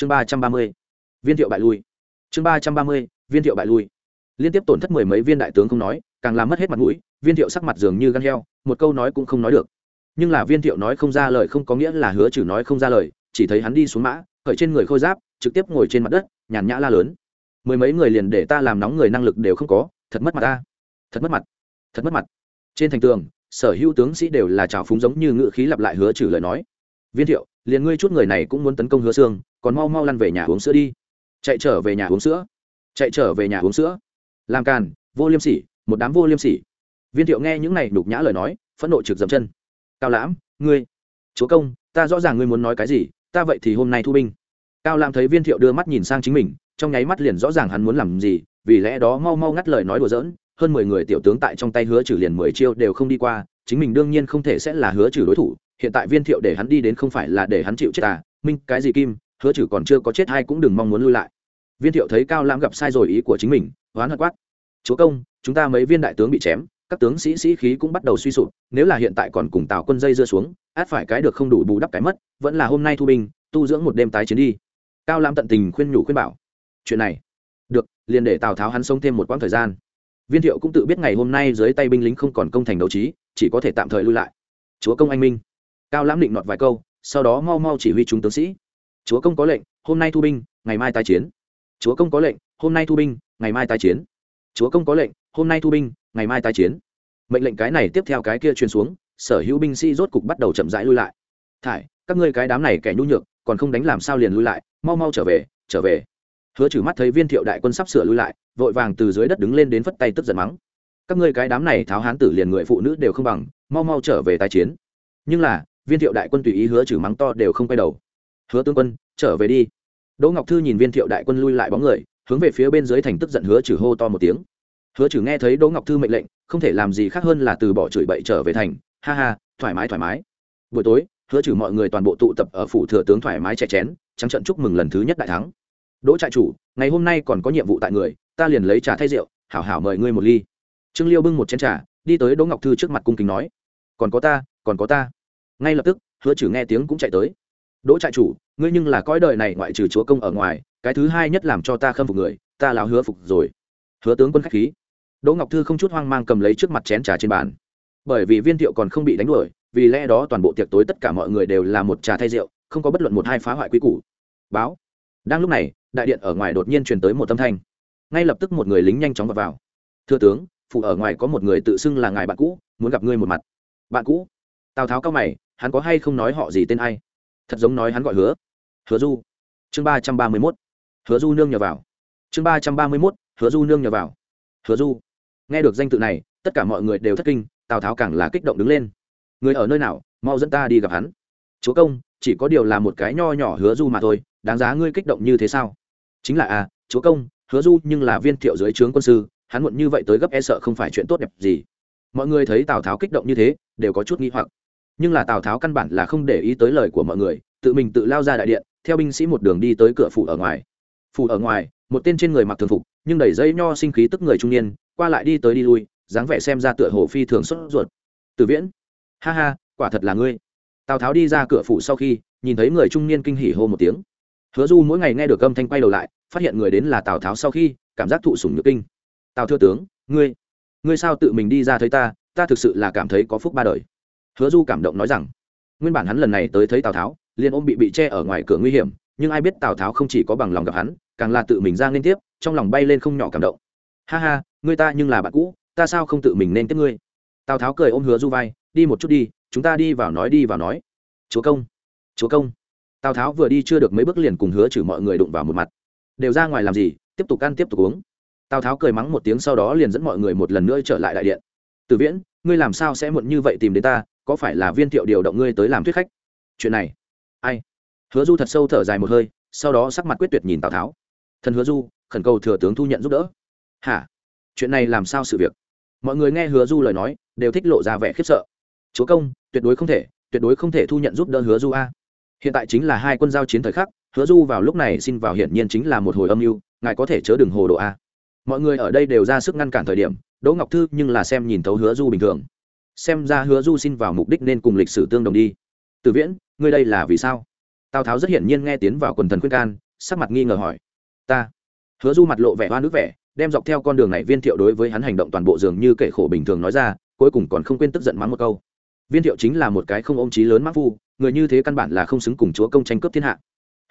chương ba trăm ba mươi, viên thiệu bại lui. Chương ba trăm ba mươi, viên thiệu bại lui. Liên tiếp tổn thất mười mấy viên đại tướng không nói, càng làm mất hết mặt mũi, viên thiệu sắc mặt dường như gan heo, một câu nói cũng không nói được. Nhưng là viên thiệu nói không ra lời không có nghĩa là hứa trừ nói không ra lời, chỉ thấy hắn đi xuống mã khởi trên người khôi giáp, trực tiếp ngồi trên mặt đất, nhàn nhã la lớn. Mười mấy người liền để ta làm nóng người năng lực đều không có, thật mất mặt ta. Thật mất mặt. Thật mất mặt. Trên thành tường, sở hữu tướng sĩ đều là trào phúng giống như ngự khí lặp lại hứa trừ lời nói. Viên thiệu, liền ngươi chút người này cũng muốn tấn công hứa xương còn mau mau lăn về nhà uống sữa đi. Chạy trở về nhà uống sữa. Chạy trở về nhà uống sữa. Làm càn, vô liêm sỉ, một đám vô liêm sỉ. Viên thiệu nghe những này đục nhã lời nói, phẫn nộ trực dậm chân. Cao lãm, ngươi, chúa công, ta rõ ràng ngươi muốn nói cái gì, ta vậy thì hôm nay thu binh. Cao lãm thấy viên thiệu đưa mắt nhìn sang chính mình, trong nháy mắt liền rõ ràng hắn muốn làm gì, vì lẽ đó mau mau ngắt lời nói đùa giỡn, hơn mười người tiểu tướng tại trong tay hứa trừ liền mười chiêu đều không đi qua, chính mình đương nhiên không thể sẽ là hứa trừ đối thủ, hiện tại viên thiệu để hắn đi đến không phải là để hắn chịu chết à minh, cái gì kim hứa trừ còn chưa có chết hay cũng đừng mong muốn lui lại. Viên thiệu thấy cao lãm gặp sai rồi ý của chính mình, hoán hận quát. Chúa công, chúng ta mấy viên đại tướng bị chém, các tướng sĩ sĩ khí cũng bắt đầu suy sụp, nếu là hiện tại còn cùng tào quân dây dưa xuống, át phải cái được không đủ bù đắp cái mất, vẫn là hôm nay thu binh, tu dưỡng một đêm tái chiến đi. Cao lãm tận tình khuyên nhủ khuyên bảo. Chuyện này, được, liền để tào tháo hắn sống thêm một quãng thời gian. Viên thiệu cũng tự biết ngày hôm nay dưới tay binh lính không còn công thành đấu trí, chỉ có thể tạm thời lui lại. Chúa công anh minh. Cao lãm định nọt vài câu, sau đó mau mau chỉ huy chúng tướng sĩ chúa công có lệnh, hôm nay thu binh, ngày mai tái chiến. Chúa công có lệnh, hôm nay thu binh, ngày mai tái chiến. Chúa công có lệnh, hôm nay thu binh, ngày mai tái chiến. Mệnh lệnh cái này tiếp theo cái kia truyền xuống, sở hữu binh sĩ rốt cục bắt đầu chậm rãi lui lại. Thải, các ngươi cái đám này kẻ nhu nhược, còn không đánh làm sao liền lui lại, mau mau trở về trở về. Hứa trừ mắt thấy viên thiệu đại quân sắp sửa lui lại, vội vàng từ dưới đất đứng lên đến phất tay tức giận mắng. Các ngươi cái đám này tháo hán tử liền người phụ nữ đều không bằng, mau mau trở về tái chiến. Nhưng là, viên thiệu đại quân tùy ý hứa trừ mắng to đều không quay đầu hứa tướng quân, trở về đi. Đỗ ngọc thư nhìn viên thiệu đại quân lui lại bóng người, hướng về phía bên dưới thành tức giận hứa trừ hô to một tiếng. Hứa trừ nghe thấy đỗ ngọc thư mệnh lệnh, không thể làm gì khác hơn là từ bỏ chửi bậy trở về thành. Ha ha, thoải mái thoải mái. Buổi tối, hứa trừ mọi người toàn bộ tụ tập ở phủ thừa tướng thoải mái chè chén, trắng trận chúc mừng lần thứ nhất đại thắng. Đỗ trại chủ, ngày hôm nay còn có nhiệm vụ tại người, ta liền lấy trà thay rượu, hảo hảo mời ngươi một ly. Trương liêu bưng một chén trà, đi tới đỗ ngọc thư trước mặt cung kính nói, còn có ta, còn có ta. Ngay lập tức, hứa trừ nghe tiếng cũng chạy tới đỗ trại chủ ngươi nhưng là cõi đời này ngoại trừ chúa công ở ngoài cái thứ hai nhất làm cho ta khâm phục người ta láo hứa phục rồi. Hứa tướng quân khách khí. Đỗ ngọc thư không chút hoang mang cầm lấy trước mặt chén trà trên bàn. Bởi vì viên thiệu còn không bị đánh đuổi vì lẽ đó toàn bộ tiệc tối tất cả mọi người đều là một trà thay rượu không có bất luận một hai phá hoại quy củ. Báo. Đang lúc này đại điện ở ngoài đột nhiên truyền tới một âm thanh. Ngay lập tức một người lính nhanh chóng vào, vào. thưa tướng phụ ở ngoài có một người tự xưng là ngài bạn cũ muốn gặp ngươi một mặt. Bạn cũ. Tào tháo cao mày hắn có hay không nói họ gì tên ai? Thật giống nói hắn gọi hứa. Hứa du. Chương ba trăm ba mươi mốt. Hứa du nương nhờ vào. Chương ba trăm ba mươi mốt, hứa du nương nhờ vào. Hứa du. Nghe được danh tự này, tất cả mọi người đều thất kinh, tào tháo càng là kích động đứng lên. Người ở nơi nào, mau dẫn ta đi gặp hắn. Chúa công, chỉ có điều là một cái nho nhỏ hứa du mà thôi, đáng giá ngươi kích động như thế sao? Chính là à chúa công, hứa du nhưng là viên thiệu dưới trướng quân sư, hắn muộn như vậy tới gấp e sợ không phải chuyện tốt đẹp gì. Mọi người thấy tào tháo kích động như thế, đều có chút nghi hoặc nhưng là tào tháo căn bản là không để ý tới lời của mọi người, tự mình tự lao ra đại điện, theo binh sĩ một đường đi tới cửa phủ ở ngoài. Phủ ở ngoài, một tên trên người mặc thường phục, nhưng đẩy dây nho sinh khí tức người trung niên, qua lại đi tới đi lui, dáng vẻ xem ra tựa hồ phi thường xuất ruột. Từ viễn, ha ha, quả thật là ngươi. Tào tháo đi ra cửa phủ sau khi, nhìn thấy người trung niên kinh hỉ hô một tiếng. Hứa du mỗi ngày nghe được âm thanh quay đầu lại, phát hiện người đến là tào tháo sau khi, cảm giác thụ sủng nhược kinh. Tào thưa tướng, ngươi ngươi sao tự mình đi ra thấy ta? Ta thực sự là cảm thấy có phúc ba đời hứa du cảm động nói rằng, nguyên bản hắn lần này tới thấy tào tháo, liền ôm bị bị che ở ngoài cửa nguy hiểm, nhưng ai biết tào tháo không chỉ có bằng lòng gặp hắn, càng là tự mình ra liên tiếp, trong lòng bay lên không nhỏ cảm động. Ha ha ngươi ta nhưng là bạn cũ, ta sao không tự mình nên tiếp ngươi? Tào tháo cười ôm hứa du vai, đi một chút đi, chúng ta đi vào nói đi vào nói. Chúa công chúa công. Tào tháo vừa đi chưa được mấy bước liền cùng hứa chử mọi người đụng vào một mặt. Đều ra ngoài làm gì, tiếp tục ăn tiếp tục uống. Tào tháo cười mắng một tiếng sau đó liền dẫn mọi người một lần nữa trở lại đại điện. Từ viễn, ngươi làm sao sẽ muộn như vậy tìm đến ta có phải là viên thiệu điều động ngươi tới làm thuyết khách? Chuyện này, ai? Hứa du thật sâu thở dài một hơi, sau đó sắc mặt quyết tuyệt nhìn tào tháo. Thần hứa du, khẩn cầu thừa tướng thu nhận giúp đỡ. Hả? Chuyện này làm sao sự việc? Mọi người nghe hứa du lời nói, đều thích lộ ra vẻ khiếp sợ. Chúa công, tuyệt đối không thể, tuyệt đối không thể thu nhận giúp đỡ hứa du a. Hiện tại chính là hai quân giao chiến thời khắc, hứa du vào lúc này xin vào hiển nhiên chính là một hồi âm mưu, ngài có thể chớ đừng hồ đồ a. Mọi người ở đây đều ra sức ngăn cản thời điểm, đỗ ngọc thư nhưng là xem nhìn thấu hứa du bình thường xem ra hứa du xin vào mục đích nên cùng lịch sử tương đồng đi. Từ viễn, ngươi đây là vì sao? Tào tháo rất hiển nhiên nghe tiến vào quần thần khuyên can, sắc mặt nghi ngờ hỏi. Ta. Hứa du mặt lộ vẻ oan nước vẻ, đem dọc theo con đường này viên thiệu đối với hắn hành động toàn bộ dường như kể khổ bình thường nói ra, cuối cùng còn không quên tức giận mắng một câu. Viên thiệu chính là một cái không ôm trí lớn mắc phu, người như thế căn bản là không xứng cùng chúa công tranh cướp thiên hạ.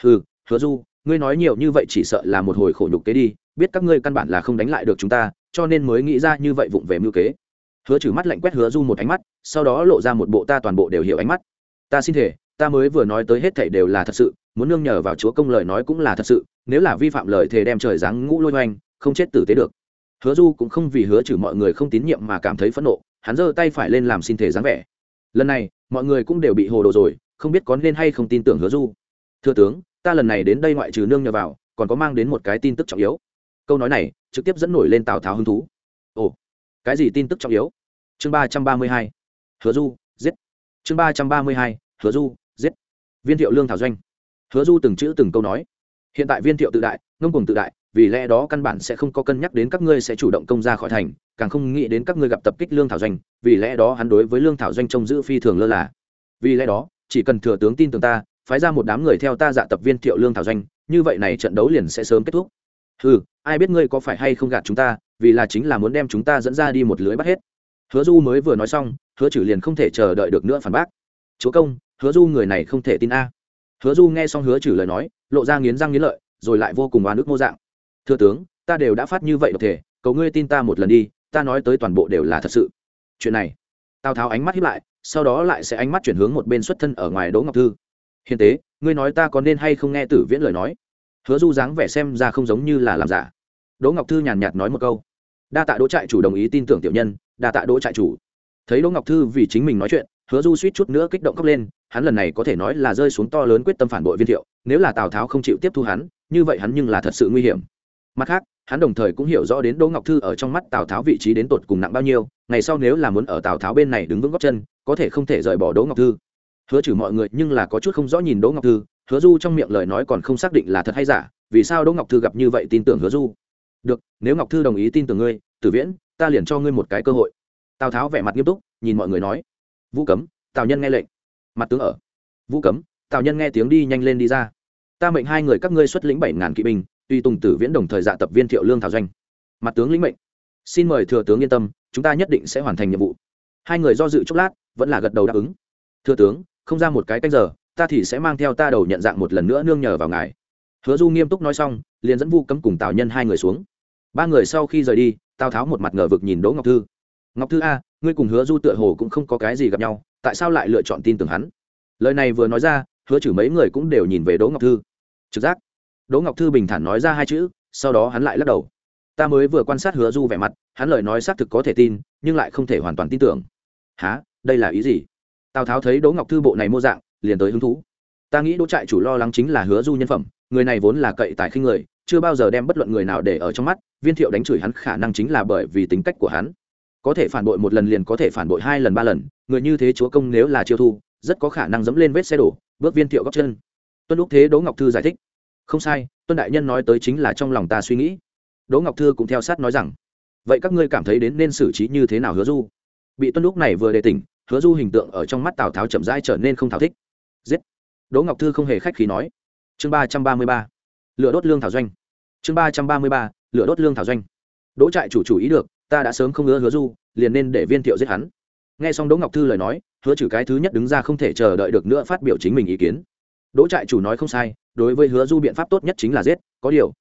Ừ hứa du, ngươi nói nhiều như vậy chỉ sợ là một hồi khổ nhục kế đi, biết các ngươi căn bản là không đánh lại được chúng ta, cho nên mới nghĩ ra như vậy vụng về mưu kế hứa trừ mắt lạnh quét hứa du một ánh mắt, sau đó lộ ra một bộ ta toàn bộ đều hiểu ánh mắt. Ta xin thể ta mới vừa nói tới hết thảy đều là thật sự, muốn nương nhờ vào chúa công lời nói cũng là thật sự, nếu là vi phạm lời thề đem trời giáng ngũ lôi oanh không chết tử tế được. Hứa du cũng không vì hứa trừ mọi người không tín nhiệm mà cảm thấy phẫn nộ, hắn giơ tay phải lên làm xin thể dáng vẻ. Lần này, mọi người cũng đều bị hồ đồ rồi, không biết có nên hay không tin tưởng hứa du. Thưa tướng, ta lần này đến đây ngoại trừ nương nhờ vào, còn có mang đến một cái tin tức trọng yếu. Câu nói này trực tiếp dẫn nổi lên tào tháo hứng thú. Ồ cái gì tin tức trọng yếu? Chương ba trăm ba mươi hai, hứa du, giết. Chương ba trăm ba mươi hai, hứa du, giết. Viên thiệu lương thảo doanh. Hứa du từng chữ từng câu nói. Hiện tại viên thiệu tự đại, ngông cùng tự đại, vì lẽ đó căn bản sẽ không có cân nhắc đến các ngươi sẽ chủ động công ra khỏi thành, càng không nghĩ đến các ngươi gặp tập kích lương thảo doanh, vì lẽ đó hắn đối với lương thảo doanh trông giữ phi thường lơ là. Vì lẽ đó, chỉ cần thừa tướng tin tưởng ta, phái ra một đám người theo ta dạ tập viên thiệu lương thảo doanh, như vậy này trận đấu liền sẽ sớm kết thúc. Ừ ai biết ngươi có phải hay không gạt chúng ta vì là chính là muốn đem chúng ta dẫn ra đi một lưới bắt hết. Hứa du mới vừa nói xong, hứa chử liền không thể chờ đợi được nữa phản bác. Chúa công, hứa du người này không thể tin a. Hứa du nghe xong hứa chử lời nói, lộ ra nghiến răng nghiến lợi, rồi lại vô cùng oan ức mô dạng. Thưa tướng, ta đều đã phát như vậy độc thể, cầu ngươi tin ta một lần đi, ta nói tới toàn bộ đều là thật sự. Chuyện này, tào tháo ánh mắt hiếp lại, sau đó lại sẽ ánh mắt chuyển hướng một bên xuất thân ở ngoài đỗ ngọc thư. Hiền tế, ngươi nói ta có nên hay không nghe tử viễn lời nói? Hứa du dáng vẻ xem ra không giống như là làm giả. Đỗ ngọc thư nhàn nhạt nói một câu đa tạ đỗ trại chủ đồng ý tin tưởng tiểu nhân, đa tạ đỗ trại chủ. Thấy đỗ ngọc thư vì chính mình nói chuyện, hứa du suýt chút nữa kích động khóc lên, hắn lần này có thể nói là rơi xuống to lớn quyết tâm phản bội viên thiệu, nếu là tào tháo không chịu tiếp thu hắn, như vậy hắn nhưng là thật sự nguy hiểm. Mặt khác, hắn đồng thời cũng hiểu rõ đến đỗ ngọc thư ở trong mắt tào tháo vị trí đến tột cùng nặng bao nhiêu, ngày sau nếu là muốn ở tào tháo bên này đứng vững góc chân, có thể không thể rời bỏ đỗ ngọc thư. Hứa trừ mọi người nhưng là có chút không rõ nhìn đỗ ngọc thư, hứa du trong miệng lời nói còn không xác định là thật hay giả, vì sao đỗ ngọc thư gặp như vậy tin tưởng hứa du? Được, nếu ngọc thư đồng ý tin tưởng ngươi, tử viễn, ta liền cho ngươi một cái cơ hội. Tào tháo vẻ mặt nghiêm túc, nhìn mọi người nói. Vũ cấm, tào nhân nghe lệnh. Mặt tướng ở. Vũ cấm, tào nhân nghe tiếng đi nhanh lên đi ra. Ta mệnh hai người các ngươi xuất lĩnh bảy ngàn kỵ binh tuy tùng tử viễn đồng thời dạ tập viên thiệu lương thảo doanh. Mặt tướng lĩnh mệnh. Xin mời thừa tướng yên tâm, chúng ta nhất định sẽ hoàn thành nhiệm vụ. Hai người do dự chốc lát, vẫn là gật đầu đáp ứng. Thừa tướng, không ra một cái canh giờ, ta thì sẽ mang theo ta đầu nhận dạng một lần nữa nương nhờ vào ngài. Hứa du nghiêm túc nói xong, liền dẫn vu cấm cùng tào nhân hai người xuống ba người sau khi rời đi, tào tháo một mặt ngờ vực nhìn đỗ ngọc thư. Ngọc thư a, ngươi cùng hứa du tựa hồ cũng không có cái gì gặp nhau, tại sao lại lựa chọn tin tưởng hắn? Lời này vừa nói ra, hứa chử mấy người cũng đều nhìn về đỗ ngọc thư. Trực giác. Đỗ ngọc thư bình thản nói ra hai chữ, sau đó hắn lại lắc đầu. Ta mới vừa quan sát hứa du vẻ mặt, hắn lời nói xác thực có thể tin, nhưng lại không thể hoàn toàn tin tưởng. Há đây là ý gì? Tào tháo thấy đỗ ngọc thư bộ này mô dạng, liền tới hứng thú. Ta nghĩ đỗ trại chủ lo lắng chính là hứa du nhân phẩm, người này vốn là cậy tài khinh người chưa bao giờ đem bất luận người nào để ở trong mắt, viên thiệu đánh chửi hắn khả năng chính là bởi vì tính cách của hắn. Có thể phản bội một lần liền có thể phản bội hai lần ba lần, người như thế chúa công nếu là chiêu thu, rất có khả năng dẫm lên vết xe đổ, bước viên thiệu góc chân. Tuân lúc thế đỗ ngọc thư giải thích. Không sai, tuân đại nhân nói tới chính là trong lòng ta suy nghĩ. Đỗ ngọc thư cũng theo sát nói rằng, vậy các ngươi cảm thấy đến nên xử trí như thế nào hứa du? Bị tuân lúc này vừa đề tỉnh, hứa du hình tượng ở trong mắt tào tháo chậm rãi trở nên không thảo thích. Giết! Đỗ ngọc thư không hề khách khí nói. Chương ba trăm ba mươi ba. Lửa đốt lương thảo doanh. Chương ba trăm ba mươi ba, lửa đốt lương thảo doanh. Đỗ trại chủ chủ ý được, ta đã sớm không ngứa hứa du, liền nên để viên thiệu giết hắn. Nghe xong đỗ ngọc thư lời nói, hứa trừ cái thứ nhất đứng ra không thể chờ đợi được nữa phát biểu chính mình ý kiến. Đỗ trại chủ nói không sai, đối với hứa du biện pháp tốt nhất chính là giết, có điều,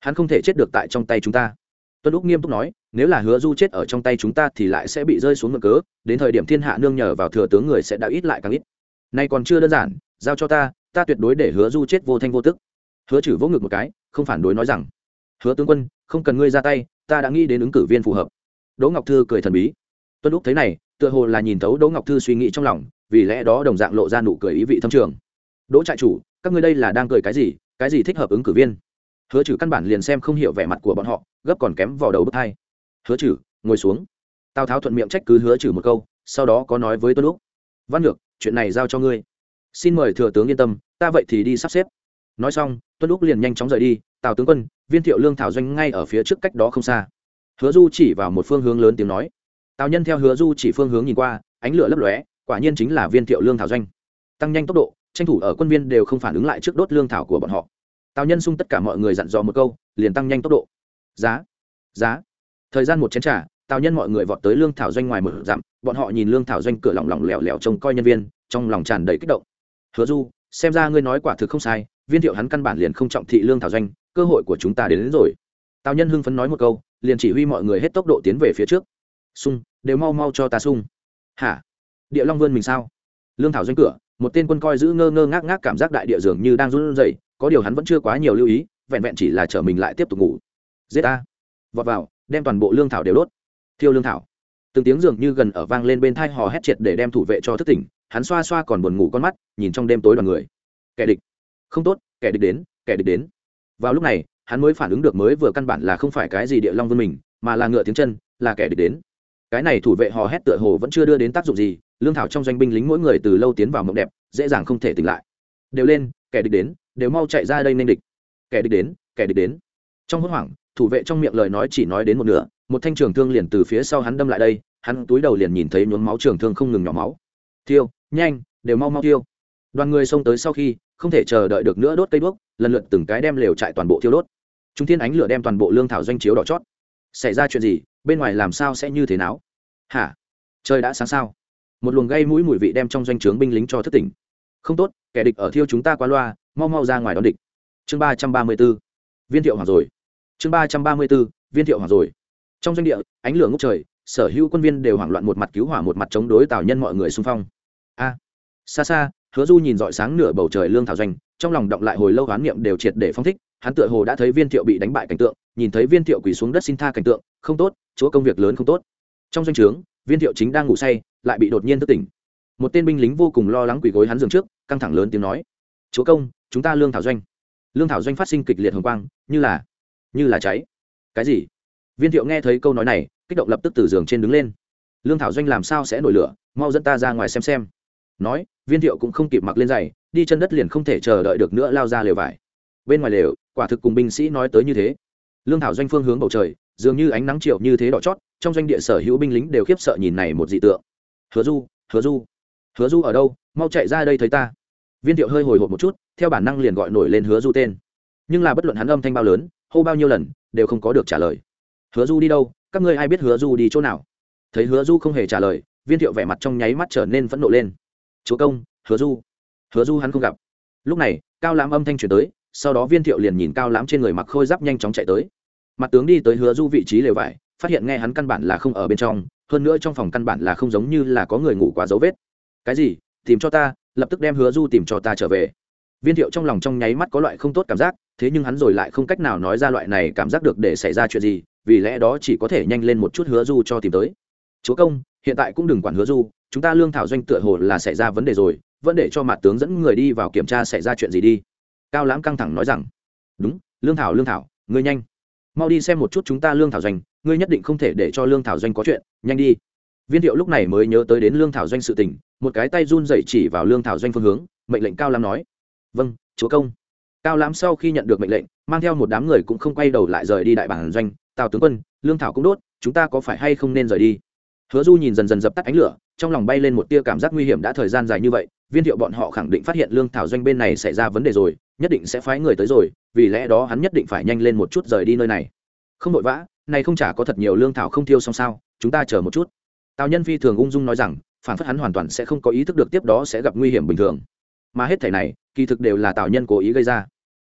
hắn không thể chết được tại trong tay chúng ta. Tuân úc nghiêm túc nói, nếu là hứa du chết ở trong tay chúng ta thì lại sẽ bị rơi xuống ngựa cớ, đến thời điểm thiên hạ nương nhờ vào thừa tướng người sẽ đã ít lại càng ít. Nay còn chưa đơn giản, giao cho ta ta tuyệt đối để hứa du chết vô thanh vô tức hứa chử vỗ ngực một cái, không phản đối nói rằng, hứa tướng quân, không cần ngươi ra tay, ta đã nghĩ đến ứng cử viên phù hợp. Đỗ ngọc thư cười thần bí. Tuân lúc thấy này, tựa hồ là nhìn thấu đỗ ngọc thư suy nghĩ trong lòng, vì lẽ đó đồng dạng lộ ra nụ cười ý vị thâm trường. Đỗ trại chủ, các ngươi đây là đang cười cái gì cái gì thích hợp ứng cử viên? Hứa trừ căn bản liền xem không hiểu vẻ mặt của bọn họ, gấp còn kém vào đầu bước hai. Hứa trừ ngồi xuống. Tào tháo thuận miệng trách cứ hứa trừ một câu, sau đó có nói với tuân lúc văn ngược chuyện này giao cho ngươi. Xin mời thừa tướng yên tâm, ta vậy thì đi sắp xếp nói xong, tuân lúc liền nhanh chóng rời đi, tào tướng quân, viên thiệu lương thảo doanh ngay ở phía trước cách đó không xa. Hứa du chỉ vào một phương hướng lớn tiếng nói. Tào nhân theo hứa du chỉ phương hướng nhìn qua, ánh lửa lấp lóe, quả nhiên chính là viên thiệu lương thảo doanh. Tăng nhanh tốc độ, tranh thủ ở quân viên đều không phản ứng lại trước đốt lương thảo của bọn họ. Tào nhân sung tất cả mọi người dặn dò một câu, liền tăng nhanh tốc độ. Giá giá. Thời gian một chén t r à tào nhân mọi người vọt tới lương thảo doanh ngoài một dặm bọn họ nhìn lương thảo doanh cửa lỏng lỏng lẻo lẻo trông coi nhân viên, trong lòng tràn đầy kích động. Hứa du xem ra ngươi nói quả thực không sai viên thiệu hắn căn bản liền không trọng thị lương thảo doanh cơ hội của chúng ta đến, đến rồi. Tào nhân hưng phấn nói một câu liền chỉ huy mọi người hết tốc độ tiến về phía trước. Sung đều mau mau cho ta sung. Hả? Địa long vươn mình sao? Lương thảo doanh cửa một tên quân coi giữ ngơ ngơ ngác ngác cảm giác đại địa dường như đang run rẩy có điều hắn vẫn chưa quá nhiều lưu ý vẹn vẹn chỉ là chở mình lại tiếp tục ngủ. Giết ta. Vọt vào đem toàn bộ lương thảo đều đốt. Thiêu lương thảo. Từng tiếng dường như gần ở vang lên bên thai hò hét triệt để đem thủ vệ cho thức tỉnh hắn xoa xoa còn buồn ngủ con mắt, nhìn trong đêm tối đoàn người. Kẻ địch. Không tốt, kẻ địch đến, kẻ địch đến. Vào lúc này, hắn mới phản ứng được mới vừa căn bản là không phải cái gì địa long vươn mình, mà là ngựa tiếng chân, là kẻ địch đến. Cái này thủ vệ hò hét tựa hồ vẫn chưa đưa đến tác dụng gì, lương thảo trong doanh binh lính mỗi người từ lâu tiến vào mộng đẹp, dễ dàng không thể tỉnh lại. Đều lên, kẻ địch đến, đều mau chạy ra đây nên địch. Kẻ địch đến, kẻ địch đến. Trong hốt hoảng, thủ vệ trong miệng lời nói chỉ nói đến một nửa, một thanh trường thương liền từ phía sau hắn đâm lại đây, hắn túi đầu liền nhìn thấy nhuốm máu trường thương không ngừng nhỏ máu. Thiêu nhanh, đều mau mau thiêu. Đoàn người xông tới sau khi, không thể chờ đợi được nữa đốt cây đuốc, lần lượt từng cái đem lều trại toàn bộ thiêu đốt. Chúng thiên ánh lửa đem toàn bộ lương thảo doanh chiếu đỏ chót. Xảy ra chuyện gì, bên ngoài làm sao sẽ như thế nào? Hả? Trời đã sáng sao? Một luồng gây mũi mùi vị đem trong doanh trướng binh lính cho thất tỉnh. Không tốt, kẻ địch ở thiêu chúng ta qua loa, mau mau ra ngoài đón địch. Chương ba trăm ba mươi b ố viên thiệu hoàng rồi. Chương ba trăm ba mươi b ố viên thiệu hoàng rồi. Trong doanh địa, ánh lửa ngốc trời, sở hữu quân viên đều hoảng loạn một mặt cứu hỏa một mặt chống đối tào nhân mọi người xung phong a xa xa, hứa du nhìn dọi sáng nửa bầu trời lương thảo doanh, trong lòng động lại hồi lâu oán niệm đều triệt để phong thích, hắn tựa hồ đã thấy viên thiệu bị đánh bại cảnh tượng, nhìn thấy viên thiệu quỳ xuống đất xin tha cảnh tượng, không tốt, chúa công việc lớn không tốt. Trong doanh trướng, viên thiệu chính đang ngủ say, lại bị đột nhiên thức tỉnh. Một tên binh lính vô cùng lo lắng quỳ gối hắn giường trước, căng thẳng lớn tiếng nói, chúa công, chúng ta lương thảo doanh. Lương thảo doanh phát sinh kịch liệt hồng quang, như là như là cháy. Cái gì? Viên thiệu nghe thấy câu nói này, kích động lập tức từ giường trên đứng lên. Lương thảo doanh làm sao sẽ nổi lửa, mau dẫn ta ra ngoài xem xem nói, viên thiệu cũng không kịp mặc lên giày, đi chân đất liền không thể chờ đợi được nữa lao ra lều vải. Bên ngoài lều, quả thực cùng binh sĩ nói tới như thế. Lương thảo doanh phương hướng bầu trời, dường như ánh nắng triệu như thế đỏ chót, trong doanh địa sở hữu binh lính đều khiếp sợ nhìn này một dị tượng. Hứa du hứa du hứa du ở đâu? Mau chạy ra đây thấy ta. Viên thiệu hơi hồi hộp một chút, theo bản năng liền gọi nổi lên hứa du tên. Nhưng là bất luận hắn âm thanh bao lớn, hô bao nhiêu lần, đều không có được trả lời. Hứa du đi đâu? Các ngươi ai biết hứa du đi chỗ nào? Thấy hứa du không hề trả lời, viên thiệu vẻ mặt trong nháy mắt trở nên phẫn nộ lên chúa công, hứa du. Hứa du hắn không gặp. Lúc này, cao lãm âm thanh chuyển tới, sau đó viên thiệu liền nhìn cao lãm trên người mặc khôi giáp nhanh chóng chạy tới. Mặt tướng đi tới hứa du vị trí lều vải, phát hiện nghe hắn căn bản là không ở bên trong, hơn nữa trong phòng căn bản là không giống như là có người ngủ quá dấu vết. Cái gì? Tìm cho ta, lập tức đem hứa du tìm cho ta trở về. Viên thiệu trong lòng trong nháy mắt có loại không tốt cảm giác, thế nhưng hắn rồi lại không cách nào nói ra loại này cảm giác được để xảy ra chuyện gì, vì lẽ đó chỉ có thể nhanh lên một chút hứa du cho tìm tới. Chúa công, hiện tại cũng đừng quản hứa du chúng ta lương thảo doanh tựa hồ là xảy ra vấn đề rồi, vẫn để cho mặt tướng dẫn người đi vào kiểm tra xảy ra chuyện gì đi. Cao lãm căng thẳng nói rằng. Đúng, lương thảo lương thảo, ngươi nhanh. Mau đi xem một chút chúng ta lương thảo doanh, ngươi nhất định không thể để cho lương thảo doanh có chuyện, nhanh đi. Viên thiệu lúc này mới nhớ tới đến lương thảo doanh sự tình, một cái tay run dậy chỉ vào lương thảo doanh phương hướng, mệnh lệnh cao lãm nói. Vâng chúa công. Cao lãm sau khi nhận được mệnh lệnh, mang theo một đám người cũng không quay đầu lại rời đi đại bản doanh, tào tướng quân, lương thảo cũng đốt, chúng ta có phải hay không nên rời đi? Hứa du nhìn dần dần dập tắt ánh lửa, trong lòng bay lên một tia cảm giác nguy hiểm đã thời gian dài như vậy, viên thiệu bọn họ khẳng định phát hiện lương thảo doanh bên này xảy ra vấn đề rồi, nhất định sẽ phái người tới rồi, vì lẽ đó hắn nhất định phải nhanh lên một chút rời đi nơi này. Không vội vã, này không chả có thật nhiều lương thảo không thiêu xong sao, chúng ta chờ một chút. Tào nhân phi thường ung dung nói rằng, phản phất hắn hoàn toàn sẽ không có ý thức được tiếp đó sẽ gặp nguy hiểm bình thường. Mà hết thể này, kỳ thực đều là tào nhân cố ý gây ra.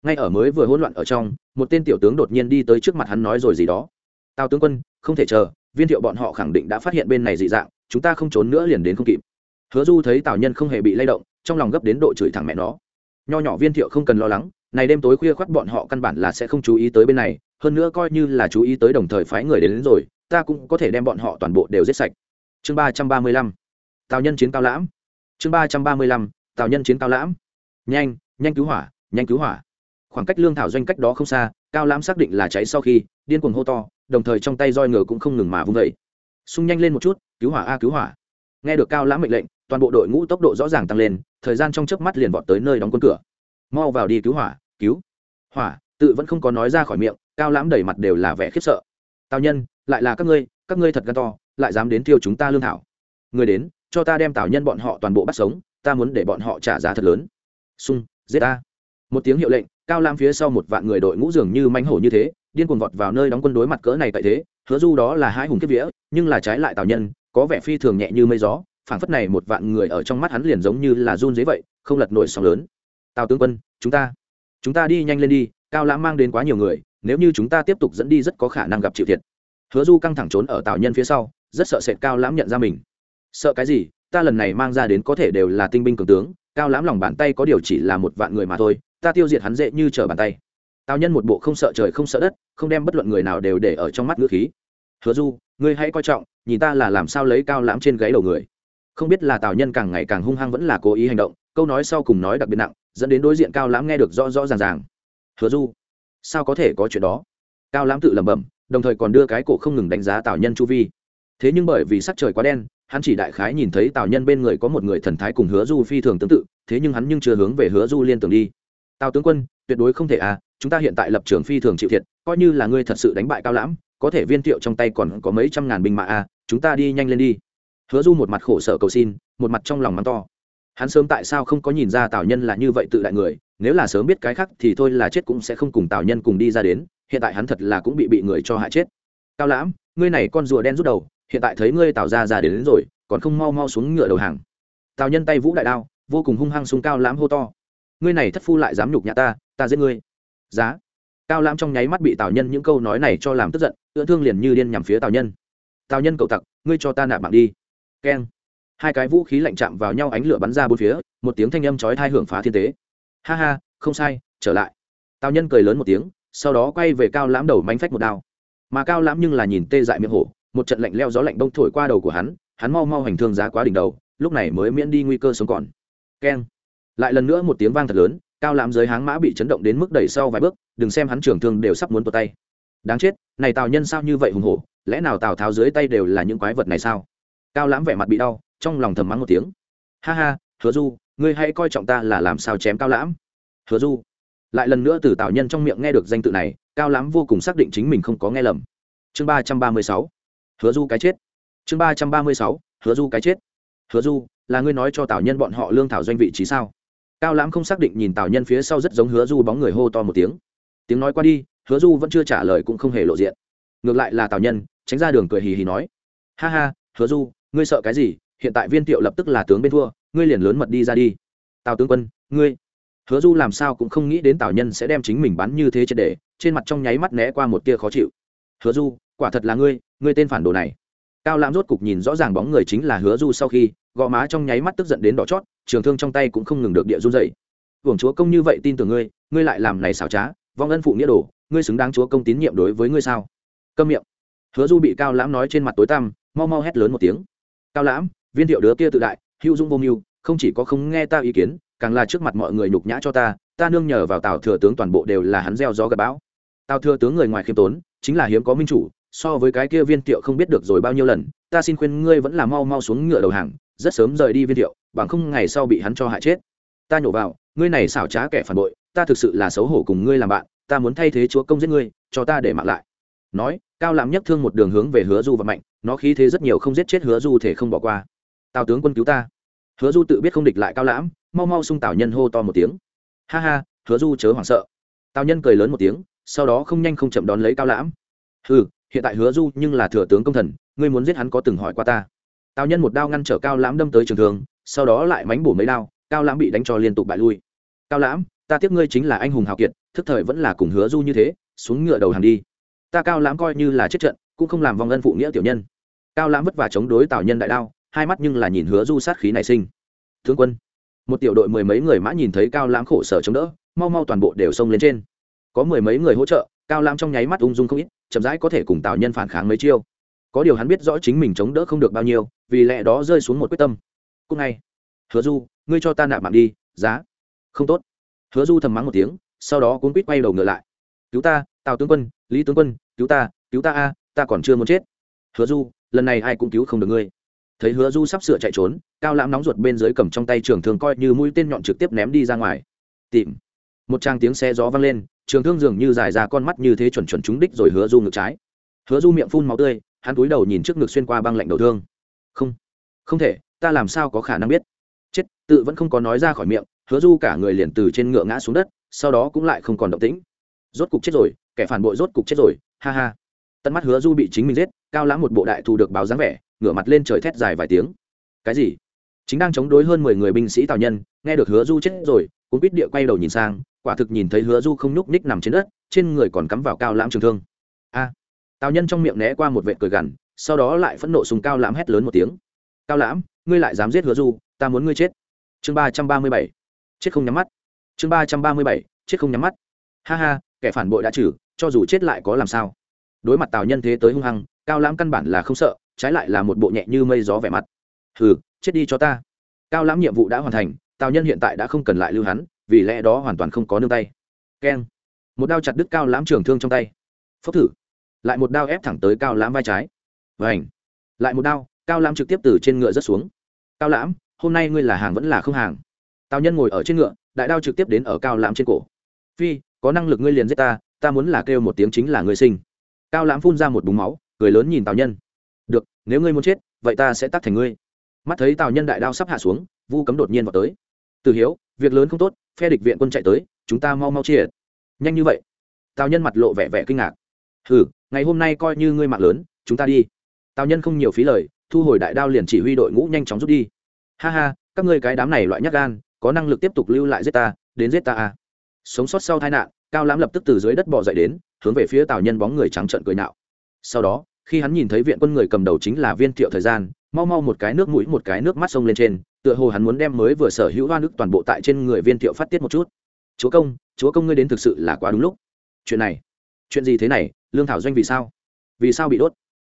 Ngay ở mới vừa hỗn loạn ở trong, một tên tiểu tướng đột nhiên đi tới trước mặt hắn nói rồi gì đó. Tào tướng quân, không thể chờ viên thiệu bọn họ khẳng định đã phát hiện bên này dị dạng chúng ta không trốn nữa liền đến không kịp. Hứa du thấy tào nhân không hề bị lay động trong lòng gấp đến độ chửi thẳng mẹ nó. Nho nhỏ viên thiệu không cần lo lắng này đêm tối khuya khoắt bọn họ căn bản là sẽ không chú ý tới bên này hơn nữa coi như là chú ý tới đồng thời phái người đến, đến rồi ta cũng có thể đem bọn họ toàn bộ đều giết sạch. Chương ba trăm ba mươi lăm. Tào nhân chiến cao lãm. Chương ba trăm ba mươi lăm. Tào nhân chiến cao lãm. Nhanh nhanh cứu hỏa nhanh cứu hỏa. Khoảng cách lương thảo doanh cách đó không xa cao lãm xác định là cháy sau khi điên cuồng hô to đồng thời trong tay roi ngựa cũng không ngừng mà vung vẩy xung nhanh lên một chút, cứu hỏa a, cứu hỏa. Nghe được cao lãm mệnh lệnh, toàn bộ đội ngũ tốc độ rõ ràng tăng lên, thời gian trong chớp mắt liền vọt tới nơi đóng quân cửa. Mau vào đi cứu hỏa cứu. Hỏa, tự vẫn không có nói ra khỏi miệng, cao lãm đầy mặt đều là vẻ khiếp sợ. Tào nhân, lại là các ngươi các ngươi thật gan to, lại dám đến tiêu chúng ta lương thảo. Người đến, cho ta đem tào nhân bọn họ toàn bộ bắt sống, ta muốn để bọn họ trả giá thật lớn. Xung, giết ta. Một tiếng hiệu lệnh, cao lãm phía sau một vạn người đội ngũ dường như manh hổ như thế điên cuồng vọt vào nơi đóng quân đối mặt cỡ này tại thế, hứa du đó là hai hùng kiếp vía, nhưng là trái lại tào nhân, có vẻ phi thường nhẹ như mây gió, phảng phất này một vạn người ở trong mắt hắn liền giống như là run dế vậy, không lật nổi sóng lớn. Tào tướng quân, chúng ta chúng ta đi nhanh lên đi, cao lãm mang đến quá nhiều người, nếu như chúng ta tiếp tục dẫn đi rất có khả năng gặp chịu thiệt. Hứa du căng thẳng trốn ở tào nhân phía sau, rất sợ sệt cao lãm nhận ra mình. Sợ cái gì? Ta lần này mang ra đến có thể đều là tinh binh cường tướng, cao lãm lòng bàn tay có điều chỉ là một vạn người mà thôi, ta tiêu diệt hắn dễ như trở bàn tay tào nhân một bộ không sợ trời không sợ đất, không đem bất luận người nào đều để ở trong mắt ngữ khí. Hứa du, ngươi hãy coi trọng, nhìn ta là làm sao lấy cao lãm trên gáy đầu người. Không biết là tào nhân càng ngày càng hung hăng vẫn là cố ý hành động, câu nói sau cùng nói đặc biệt nặng, dẫn đến đối diện cao lãm nghe được rõ rõ ràng ràng. Hứa du, sao có thể có chuyện đó? Cao lãm tự lẩm bẩm, đồng thời còn đưa cái cổ không ngừng đánh giá tào nhân chu vi. Thế nhưng bởi vì sắc trời quá đen, hắn chỉ đại khái nhìn thấy tào nhân bên người có một người thần thái cùng hứa du phi thường tương tự, thế nhưng hắn nhưng chưa hướng về hứa du liên tưởng đi. Tào tướng quân, tuyệt đối không thể à chúng ta hiện tại lập trường phi thường chịu thiệt coi như là ngươi thật sự đánh bại cao lãm có thể viên thiệu trong tay còn có mấy trăm ngàn binh mã à chúng ta đi nhanh lên đi. Hứa du một mặt khổ sở cầu xin một mặt trong lòng mắng to. Hắn sớm tại sao không có nhìn ra tào nhân là như vậy tự đại người nếu là sớm biết cái khác thì thôi là chết cũng sẽ không cùng tào nhân cùng đi ra đến hiện tại hắn thật là cũng bị bị người cho hại chết. Cao lãm ngươi này con rùa đen rút đầu hiện tại thấy ngươi tào ra ra đến, đến rồi còn không mau mau xuống ngựa đầu hàng. Tào nhân tay vũ đại đao vô cùng hung hăng xuống cao lãm hô to. Ngươi này thất phu lại dám nhục nhã ta ta giết ngươi giá. Cao lãm trong nháy mắt bị tào nhân những câu nói này cho làm tức giận ưỡn thương liền như điên nhằm phía tào nhân. Tào nhân cậu tặc, ngươi cho ta nạp mạng đi. Keng. Hai cái vũ khí lạnh chạm vào nhau ánh lửa bắn ra bốn phía, một tiếng thanh âm chói thai hưởng phá thiên tế. Ha ha, không sai, trở lại. Tào nhân cười lớn một tiếng, sau đó quay về cao lãm đầu mánh phách một đao. Mà cao lãm nhưng là nhìn tê dại miệng hổ, một trận lạnh leo gió lạnh đông thổi qua đầu của hắn hắn mau mau hành thương giá quá đỉnh đầu, lúc này mới miễn đi nguy cơ sống còn. Keng. Lại lần nữa một tiếng vang thật lớn cao lãm dưới háng mã bị chấn động đến mức đẩy sau vài bước, đừng xem hắn trưởng thương đều sắp muốn tuột tay. Đáng chết, này tào nhân sao như vậy hùng hổ, lẽ nào tào tháo dưới tay đều là những quái vật này sao? Cao lãm vẻ mặt bị đau, trong lòng thầm mắng một tiếng. Ha ha, hứa du, ngươi hãy coi trọng ta là làm sao chém cao lãm. Hứa du, lại lần nữa từ tào nhân trong miệng nghe được danh tự này, cao lãm vô cùng xác định chính mình không có nghe lầm. Chương ba trăm ba mươi sáu, hứa du cái chết. Chương ba trăm ba mươi sáu, hứa du cái chết. Hứa du, là ngươi nói cho tào nhân bọn họ lương thảo doanh vị trí sao? Cao lãm không xác định nhìn tào nhân phía sau rất giống hứa du bóng người hô to một tiếng. Tiếng nói qua đi, hứa du vẫn chưa trả lời cũng không hề lộ diện. Ngược lại là tào nhân, tránh ra đường cười hì hì nói, ha ha, hứa du, ngươi sợ cái gì? Hiện tại viên tiệu lập tức là tướng bên thua, ngươi liền lớn mật đi ra đi. Tào tướng quân, ngươi. Hứa du làm sao cũng không nghĩ đến tào nhân sẽ đem chính mình bắn như thế triệt để, trên mặt trong nháy mắt né qua một tia khó chịu. Hứa du, quả thật là ngươi ngươi tên phản đồ này. Cao lãm rốt cục nhìn rõ ràng bóng người chính là hứa du sau khi gò má trong nháy mắt tức giận đến đỏ chót, trường thương trong tay cũng không ngừng được địa run dày hưởng chúa công như vậy tin tưởng ngươi ngươi lại làm này xảo trá, vong ân phụ nghĩa đồ, ngươi xứng đáng chúa công tín nhiệm đối với ngươi sao? Câm miệng. Hứa du bị cao lãm nói trên mặt tối tăm, mau mau hét lớn một tiếng. Cao lãm, viên thiệu đứa kia tự đại, hữu dung vô mưu, không chỉ có không nghe ta ý kiến, càng là trước mặt mọi người nhục nhã cho ta ta nương nhờ vào tào thừa tướng toàn bộ đều là hắn gieo gió gặp bão. Tào thừa tướng người ngoài khiêm tốn, chính là hiếm có minh chủ, so với cái kia viên thiệu không biết được rồi bao nhiêu lần, ta xin khuyên ngươi vẫn là mau mau xuống ngựa đầu hàng rất sớm rời đi viên thiệu, bằng không ngày sau bị hắn cho hại chết. Ta nhổ vào, ngươi này xảo trá kẻ phản bội, ta thực sự là xấu hổ cùng ngươi làm bạn, ta muốn thay thế chúa công giết ngươi, cho ta để mạng lại. Nói, cao lãm nhất thương một đường hướng về hứa du và mạnh nó khí thế rất nhiều không giết chết hứa du thể không bỏ qua. Tào tướng quân cứu ta. Hứa du tự biết không địch lại cao lãm, mau mau xung tào nhân hô to một tiếng. Ha ha, hứa du chớ hoảng sợ. Tào nhân cười lớn một tiếng, sau đó không nhanh không chậm đón lấy cao lãm. Ừ hiện tại hứa du nhưng là thừa tướng công thần, ngươi muốn giết hắn có từng hỏi qua ta tào nhân một đao ngăn trở cao lãm đâm tới trường thường sau đó lại mánh bổ mấy đao, cao lãm bị đánh cho liên tục bại lui. Cao lãm, ta tiếc ngươi chính là anh hùng hào kiệt, thức thời vẫn là cùng hứa du như thế, xuống ngựa đầu hàng đi. Ta cao lãm coi như là chết trận, cũng không làm vòng ân phụ nghĩa tiểu nhân. Cao lãm vất vả chống đối tào nhân đại đao, hai mắt nhưng là nhìn hứa du sát khí nảy sinh. Thương quân. Một tiểu đội mười mấy người mã nhìn thấy cao lãm khổ sở chống đỡ, mau mau toàn bộ đều xông lên trên. Có mười mấy người hỗ trợ, cao lãm trong nháy mắt ung dung không ít, chậm rãi có thể cùng tào nhân phản kháng mấy chiêu. Có điều hắn biết rõ chính mình chống đỡ không được bao nhiêu vì lẽ đó rơi xuống một quyết tâm. Cúc ngay. Hứa du, ngươi cho ta nạp mạng đi, giá. Không tốt. Hứa du thầm mắng một tiếng, sau đó cuốn quýt quay đầu ngựa lại. Cứu ta, tào tướng quân, lý tướng quân, cứu ta cứu ta a, ta còn chưa muốn chết. Hứa du, lần này ai cũng cứu không được ngươi. Thấy hứa du sắp sửa chạy trốn, cao lãm nóng ruột bên dưới cầm trong tay trường thương coi như mũi tên nhọn trực tiếp ném đi ra ngoài. Tìm. Một trang tiếng xe gió vang lên, trường thương dường như dài ra con mắt như thế chuẩn chuẩn trúng đích rồi hứa du ngực trái. Hứa du miệng phun máu tươi, hắn túi đầu nhìn trước ngực xuyên qua băng lạnh đầu thương không. Không thể, ta làm sao có khả năng biết? Chết, tự vẫn không có nói ra khỏi miệng, hứa du cả người liền từ trên ngựa ngã xuống đất, sau đó cũng lại không còn động tĩnh. Rốt cục chết rồi, kẻ phản bội rốt cục chết rồi, ha ha. Tận mắt hứa du bị chính mình giết, cao lãm một bộ đại thù được báo dáng vẻ, ngửa mặt lên trời thét dài vài tiếng. Cái gì? Chính đang chống đối hơn mười người binh sĩ tào nhân, nghe được hứa du chết rồi cũng biết địa quay đầu nhìn sang, quả thực nhìn thấy hứa du không nhúc ních nằm trên đất, trên người còn cắm vào cao lãm trường thương. A. Tào nhân trong miệng né qua một vệ cười gằn sau đó lại phẫn nộ súng cao lãm hét lớn một tiếng. Cao lãm, ngươi lại dám giết hứa du, ta muốn ngươi chết. Chương ba trăm ba mươi bảy. Chết không nhắm mắt. Chương ba trăm ba mươi bảy. Chết không nhắm mắt. Ha ha, kẻ phản bội đã trừ, cho dù chết lại có làm sao? Đối mặt tào nhân thế tới hung hăng, cao lãm căn bản là không sợ, trái lại là một bộ nhẹ như mây gió vẻ mặt. Hừ, chết đi cho ta. Cao lãm nhiệm vụ đã hoàn thành, tào nhân hiện tại đã không cần lại lưu hắn, vì lẽ đó hoàn toàn không có nương tay. Keng. Một đao chặt đứt cao lãm trường thương trong tay. Phốc thử. Lại một đao ép thẳng tới cao lãm vai trái vảnh lại một đao, cao lãm trực tiếp từ trên ngựa rớt xuống. Cao lãm, hôm nay ngươi là hàng vẫn là không hàng? Tào nhân ngồi ở trên ngựa, đại đao trực tiếp đến ở cao lãm trên cổ. Phi, có năng lực ngươi liền giết ta ta muốn là kêu một tiếng chính là ngươi sinh. Cao lãm phun ra một búng máu, cười lớn nhìn tào nhân. Được, nếu ngươi muốn chết, vậy ta sẽ tắt thành ngươi. Mắt thấy tào nhân đại đao sắp hạ xuống, vu cấm đột nhiên vào tới. Từ hiếu, việc lớn không tốt, phe địch viện quân chạy tới, chúng ta mau mau chia nhanh như vậy. Tào nhân mặt lộ vẻ vẻ kinh ngạc. Ừ ngày hôm nay coi như ngươi mạng lớn, chúng ta đi tào nhân không nhiều phí lời, thu hồi đại đao liền chỉ huy đội ngũ nhanh chóng rút đi. Ha ha, các ngươi cái đám này loại nhát gan, có năng lực tiếp tục lưu lại giết ta, đến giết ta à. sống sót sau tai nạn, cao lãm lập tức từ dưới đất bò dậy đến, hướng về phía tào nhân bóng người trắng trợn cười nạo. Sau đó, khi hắn nhìn thấy viện quân người cầm đầu chính là viên thiệu thời gian, mau mau một cái nước mũi, một cái nước mắt sông lên trên, tựa hồ hắn muốn đem mới vừa sở hữu hoa nước toàn bộ tại trên người viên thiệu phát tiết một chút. Chúa công chúa công ngươi đến thực sự là quá đúng lúc. Chuyện này, chuyện gì thế này, lương thảo doanh vì sao? Vì sao bị đốt?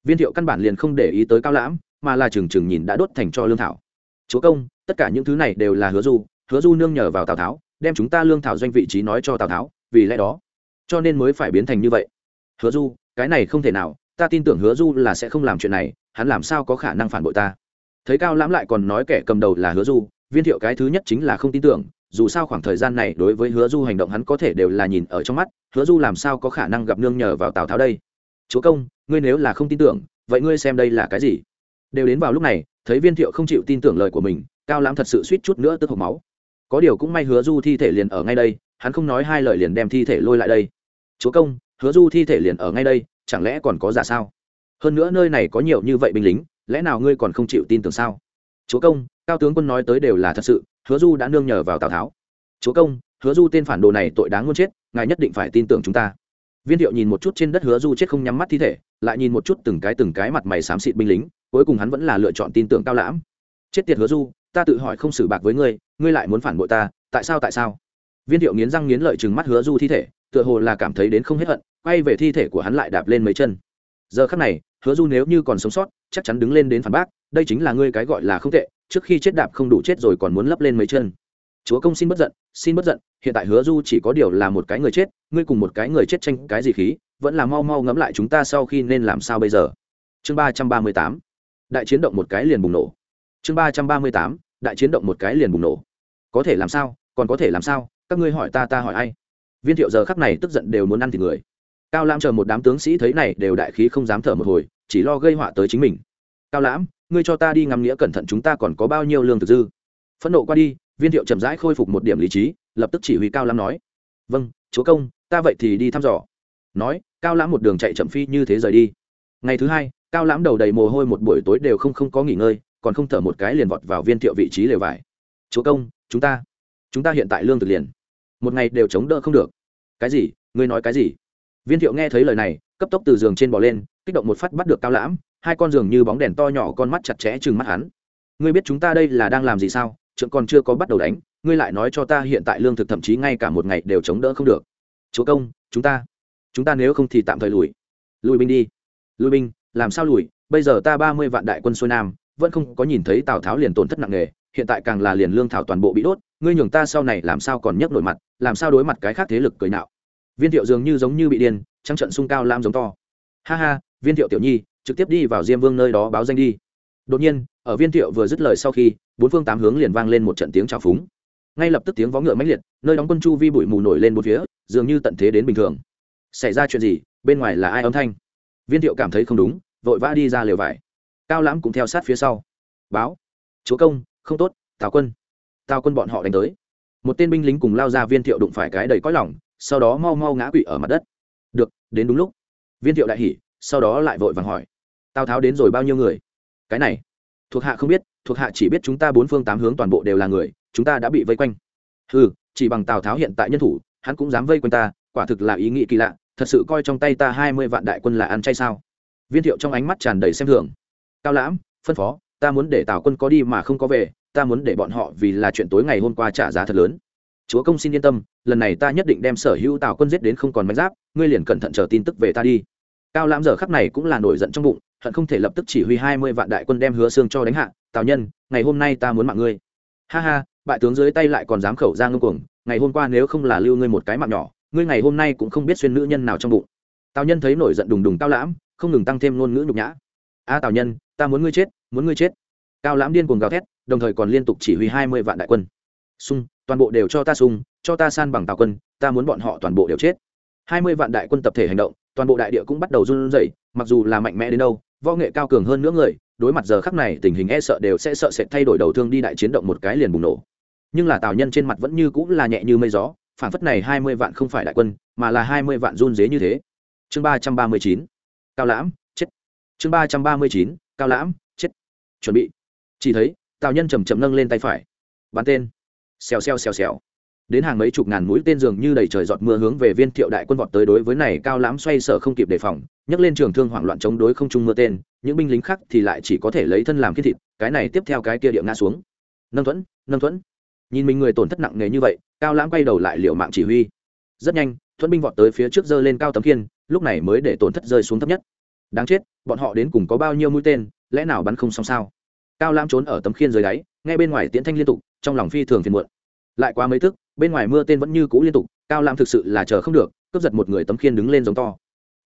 Viên thiệu căn bản liền không để ý tới cao lãm, mà là chừng chừng nhìn đã đốt thành cho lương thảo. Chúa công, tất cả những thứ này đều là hứa du hứa du nương nhờ vào tào tháo, đem chúng ta lương thảo doanh vị trí nói cho tào tháo, vì lẽ đó. Cho nên mới phải biến thành như vậy. Hứa du, cái này không thể nào, ta tin tưởng hứa du là sẽ không làm chuyện này, hắn làm sao có khả năng phản bội ta? Thấy cao lãm lại còn nói kẻ cầm đầu là hứa du, viên thiệu cái thứ nhất chính là không tin tưởng, dù sao khoảng thời gian này đối với hứa du hành động hắn có thể đều là nhìn ở trong mắt, hứa du làm sao có khả năng gặp nương nhờ vào tào tháo đây? Chúa công, ngươi nếu là không tin tưởng, vậy ngươi xem đây là cái gì? Đều đến vào lúc này, thấy viên thiệu không chịu tin tưởng lời của mình, cao lãm thật sự suýt chút nữa tức hộc máu. Có điều cũng may hứa du thi thể liền ở ngay đây, hắn không nói hai lời liền đem thi thể lôi lại đây. Chúa công, hứa du thi thể liền ở ngay đây, chẳng lẽ còn có giả sao? Hơn nữa nơi này có nhiều như vậy binh lính, lẽ nào ngươi còn không chịu tin tưởng sao? Chúa công, cao tướng quân nói tới đều là thật sự, hứa du đã nương nhờ vào tào tháo. Chúa công, hứa du tên phản đồ này tội đáng muốn chết, ngài nhất định phải tin tưởng chúng ta viên thiệu nhìn một chút trên đất hứa du chết không nhắm mắt thi thể, lại nhìn một chút từng cái từng cái mặt mày xám xịt binh lính, cuối cùng hắn vẫn là lựa chọn tin tưởng cao lãm. Chết tiệt hứa du, ta tự hỏi không xử bạc với ngươi ngươi lại muốn phản bội ta, tại sao tại sao? Viên thiệu nghiến răng nghiến lợi chừng mắt hứa du thi thể, tựa hồ là cảm thấy đến không hết hận, quay về thi thể của hắn lại đạp lên mấy chân. Giờ khắc này, hứa du nếu như còn sống sót, chắc chắn đứng lên đến phản bác, đây chính là ngươi cái gọi là không tệ, trước khi chết đạp không đủ chết rồi còn muốn lấp lên mấy chân chúa công xin bất giận, xin bất giận, hiện tại hứa du chỉ có điều là một cái người chết, ngươi cùng một cái người chết tranh cái gì khí, vẫn là mau mau ngẫm lại chúng ta sau khi nên làm sao bây giờ. Chương ba trăm ba mươi tám, đại chiến động một cái liền bùng nổ. Chương ba trăm ba mươi tám, đại chiến động một cái liền bùng nổ. Có thể làm sao, còn có thể làm sao, các ngươi hỏi ta ta hỏi ai? Viên thiệu giờ khắc này tức giận đều muốn ăn thịt người. Cao lãm chờ một đám tướng sĩ thấy này đều đại khí không dám thở một hồi, chỉ lo gây họa tới chính mình. Cao lãm, ngươi cho ta đi ngắm nghĩa cẩn thận chúng ta còn có bao nhiêu lương thực dư? Phẫn nộ qua đi viên thiệu chậm rãi khôi phục một điểm lý trí, lập tức chỉ huy cao lãm nói vâng chúa công, ta vậy thì đi thăm dò. Nói, cao lãm một đường chạy chậm phi như thế rời đi. Ngày thứ hai, cao lãm đầu đầy mồ hôi một buổi tối đều không không có nghỉ ngơi, còn không thở một cái liền vọt vào viên thiệu vị trí lều vải. Chúa công, chúng ta chúng ta hiện tại lương thực liền. Một ngày đều chống đỡ không được. Cái gì? Ngươi nói cái gì? Viên thiệu nghe thấy lời này, cấp tốc từ giường trên bò lên, kích động một phát bắt được cao lãm, hai con giường như bóng đèn to nhỏ con mắt chặt chẽ chừng mắt hắn. Ngươi biết chúng ta đây là đang làm gì sao? Trượng còn chưa có bắt đầu đánh, ngươi lại nói cho ta hiện tại lương thực thậm chí ngay cả một ngày đều chống đỡ không được. Chúa công, chúng ta chúng ta nếu không thì tạm thời lùi. Lùi binh đi. Lùi binh, làm sao lùi? Bây giờ ta ba mươi vạn đại quân xuôi nam, vẫn không có nhìn thấy tào tháo liền tổn thất nặng nề, hiện tại càng là liền lương thảo toàn bộ bị đốt, ngươi nhường ta sau này làm sao còn nhấc nổi mặt, làm sao đối mặt cái khác thế lực cười nạo. Viên thiệu dường như giống như bị điên trăng trận sung cao lam giống to. Ha ha, viên thiệu tiểu nhi, trực tiếp đi vào diêm vương nơi đó báo danh đi. Đột nhiên ở viên thiệu vừa dứt lời sau khi, bốn phương tám hướng liền vang lên một trận tiếng trào phúng. Ngay lập tức tiếng vó ngựa mãnh liệt, nơi đóng quân chu vi bụi mù nổi lên một phía, dường như tận thế đến bình thường. Xảy ra chuyện gì? Bên ngoài là ai âm thanh? Viên thiệu cảm thấy không đúng, vội vã đi ra lều vải. Cao lãm cũng theo sát phía sau. Báo. Chúa công, không tốt, tào quân. Tào quân bọn họ đánh tới. Một tên binh lính cùng lao ra viên thiệu đụng phải cái đầy cõi lỏng sau đó mau mau ngã quỵ ở mặt đất. Được, đến đúng lúc. Viên thiệu đại hỉ, sau đó lại vội vàng hỏi. Tào tháo đến rồi bao nhiêu người? Cái này thuộc hạ không biết, thuộc hạ chỉ biết chúng ta bốn phương tám hướng toàn bộ đều là người, chúng ta đã bị vây quanh. Ừ chỉ bằng tào tháo hiện tại nhân thủ, hắn cũng dám vây quanh ta, quả thực là ý nghĩ kỳ lạ, thật sự coi trong tay ta hai mươi vạn đại quân là ăn chay sao? Viên thiệu trong ánh mắt tràn đầy xem thường. Cao lãm, phân phó, ta muốn để tào quân có đi mà không có về, ta muốn để bọn họ vì là chuyện tối ngày hôm qua trả giá thật lớn. Chúa công xin yên tâm, lần này ta nhất định đem sở hữu tào quân giết đến không còn mánh giáp, ngươi liền cẩn thận chờ tin tức về ta đi. Cao lãm giờ khắc này cũng là nổi giận trong bụng hận không thể lập tức chỉ huy hai mươi vạn đại quân đem hứa xương cho đánh hạ, tào nhân, ngày hôm nay ta muốn mạng ngươi. Ha ha, bại tướng dưới tay lại còn dám khẩu ra ngưng cuồng, ngày hôm qua nếu không là lưu ngươi một cái mạng nhỏ, ngươi ngày hôm nay cũng không biết xuyên nữ nhân nào trong bụng. Tào nhân thấy nổi giận đùng đùng cao lãm, không ngừng tăng thêm ngôn ngữ nhục nhã. A tào nhân, ta muốn ngươi chết, muốn ngươi chết. Cao lãm điên cuồng gào thét, đồng thời còn liên tục chỉ huy hai mươi vạn đại quân. Sung toàn bộ đều cho ta sung cho ta san bằng tào quân, ta muốn bọn họ toàn bộ đều chết. Hai mươi vạn đại quân tập thể hành động, toàn bộ đại địa cũng bắt đầu run rẩy, mặc dù là mạnh mẽ đến đâu võ nghệ cao cường hơn nữa người, đối mặt giờ khắc này, tình hình e sợ đều sẽ sợ sẽ thay đổi đầu thương đi đại chiến động một cái liền bùng nổ. Nhưng là tào nhân trên mặt vẫn như cũng là nhẹ như mây gió, phản phất này hai mươi vạn không phải đại quân, mà là hai mươi vạn run dế như thế. Chương ba trăm ba mươi chín, cao lãm, chết. Chương ba trăm ba mươi chín, cao lãm, chết. Chuẩn bị. Chỉ thấy, tào nhân chầm chậm nâng lên tay phải. Bắn tên. Xèo xèo xèo xèo đến hàng mấy chục ngàn mũi tên dường như đầy trời giọt mưa hướng về viên thiệu đại quân vọt tới đối với này cao lãm xoay sở không kịp đề phòng, nhấc lên trường thương hoảng loạn chống đối không trung mưa tên, những binh lính khác thì lại chỉ có thể lấy thân làm thiết thịt, cái này tiếp theo cái kia địa ngã xuống. Nâng thuẫn nâng thuẫn. Nhìn mình người tổn thất nặng nề như vậy, cao lãm quay đầu lại liệu mạng chỉ huy. Rất nhanh, thuẫn binh vọt tới phía trước giơ lên cao tấm kiên lúc này mới để tổn thất rơi xuống thấp nhất. Đáng chết, bọn họ đến cùng có bao nhiêu mũi tên, lẽ nào bắn không xong sao? Cao lãm trốn ở tấm khiên dưới đáy ngay bên ngoài tiễn thanh liên tục, trong lòng phi thường phiền muộn. Lại qua mấy tức bên ngoài mưa tên vẫn như cũ liên tục, cao lãm thực sự là chờ không được, cướp giật một người tấm khiên đứng lên giống to.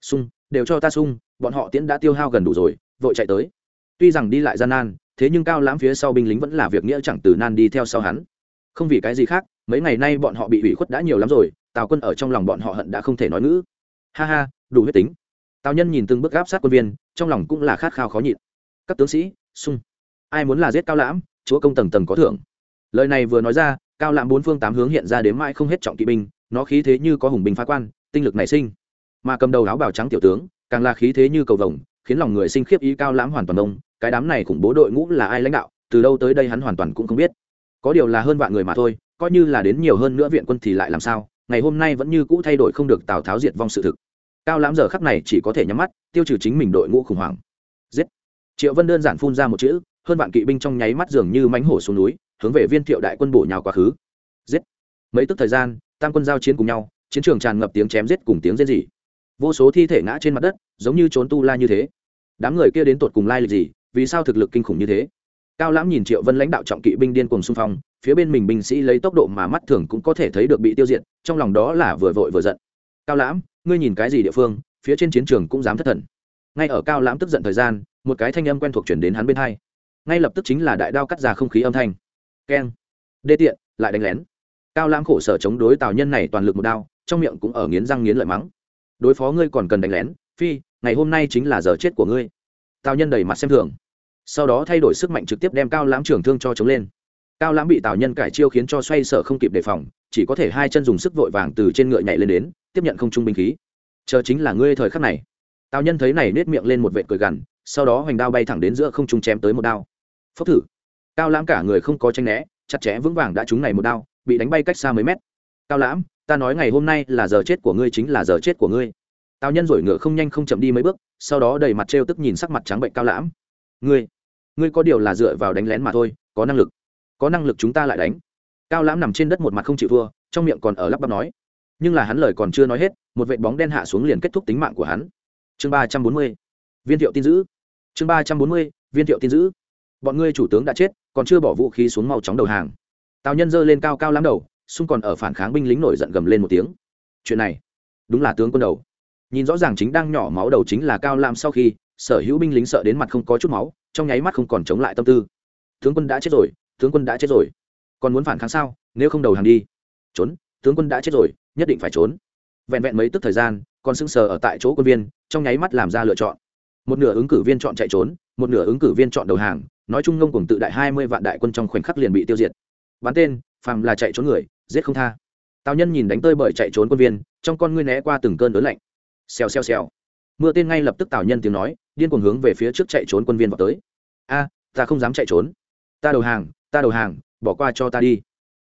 Sung, đều cho ta sung, bọn họ tiễn đã tiêu hao gần đủ rồi, vội chạy tới. Tuy rằng đi lại gian nan, thế nhưng cao lãm phía sau binh lính vẫn là việc nghĩa chẳng từ nan đi theo sau hắn. Không vì cái gì khác, mấy ngày nay bọn họ bị ủy khuất đã nhiều lắm rồi, tào quân ở trong lòng bọn họ hận đã không thể nói ngữ. Ha ha, đủ huyết tính. Tào nhân nhìn từng bước gáp sát quân viên, trong lòng cũng là khát khao khó nhịn. Các tướng sĩ, sung, ai muốn là giết cao lãm, chúa công tầng tầng có thưởng. Lời này vừa nói ra cao lãm bốn phương tám hướng hiện ra đến mãi không hết trọng kỵ binh, nó khí thế như có hùng binh phá quan, tinh lực nảy sinh. Mà cầm đầu áo bào trắng tiểu tướng, càng là khí thế như cầu vồng, khiến lòng người sinh khiếp ý cao lãm hoàn toàn đông, cái đám này khủng bố đội ngũ là ai lãnh đạo, từ đâu tới đây hắn hoàn toàn cũng không biết. Có điều là hơn vạn người mà thôi, coi như là đến nhiều hơn nữa viện quân thì lại làm sao, ngày hôm nay vẫn như cũ thay đổi không được tào tháo diệt vong sự thực. Cao lãm giờ khắc này chỉ có thể nhắm mắt, tiêu trừ chính mình đội ngũ khủng hoảng. Giết. Triệu vân đơn giản phun ra một chữ, hơn vạn kỵ binh trong nháy mắt dường như mánh hổ xuống núi hướng về viên thiệu đại quân bổ nhào quá khứ. Giết. Mấy tức thời gian, tam quân giao chiến cùng nhau, chiến trường tràn ngập tiếng chém giết cùng tiếng rên rỉ. Vô số thi thể ngã trên mặt đất, giống như trốn tu la như thế. Đám người kia đến tột cùng lai lịch gì, vì sao thực lực kinh khủng như thế? Cao lãm nhìn triệu vân lãnh đạo trọng kỵ binh điên cùng xung phong, phía bên mình binh sĩ lấy tốc độ mà mắt thường cũng có thể thấy được bị tiêu diệt, trong lòng đó là vừa vội vừa giận. Cao lãm, ngươi nhìn cái gì địa phương, phía trên chiến trường cũng dám thất thần. Ngay ở cao lãm tức giận thời gian, một cái thanh âm quen thuộc chuyển đến hắn bên hai. Ngay lập tức chính là đại đao cắt ra không khí âm thanh keng. Đê tiện, lại đánh lén. Cao lãm khổ sở chống đối tào nhân này toàn lực một đao, trong miệng cũng ở nghiến răng nghiến lợi mắng. Đối phó ngươi còn cần đánh lén, phi, ngày hôm nay chính là giờ chết của ngươi. Tào nhân đầy mặt xem thường. Sau đó thay đổi sức mạnh trực tiếp đem cao lãm trưởng thương cho chống lên. Cao lãm bị tào nhân cải chiêu khiến cho xoay sở không kịp đề phòng, chỉ có thể hai chân dùng sức vội vàng từ trên ngựa nhảy lên đến, tiếp nhận không trung binh khí. Chờ chính là ngươi thời khắc này. Tào nhân thấy này nết miệng lên một vệ cười gằn, sau đó hoành đao bay thẳng đến giữa không trung chém tới một đao. Phốc thử cao lãm cả người không có tranh né, chặt chẽ vững vàng đã trúng này một đao, bị đánh bay cách xa mấy mét. Cao lãm, ta nói ngày hôm nay là giờ chết của ngươi chính là giờ chết của ngươi. Tào nhân rồi ngựa không nhanh không chậm đi mấy bước, sau đó đầy mặt trêu tức nhìn sắc mặt trắng bệnh cao lãm. Ngươi ngươi có điều là dựa vào đánh lén mà thôi, có năng lực, có năng lực chúng ta lại đánh. Cao lãm nằm trên đất một mặt không chịu thua, trong miệng còn ở lắp bắp nói. Nhưng là hắn lời còn chưa nói hết, một vệ bóng đen hạ xuống liền kết thúc tính mạng của hắn. Chương ba trăm bốn mươi, viên thiệu tin giữ. Chương ba trăm bốn mươi, viên thiệu tin giữ. Bọn ngươi chủ tướng đã chết còn chưa bỏ vũ khí xuống mau chóng đầu hàng. Tào nhân giơ lên cao cao lắm đầu, xung còn ở phản kháng binh lính nổi giận gầm lên một tiếng. Chuyện này, đúng là tướng quân đầu. Nhìn rõ ràng chính đang nhỏ máu đầu chính là cao lam sau khi, sở hữu binh lính sợ đến mặt không có chút máu, trong nháy mắt không còn chống lại tâm tư. Tướng quân đã chết rồi, tướng quân đã chết rồi. Còn muốn phản kháng sao? Nếu không đầu hàng đi. Trốn, tướng quân đã chết rồi, nhất định phải trốn. Vẹn vẹn mấy tức thời gian, còn sưng sờ ở tại chỗ quân viên, trong nháy mắt làm ra lựa chọn. Một nửa ứng cử viên chọn chạy trốn, một nửa ứng cử viên chọn đầu hàng nói chung ngông cùng tự đại hai mươi vạn đại quân trong khoảnh khắc liền bị tiêu diệt. Bắn tên, phàm là chạy trốn người, giết không tha. Tào nhân nhìn đánh tơi bởi chạy trốn quân viên, trong con ngươi né qua từng cơn lớn lạnh. Xèo xèo xèo. Mưa tên ngay lập tức tào nhân tiếng nói, điên cuồng hướng về phía trước chạy trốn quân viên vào tới. A, ta không dám chạy trốn. Ta đầu hàng, ta đầu hàng, bỏ qua cho ta đi.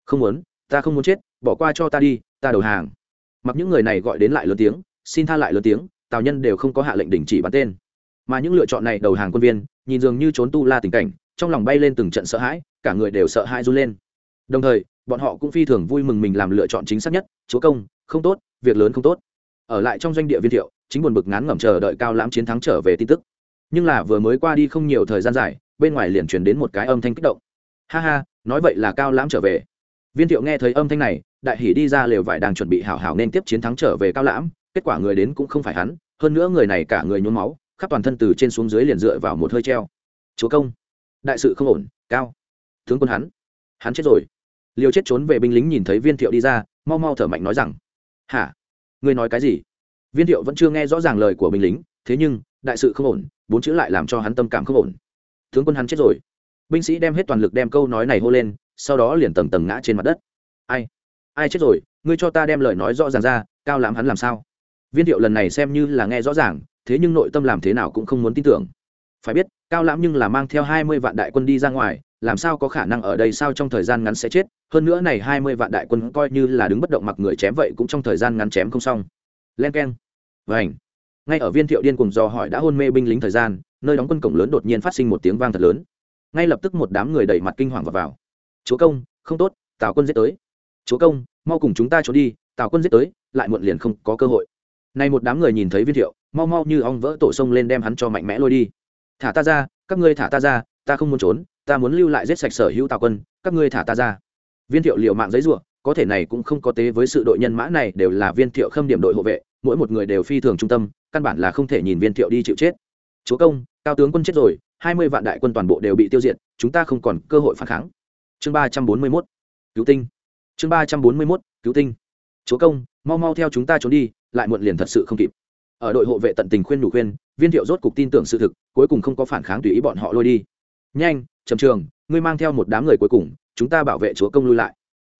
Không muốn, ta không muốn chết, bỏ qua cho ta đi, ta đầu hàng. Mặc những người này gọi đến lại lớn tiếng, xin tha lại lớn tiếng, tào nhân đều không có hạ lệnh đình chỉ bắn tên mà những lựa chọn này đầu hàng quân viên, nhìn dường như trốn tu la tình cảnh, trong lòng bay lên từng trận sợ hãi, cả người đều sợ hãi run lên. Đồng thời, bọn họ cũng phi thường vui mừng mình làm lựa chọn chính xác nhất, chúa công, không tốt, việc lớn không tốt. Ở lại trong doanh địa viên thiệu, chính buồn bực ngán ngẩm chờ đợi cao lãm chiến thắng trở về tin tức. Nhưng là vừa mới qua đi không nhiều thời gian dài, bên ngoài liền truyền đến một cái âm thanh kích động. Ha ha, nói vậy là cao lãm trở về. Viên thiệu nghe thấy âm thanh này, đại hỉ đi ra lều vải đang chuẩn bị hảo hảo nên tiếp chiến thắng trở về cao lãm, kết quả người đến cũng không phải hắn, hơn nữa người này cả người nhuốm máu khắp toàn thân từ trên xuống dưới liền dựa vào một hơi treo. Chúa công, đại sự không ổn, cao. Tướng quân hắn hắn chết rồi. Liều chết trốn về binh lính nhìn thấy viên thiệu đi ra, mau mau thở mạnh nói rằng, hả? Ngươi nói cái gì? Viên thiệu vẫn chưa nghe rõ ràng lời của binh lính, thế nhưng, đại sự không ổn, bốn chữ lại làm cho hắn tâm cảm không ổn. Tướng quân hắn chết rồi. Binh sĩ đem hết toàn lực đem câu nói này hô lên, sau đó liền tầng tầng ngã trên mặt đất. Ai? Ai chết rồi? Ngươi cho ta đem lời nói rõ ràng ra, cao làm hắn làm sao? Viên thiệu lần này xem như là nghe rõ ràng thế nhưng nội tâm làm thế nào cũng không muốn tin tưởng. Phải biết cao lãm nhưng là mang theo hai mươi vạn đại quân đi ra ngoài làm sao có khả năng ở đây sao trong thời gian ngắn sẽ chết? Hơn nữa này hai mươi vạn đại quân coi như là đứng bất động mặc người chém vậy cũng trong thời gian ngắn chém không xong. Len k e n vảnh ngay ở viên thiệu điên cùng dò hỏi đã hôn mê binh lính thời gian nơi đóng quân cổng lớn đột nhiên phát sinh một tiếng vang thật lớn. Ngay lập tức một đám người đẩy mặt kinh hoàng vào, vào. chúa công không tốt tào quân giết tới. Chúa công mau cùng chúng ta trốn đi tào quân giết tới lại muộn liền không có cơ hội nay một đám người nhìn thấy viên thiệu, mau mau như ong vỡ tổ sông lên đem hắn cho mạnh mẽ lôi đi. Thả ta ra, các ngươi thả ta ra, ta không muốn trốn, ta muốn lưu lại giết sạch sở hữu tào quân, các ngươi thả ta ra. Viên thiệu liều mạng giấy ruộng có thể này cũng không có tế với sự đội nhân mã này, đều là viên thiệu khâm điểm đội hộ vệ, mỗi một người đều phi thường trung tâm, căn bản là không thể nhìn viên thiệu đi chịu chết. Chúa công, cao tướng quân chết rồi, hai mươi vạn đại quân toàn bộ đều bị tiêu diệt, chúng ta không còn cơ hội phản kháng. Chương ba trăm bốn mươi mốt, cứu tinh. Chương ba trăm bốn mươi mốt, cứu tinh chúa công, mau mau theo chúng ta trốn đi, lại muộn liền thật sự không kịp. Ở đội hộ vệ tận tình khuyên đủ khuyên, viên thiệu rốt cục tin tưởng sự thực, cuối cùng không có phản kháng tùy ý bọn họ lôi đi. Nhanh, trầm trường, ngươi mang theo một đám người cuối cùng, chúng ta bảo vệ chúa công lui lại.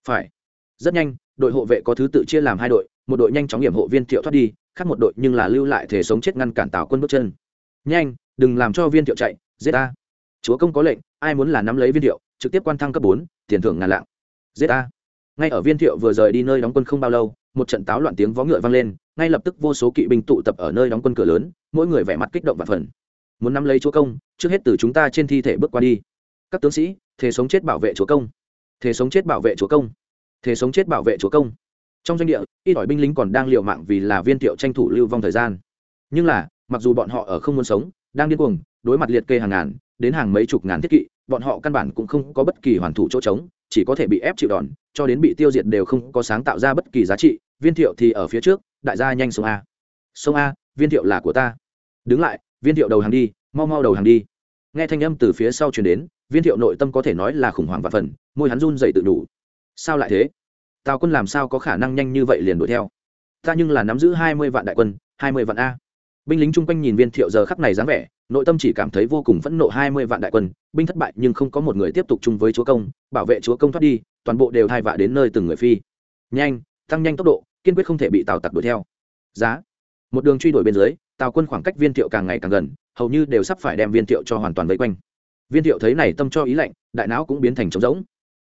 Phải. Rất nhanh, đội hộ vệ có thứ tự chia làm hai đội, một đội nhanh chóng hiểm hộ viên thiệu thoát đi, khác một đội nhưng là lưu lại thể sống chết ngăn cản tào quân bước chân. Nhanh, đừng làm cho viên thiệu chạy, giết ta. Chúa công có lệnh, ai muốn là nắm lấy viên thiệu, trực tiếp quan thăng cấp bốn, tiền thưởng ngàn lạng. Giết ta ngay ở viên thiệu vừa rời đi nơi đóng quân không bao lâu, một trận táo loạn tiếng vó ngựa vang lên, ngay lập tức vô số kỵ binh tụ tập ở nơi đóng quân cửa lớn, mỗi người vẻ mặt kích động và phần muốn nắm lấy chúa công, trước hết từ chúng ta trên thi thể bước qua đi. Các tướng sĩ thế sống chết bảo vệ chúa công. Thế sống chết bảo vệ chúa công. Thế sống chết bảo vệ chúa công. Trong doanh địa, ít ỏi binh lính còn đang liều mạng vì là viên thiệu tranh thủ lưu vong thời gian. Nhưng là, mặc dù bọn họ ở không muốn sống, đang điên cuồng, đối mặt liệt kê hàng ngàn, đến hàng mấy chục ngàn thiết kỵ, bọn họ căn bản cũng không có bất kỳ hoàn thủ chỗ trống chỉ có thể bị ép chịu đòn, cho đến bị tiêu diệt đều không có sáng tạo ra bất kỳ giá trị. Viên thiệu thì ở phía trước, đại gia nhanh sông a. Sông a, viên thiệu là của ta. Đứng lại, viên thiệu đầu hàng đi, mau mau đầu hàng đi. Nghe thanh âm từ phía sau chuyển đến, viên thiệu nội tâm có thể nói là khủng hoảng và phần, môi hắn run dậy tự đủ. Sao lại thế? Tào quân làm sao có khả năng nhanh như vậy liền đuổi theo? Ta nhưng là nắm giữ hai mươi vạn đại quân, hai mươi vạn a. Binh lính chung quanh nhìn viên thiệu giờ khắc này dáng vẻ, nội tâm chỉ cảm thấy vô cùng phẫn nộ hai mươi vạn đại quân binh thất bại nhưng không có một người tiếp tục chung với chúa công, bảo vệ chúa công thoát đi, toàn bộ đều thai vạ đến nơi từng người phi. Nhanh, tăng nhanh tốc độ, kiên quyết không thể bị tào tặc đuổi theo. Giá. Một đường truy đuổi bên dưới, tào quân khoảng cách viên thiệu càng ngày càng gần, hầu như đều sắp phải đem viên thiệu cho hoàn toàn vây quanh. Viên thiệu thấy này tâm cho ý lạnh, đại não cũng biến thành trống rỗng.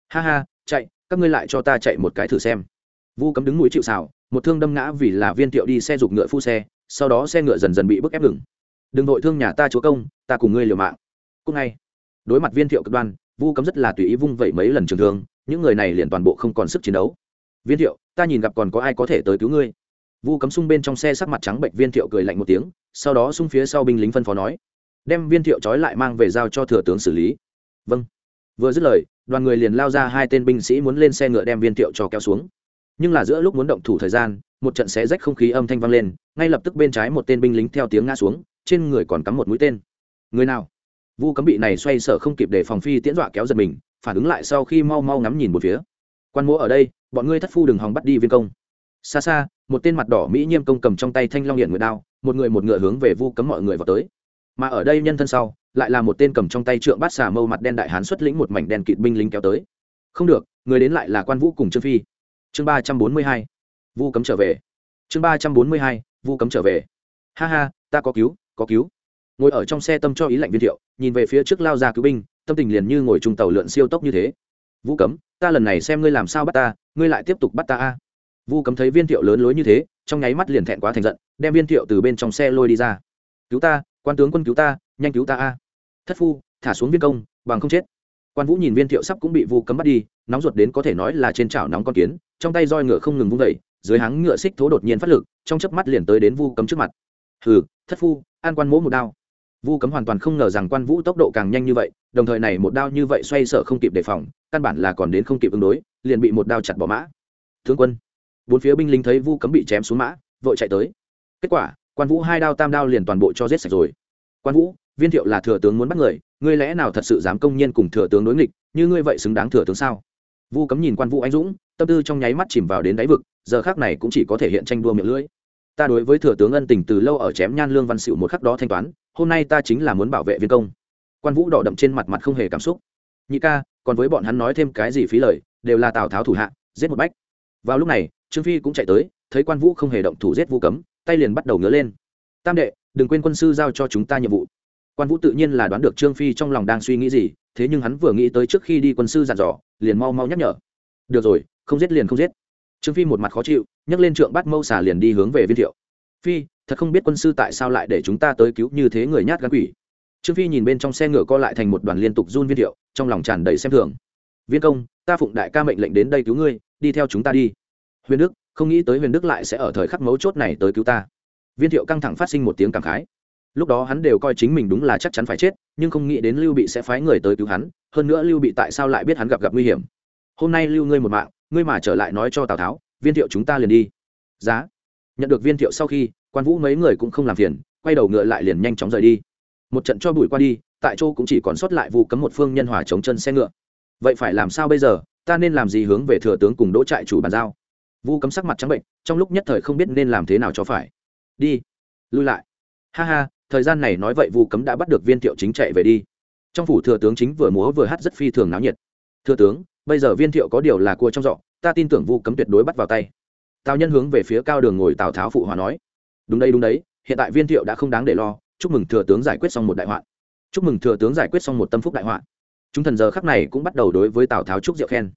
Ha ha, chạy, các ngươi lại cho ta chạy một cái thử xem. Vu cấm đứng mũi chịu xào một thương đâm ngã vì là viên thiệu đi xe giục ngựa phu xe, sau đó xe ngựa dần dần bị bức ép ngừng. Đừng đội thương nhà ta chúa công, ta cùng ngươi liều mạng. Cúc ngay đối mặt viên thiệu cực đoan, vu cấm rất là tùy ý vung vẩy mấy lần trường thương, những người này liền toàn bộ không còn sức chiến đấu. Viên thiệu, ta nhìn gặp còn có ai có thể tới cứu ngươi? Vu cấm sung bên trong xe sắc mặt trắng bệnh viên thiệu cười lạnh một tiếng, sau đó sung phía sau binh lính phân phó nói, đem viên thiệu trói lại mang về giao cho thừa tướng xử lý. Vâng. Vừa dứt lời, đoàn người liền lao ra hai tên binh sĩ muốn lên xe ngựa đem viên thiệu cho kéo xuống. Nhưng là giữa lúc muốn động thủ thời gian, một trận xé rách không khí âm thanh vang lên, ngay lập tức bên trái một tên binh lính theo tiếng ngã xuống, trên người còn cắm một mũi tên. Người nào? Vu cấm bị này xoay sở không kịp để phòng phi tiễn dọa kéo giật mình, phản ứng lại sau khi mau mau ngắm nhìn một phía. Quan múa ở đây, bọn ngươi thất phu đừng hòng bắt đi viên công. Xa xa, một tên mặt đỏ mỹ nhiêm công cầm trong tay thanh long hiện nguyệt đao, một người một ngựa hướng về vu cấm mọi người vào tới. Mà ở đây nhân thân sau, lại là một tên cầm trong tay trượng bát xà mâu mặt đen đại hán xuất lĩnh một mảnh đen kịt binh lính kéo tới. Không được, người đến lại là quan vũ cùng trương phi. Chương ba trăm bốn mươi hai, vu cấm trở về. Chương ba trăm bốn mươi hai, vu cấm trở về. Ha ha, ta có cứu có cứu ngồi ở trong xe tâm cho ý lạnh viên thiệu, nhìn về phía trước lao ra cứu binh, tâm tình liền như ngồi chung tàu lượn siêu tốc như thế. Vu cấm, ta lần này xem ngươi làm sao bắt ta, ngươi lại tiếp tục bắt ta a. Vu cấm thấy viên thiệu lớn lối như thế, trong nháy mắt liền thẹn quá thành giận, đem viên thiệu từ bên trong xe lôi đi ra. Cứu ta, quan tướng quân cứu ta, nhanh cứu ta a. Thất phu, thả xuống viên công, bằng không chết. Quan vũ nhìn viên thiệu sắp cũng bị vu cấm bắt đi, nóng ruột đến có thể nói là trên chảo nóng con kiến, trong tay roi ngựa không ngừng vung vẩy dưới háng ngựa xích thố đột nhiên phát lực, trong chớp mắt liền tới đến vu cấm trước mặt. Hừ, thất phu, an quan mỗ một đao vu cấm hoàn toàn không ngờ rằng quan vũ tốc độ càng nhanh như vậy, đồng thời này một đao như vậy xoay sở không kịp đề phòng, căn bản là còn đến không kịp ứng đối, liền bị một đao chặt bỏ mã. Tướng quân, bốn phía binh lính thấy vu cấm bị chém xuống mã, vội chạy tới. Kết quả, quan vũ hai đao tam đao liền toàn bộ cho giết sạch rồi. Quan vũ, viên thiệu là thừa tướng muốn bắt người, ngươi lẽ nào thật sự dám công nhiên cùng thừa tướng đối nghịch, như ngươi vậy xứng đáng thừa tướng sao? Vu cấm nhìn quan vũ anh dũng, tâm tư trong nháy mắt chìm vào đến đáy vực, giờ khác này cũng chỉ có thể hiện tranh đua miệng lưỡi. Ta đối với thừa tướng ân tình từ lâu ở chém nhan lương văn xịu một khắc đó thanh toán hôm nay ta chính là muốn bảo vệ viên công. Quan vũ đỏ đậm trên mặt mặt không hề cảm xúc. Nhị ca, còn với bọn hắn nói thêm cái gì phí lời, đều là tào tháo thủ hạ, giết một bách. Vào lúc này, trương phi cũng chạy tới, thấy quan vũ không hề động thủ giết vu cấm, tay liền bắt đầu ngứa lên. Tam đệ, đừng quên quân sư giao cho chúng ta nhiệm vụ. Quan vũ tự nhiên là đoán được trương phi trong lòng đang suy nghĩ gì, thế nhưng hắn vừa nghĩ tới trước khi đi quân sư dặn dò, liền mau mau nhắc nhở. Được rồi, không giết liền không giết. Trương phi một mặt khó chịu, nhấc lên trượng bắt mâu xả liền đi hướng về viên thiệu phi, thật không biết quân sư tại sao lại để chúng ta tới cứu như thế người nhát gan quỷ. Trương phi nhìn bên trong xe ngựa co lại thành một đoàn liên tục run viên thiệu trong lòng tràn đầy xem thường. Viên công, ta phụng đại ca mệnh lệnh đến đây cứu ngươi, đi theo chúng ta đi. Huyền đức, không nghĩ tới huyền đức lại sẽ ở thời khắc mấu chốt này tới cứu ta. Viên thiệu căng thẳng phát sinh một tiếng cảm khái. Lúc đó hắn đều coi chính mình đúng là chắc chắn phải chết, nhưng không nghĩ đến lưu bị sẽ phái người tới cứu hắn, hơn nữa lưu bị tại sao lại biết hắn gặp gặp nguy hiểm. Hôm nay lưu ngươi một mạng, ngươi mà trở lại nói cho tào tháo, viên thiệu chúng ta liền đi. Giá nhận được viên thiệu sau khi, quan vũ mấy người cũng không làm phiền, quay đầu ngựa lại liền nhanh chóng rời đi. Một trận cho bụi qua đi, tại chỗ cũng chỉ còn sót lại vụ cấm một phương nhân hòa chống chân xe ngựa. Vậy phải làm sao bây giờ? Ta nên làm gì hướng về thừa tướng cùng đỗ trại chủ bàn giao? Vu cấm sắc mặt trắng bệnh, trong lúc nhất thời không biết nên làm thế nào cho phải. Đi, lui lại. Ha ha, thời gian này nói vậy vu cấm đã bắt được viên thiệu chính chạy về đi. Trong phủ thừa tướng chính vừa múa vừa hát rất phi thường náo nhiệt. Thừa tướng, bây giờ viên thiệu có điều là cua trong giọ ta tin tưởng vu cấm tuyệt đối bắt vào tay tào nhân hướng về phía cao đường ngồi tào tháo phụ hòa nói, đúng đây đúng đấy, hiện tại viên thiệu đã không đáng để lo, chúc mừng thừa tướng giải quyết xong một đại họa. Chúc mừng thừa tướng giải quyết xong một tâm phúc đại họa. Chúng thần giờ khắc này cũng bắt đầu đối với tào tháo chúc diệu khen.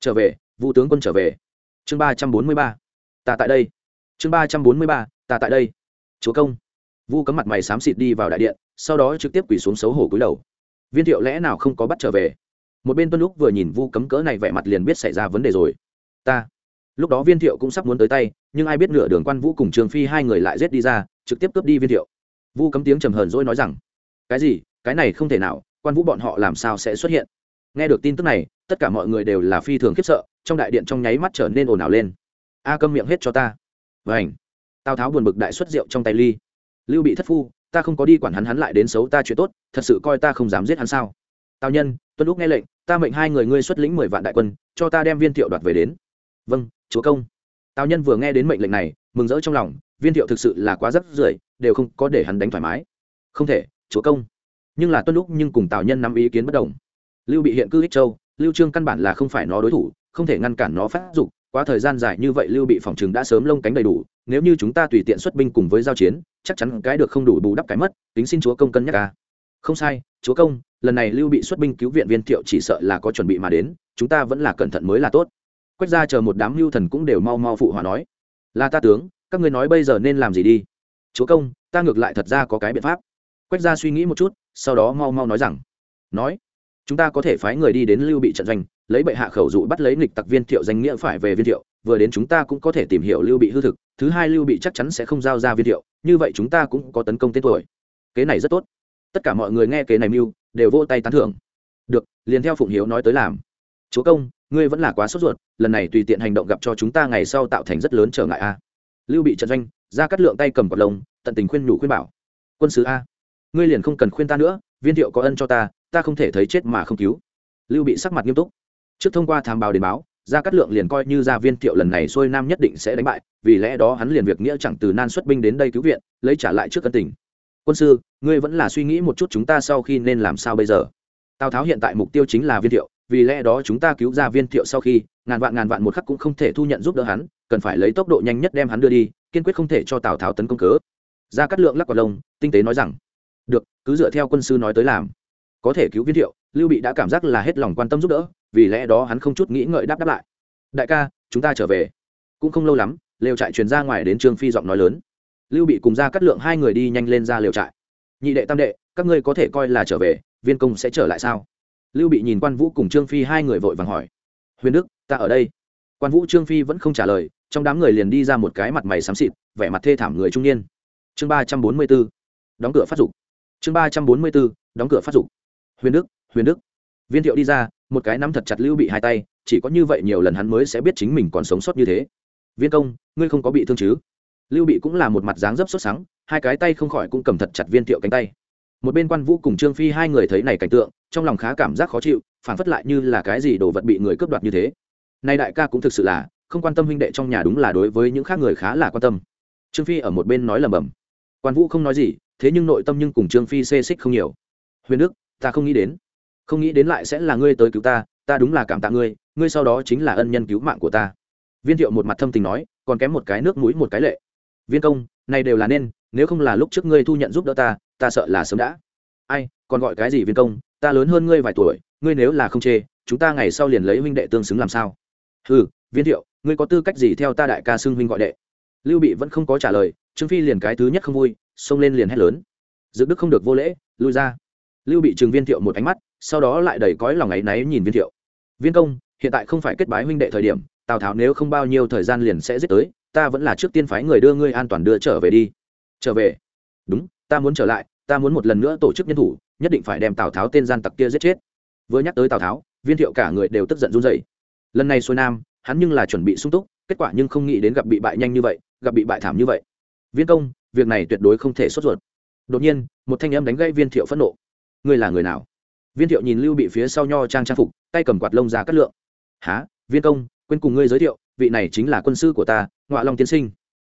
Trở về, vu tướng quân trở về. Chương ba trăm bốn mươi ba. Ta tại đây. Chương ba trăm bốn mươi ba. Ta tại đây. Chúa công. Vu cấm mặt mày xám xịt đi vào đại điện, sau đó trực tiếp quỳ xuống xấu hổ cúi đầu. Viên thiệu lẽ nào không có bắt trở về? Một bên tuân lúc vừa nhìn vu cấm cỡ này vẻ mặt liền biết xảy ra vấn đề rồi. Ta lúc đó viên thiệu cũng sắp muốn tới tay, nhưng ai biết nửa đường quan vũ cùng trường phi hai người lại rết đi ra, trực tiếp cướp đi viên thiệu. Vu cấm tiếng trầm hờn dỗi nói rằng, cái gì? Cái này không thể nào, quan vũ bọn họ làm sao sẽ xuất hiện? Nghe được tin tức này, tất cả mọi người đều là phi thường khiếp sợ, trong đại điện trong nháy mắt trở nên ồn ào lên. A câm miệng hết cho ta. Vảnh tào tháo buồn bực đại xuất rượu trong tay ly. Lưu bị thất phu, ta không có đi quản hắn hắn lại đến xấu ta chuyện tốt, thật sự coi ta không dám giết hắn sao? Tào nhân, tuân lúc nghe lệnh, ta mệnh hai người ngươi xuất lĩnh mười vạn đại quân, cho ta đem viên thiệu đoạt về đến. Vâng chúa công. Tào nhân vừa nghe đến mệnh lệnh này, mừng rỡ trong lòng, viên thiệu thực sự là quá rất rưởi, đều không có để hắn đánh thoải mái. Không thể, chúa công. Nhưng là tuân lúc nhưng cùng tào nhân nắm ý kiến bất đồng. Lưu bị hiện cư ích châu, lưu trương căn bản là không phải nó đối thủ, không thể ngăn cản nó phát dục. Quá thời gian dài như vậy lưu bị phòng trừng đã sớm lông cánh đầy đủ, nếu như chúng ta tùy tiện xuất binh cùng với giao chiến, chắc chắn cái được không đủ bù đắp cái mất tính xin chúa công cân nhắc ca không sai, chúa công, lần này lưu bị xuất binh cứu viện viên thiệu chỉ sợ là có chuẩn bị mà đến, chúng ta vẫn là cẩn thận mới là tốt quách ra chờ một đám lưu thần cũng đều mau mau phụ hòa nói, là ta tướng, các ngươi nói bây giờ nên làm gì đi? Chúa công, ta ngược lại thật ra có cái biện pháp. Quách ra suy nghĩ một chút, sau đó mau mau nói rằng, nói, chúng ta có thể phái người đi đến lưu bị trận doanh, lấy bệ hạ khẩu dụ bắt lấy nghịch tặc viên thiệu danh nghĩa phải về viên thiệu, vừa đến chúng ta cũng có thể tìm hiểu lưu bị hư thực, thứ hai lưu bị chắc chắn sẽ không giao ra viên thiệu, như vậy chúng ta cũng có tấn công tên tuổi. Kế này rất tốt. Tất cả mọi người nghe kế này mưu, đều vô tay tán thưởng. Được, liền theo phụng hiếu nói tới làm. Chúa công ngươi vẫn là quá sốt ruột, lần này tùy tiện hành động gặp cho chúng ta ngày sau tạo thành rất lớn trở ngại a. Lưu bị trận doanh, ra cắt lượng tay cầm cọt lồng tận tình khuyên nhủ khuyên bảo. Quân sứ a, ngươi liền không cần khuyên ta nữa, viên thiệu có ân cho ta ta không thể thấy chết mà không cứu. Lưu bị sắc mặt nghiêm túc. Trước thông qua tham báo đến báo, ra cắt lượng liền coi như gia viên thiệu lần này xuôi nam nhất định sẽ đánh bại, vì lẽ đó hắn liền việc nghĩa chẳng từ nan xuất binh đến đây cứu viện, lấy trả lại trước cân tình. Quân sư, ngươi vẫn là suy nghĩ một chút chúng ta sau khi nên làm sao bây giờ? Tào tháo hiện tại mục tiêu chính là viên thiệu vì lẽ đó chúng ta cứu ra viên thiệu sau khi, ngàn vạn ngàn vạn một khắc cũng không thể thu nhận giúp đỡ hắn, cần phải lấy tốc độ nhanh nhất đem hắn đưa đi, kiên quyết không thể cho tào tháo tấn công cớ. Ra cắt lượng lắc quả lông, tinh tế nói rằng, được, cứ dựa theo quân sư nói tới làm. Có thể cứu viên thiệu, lưu bị đã cảm giác là hết lòng quan tâm giúp đỡ, vì lẽ đó hắn không chút nghĩ ngợi đáp đáp lại. Đại ca, chúng ta trở về. Cũng không lâu lắm, lều trại truyền ra ngoài đến trương phi giọng nói lớn. Lưu bị cùng ra cắt lượng hai người đi nhanh lên ra lều trại. Nhị đệ tam đệ, các ngươi có thể coi là trở về, viên công sẽ trở lại sao? Lưu bị nhìn quan vũ cùng trương phi hai người vội vàng hỏi, huyền đức, ta ở đây. Quan vũ, trương phi vẫn không trả lời, trong đám người liền đi ra một cái mặt mày xám xịt, vẻ mặt thê thảm người trung niên. Chương ba trăm bốn mươi b ố đóng cửa phát dục. Chương ba trăm bốn mươi b ố đóng cửa phát dục. Huyền đức huyền đức. Viên thiệu đi ra, một cái nắm thật chặt lưu bị hai tay, chỉ có như vậy nhiều lần hắn mới sẽ biết chính mình còn sống sót như thế. Viên công, ngươi không có bị thương chứ? Lưu bị cũng là một mặt dáng dấp sốt sắng, hai cái tay không khỏi cũng cầm thật chặt viên thiệu cánh tay một bên quan vũ cùng trương phi hai người thấy này cảnh tượng, trong lòng khá cảm giác khó chịu, phản phất lại như là cái gì đồ vật bị người cướp đoạt như thế. Nay đại ca cũng thực sự là, không quan tâm huynh đệ trong nhà đúng là đối với những khác người khá là quan tâm. Trương phi ở một bên nói lầm bầm quan vũ không nói gì, thế nhưng nội tâm nhưng cùng trương phi xê xích không nhiều. Huyền đức, ta không nghĩ đến. Không nghĩ đến lại sẽ là ngươi tới cứu ta ta đúng là cảm tạ ngươi ngươi sau đó chính là ân nhân cứu mạng của ta. Viên thiệu một mặt thâm tình nói, còn kém một cái nước mũi một cái lệ. Viên công, này đều là nên, nếu không là lúc trước ngươi thu nhận giúp đỡ ta ta sợ là sớm đã. Ai, còn gọi cái gì viên công? Ta lớn hơn ngươi vài tuổi, ngươi nếu là không chê, chúng ta ngày sau liền lấy huynh đệ tương xứng làm sao? Ừ viên thiệu, ngươi có tư cách gì theo ta đại ca xưng huynh gọi đệ? Lưu bị vẫn không có trả lời, trương phi liền cái thứ nhất không vui, xông lên liền hét lớn. Dự đức không được vô lễ, lui ra. Lưu bị trừng viên thiệu một ánh mắt, sau đó lại đầy cõi lòng áy náy nhìn viên thiệu. Viên công, hiện tại không phải kết bái huynh đệ thời điểm, tào tháo nếu không bao nhiêu thời gian liền sẽ giết tới, ta vẫn là trước tiên phái người đưa ngươi an toàn đưa trở về đi. Trở về? Đúng ta muốn trở lại, ta muốn một lần nữa tổ chức nhân thủ, nhất định phải đem tào tháo tên gian tặc kia giết chết. Vừa nhắc tới tào tháo, viên thiệu cả người đều tức giận run dậy lần này xuôi nam, hắn nhưng là chuẩn bị sung túc, kết quả nhưng không nghĩ đến gặp bị bại nhanh như vậy, gặp bị bại thảm như vậy. Viên công, việc này tuyệt đối không thể sốt ruột. Đột nhiên, một thanh em đánh gây viên thiệu phẫn nộ. Ngươi là người nào? Viên thiệu nhìn lưu bị phía sau nho trang trang phục, tay cầm quạt lông ra cắt lượng. Há viên công, quên cùng ngươi giới thiệu, vị này chính là quân sư của ta, ngọa long tiên sinh.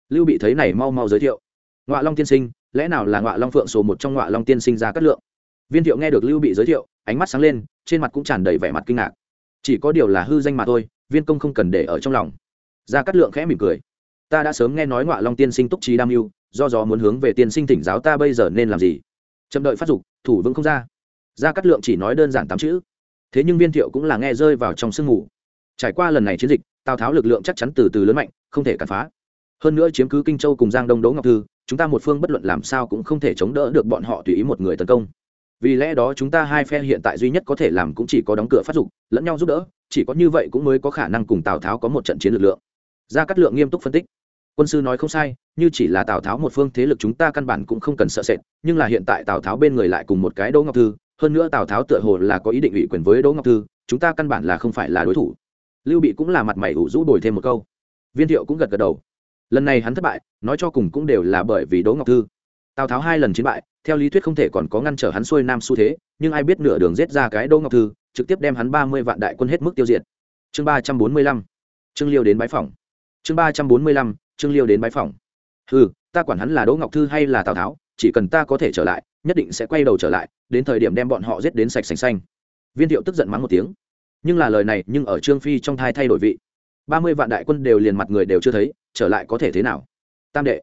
Lưu bị thấy này mau mau giới thiệu. Ngọa long tiên sinh lẽ nào là ngọa long phượng số một trong ngọa long tiên sinh ra cắt lượng? Viên thiệu nghe được lưu bị giới thiệu, ánh mắt sáng lên, trên mặt cũng tràn đầy vẻ mặt kinh ngạc. Chỉ có điều là hư danh mà thôi, viên công không cần để ở trong lòng. Ra cắt lượng khẽ mỉm cười. Ta đã sớm nghe nói ngọa long tiên sinh túc trí đam mưu, do gió muốn hướng về tiên sinh thỉnh giáo ta bây giờ nên làm gì? Chậm đợi phát dục, thủ vững không ra. Ra cắt lượng chỉ nói đơn giản tám chữ. Thế nhưng viên thiệu cũng là nghe rơi vào trong sương mù. Trải qua lần này chiến dịch, tào tháo lực lượng chắc chắn từ từ lớn mạnh, không thể cản phá hơn nữa chiếm cứ kinh châu cùng giang đông đỗ ngọc thư, chúng ta một phương bất luận làm sao cũng không thể chống đỡ được bọn họ tùy ý một người tấn công. Vì lẽ đó chúng ta hai phe hiện tại duy nhất có thể làm cũng chỉ có đóng cửa phát dục, lẫn nhau giúp đỡ, chỉ có như vậy cũng mới có khả năng cùng tào tháo có một trận chiến lực lượng. Gia cát lượng nghiêm túc phân tích. Quân sư nói không sai, như chỉ là tào tháo một phương thế lực chúng ta căn bản cũng không cần sợ sệt, nhưng là hiện tại tào tháo bên người lại cùng một cái đỗ ngọc thư, hơn nữa tào tháo tựa hồ là có ý định ủy quyền với đỗ ngọc thư, chúng ta căn bản là không phải là đối thủ. Lưu bị cũng là mặt mày ủ rũ đổi thêm một câu. Viên thiệu cũng gật gật đầu lần này hắn thất bại, nói cho cùng cũng đều là bởi vì đỗ ngọc thư. Tào tháo hai lần chiến bại, theo lý thuyết không thể còn có ngăn trở hắn xuôi nam xu thế, nhưng ai biết nửa đường giết ra cái đỗ ngọc thư, trực tiếp đem hắn ba mươi vạn đại quân hết mức tiêu diệt. Chương ba trăm bốn mươi lăm, trương liêu đến bái phòng chương ba trăm bốn mươi lăm, trương liêu đến bái phòng ừ ta quản hắn là đỗ ngọc thư hay là tào tháo, chỉ cần ta có thể trở lại, nhất định sẽ quay đầu trở lại, đến thời điểm đem bọn họ giết đến sạch sành xanh. Viên thiệu tức giận mắng một tiếng. Nhưng là lời này nhưng ở trương phi trong thai thay đổi vị. ba mươi vạn đại quân đều liền mặt người đều chưa thấy trở lại có thể thế nào? Tam đệ.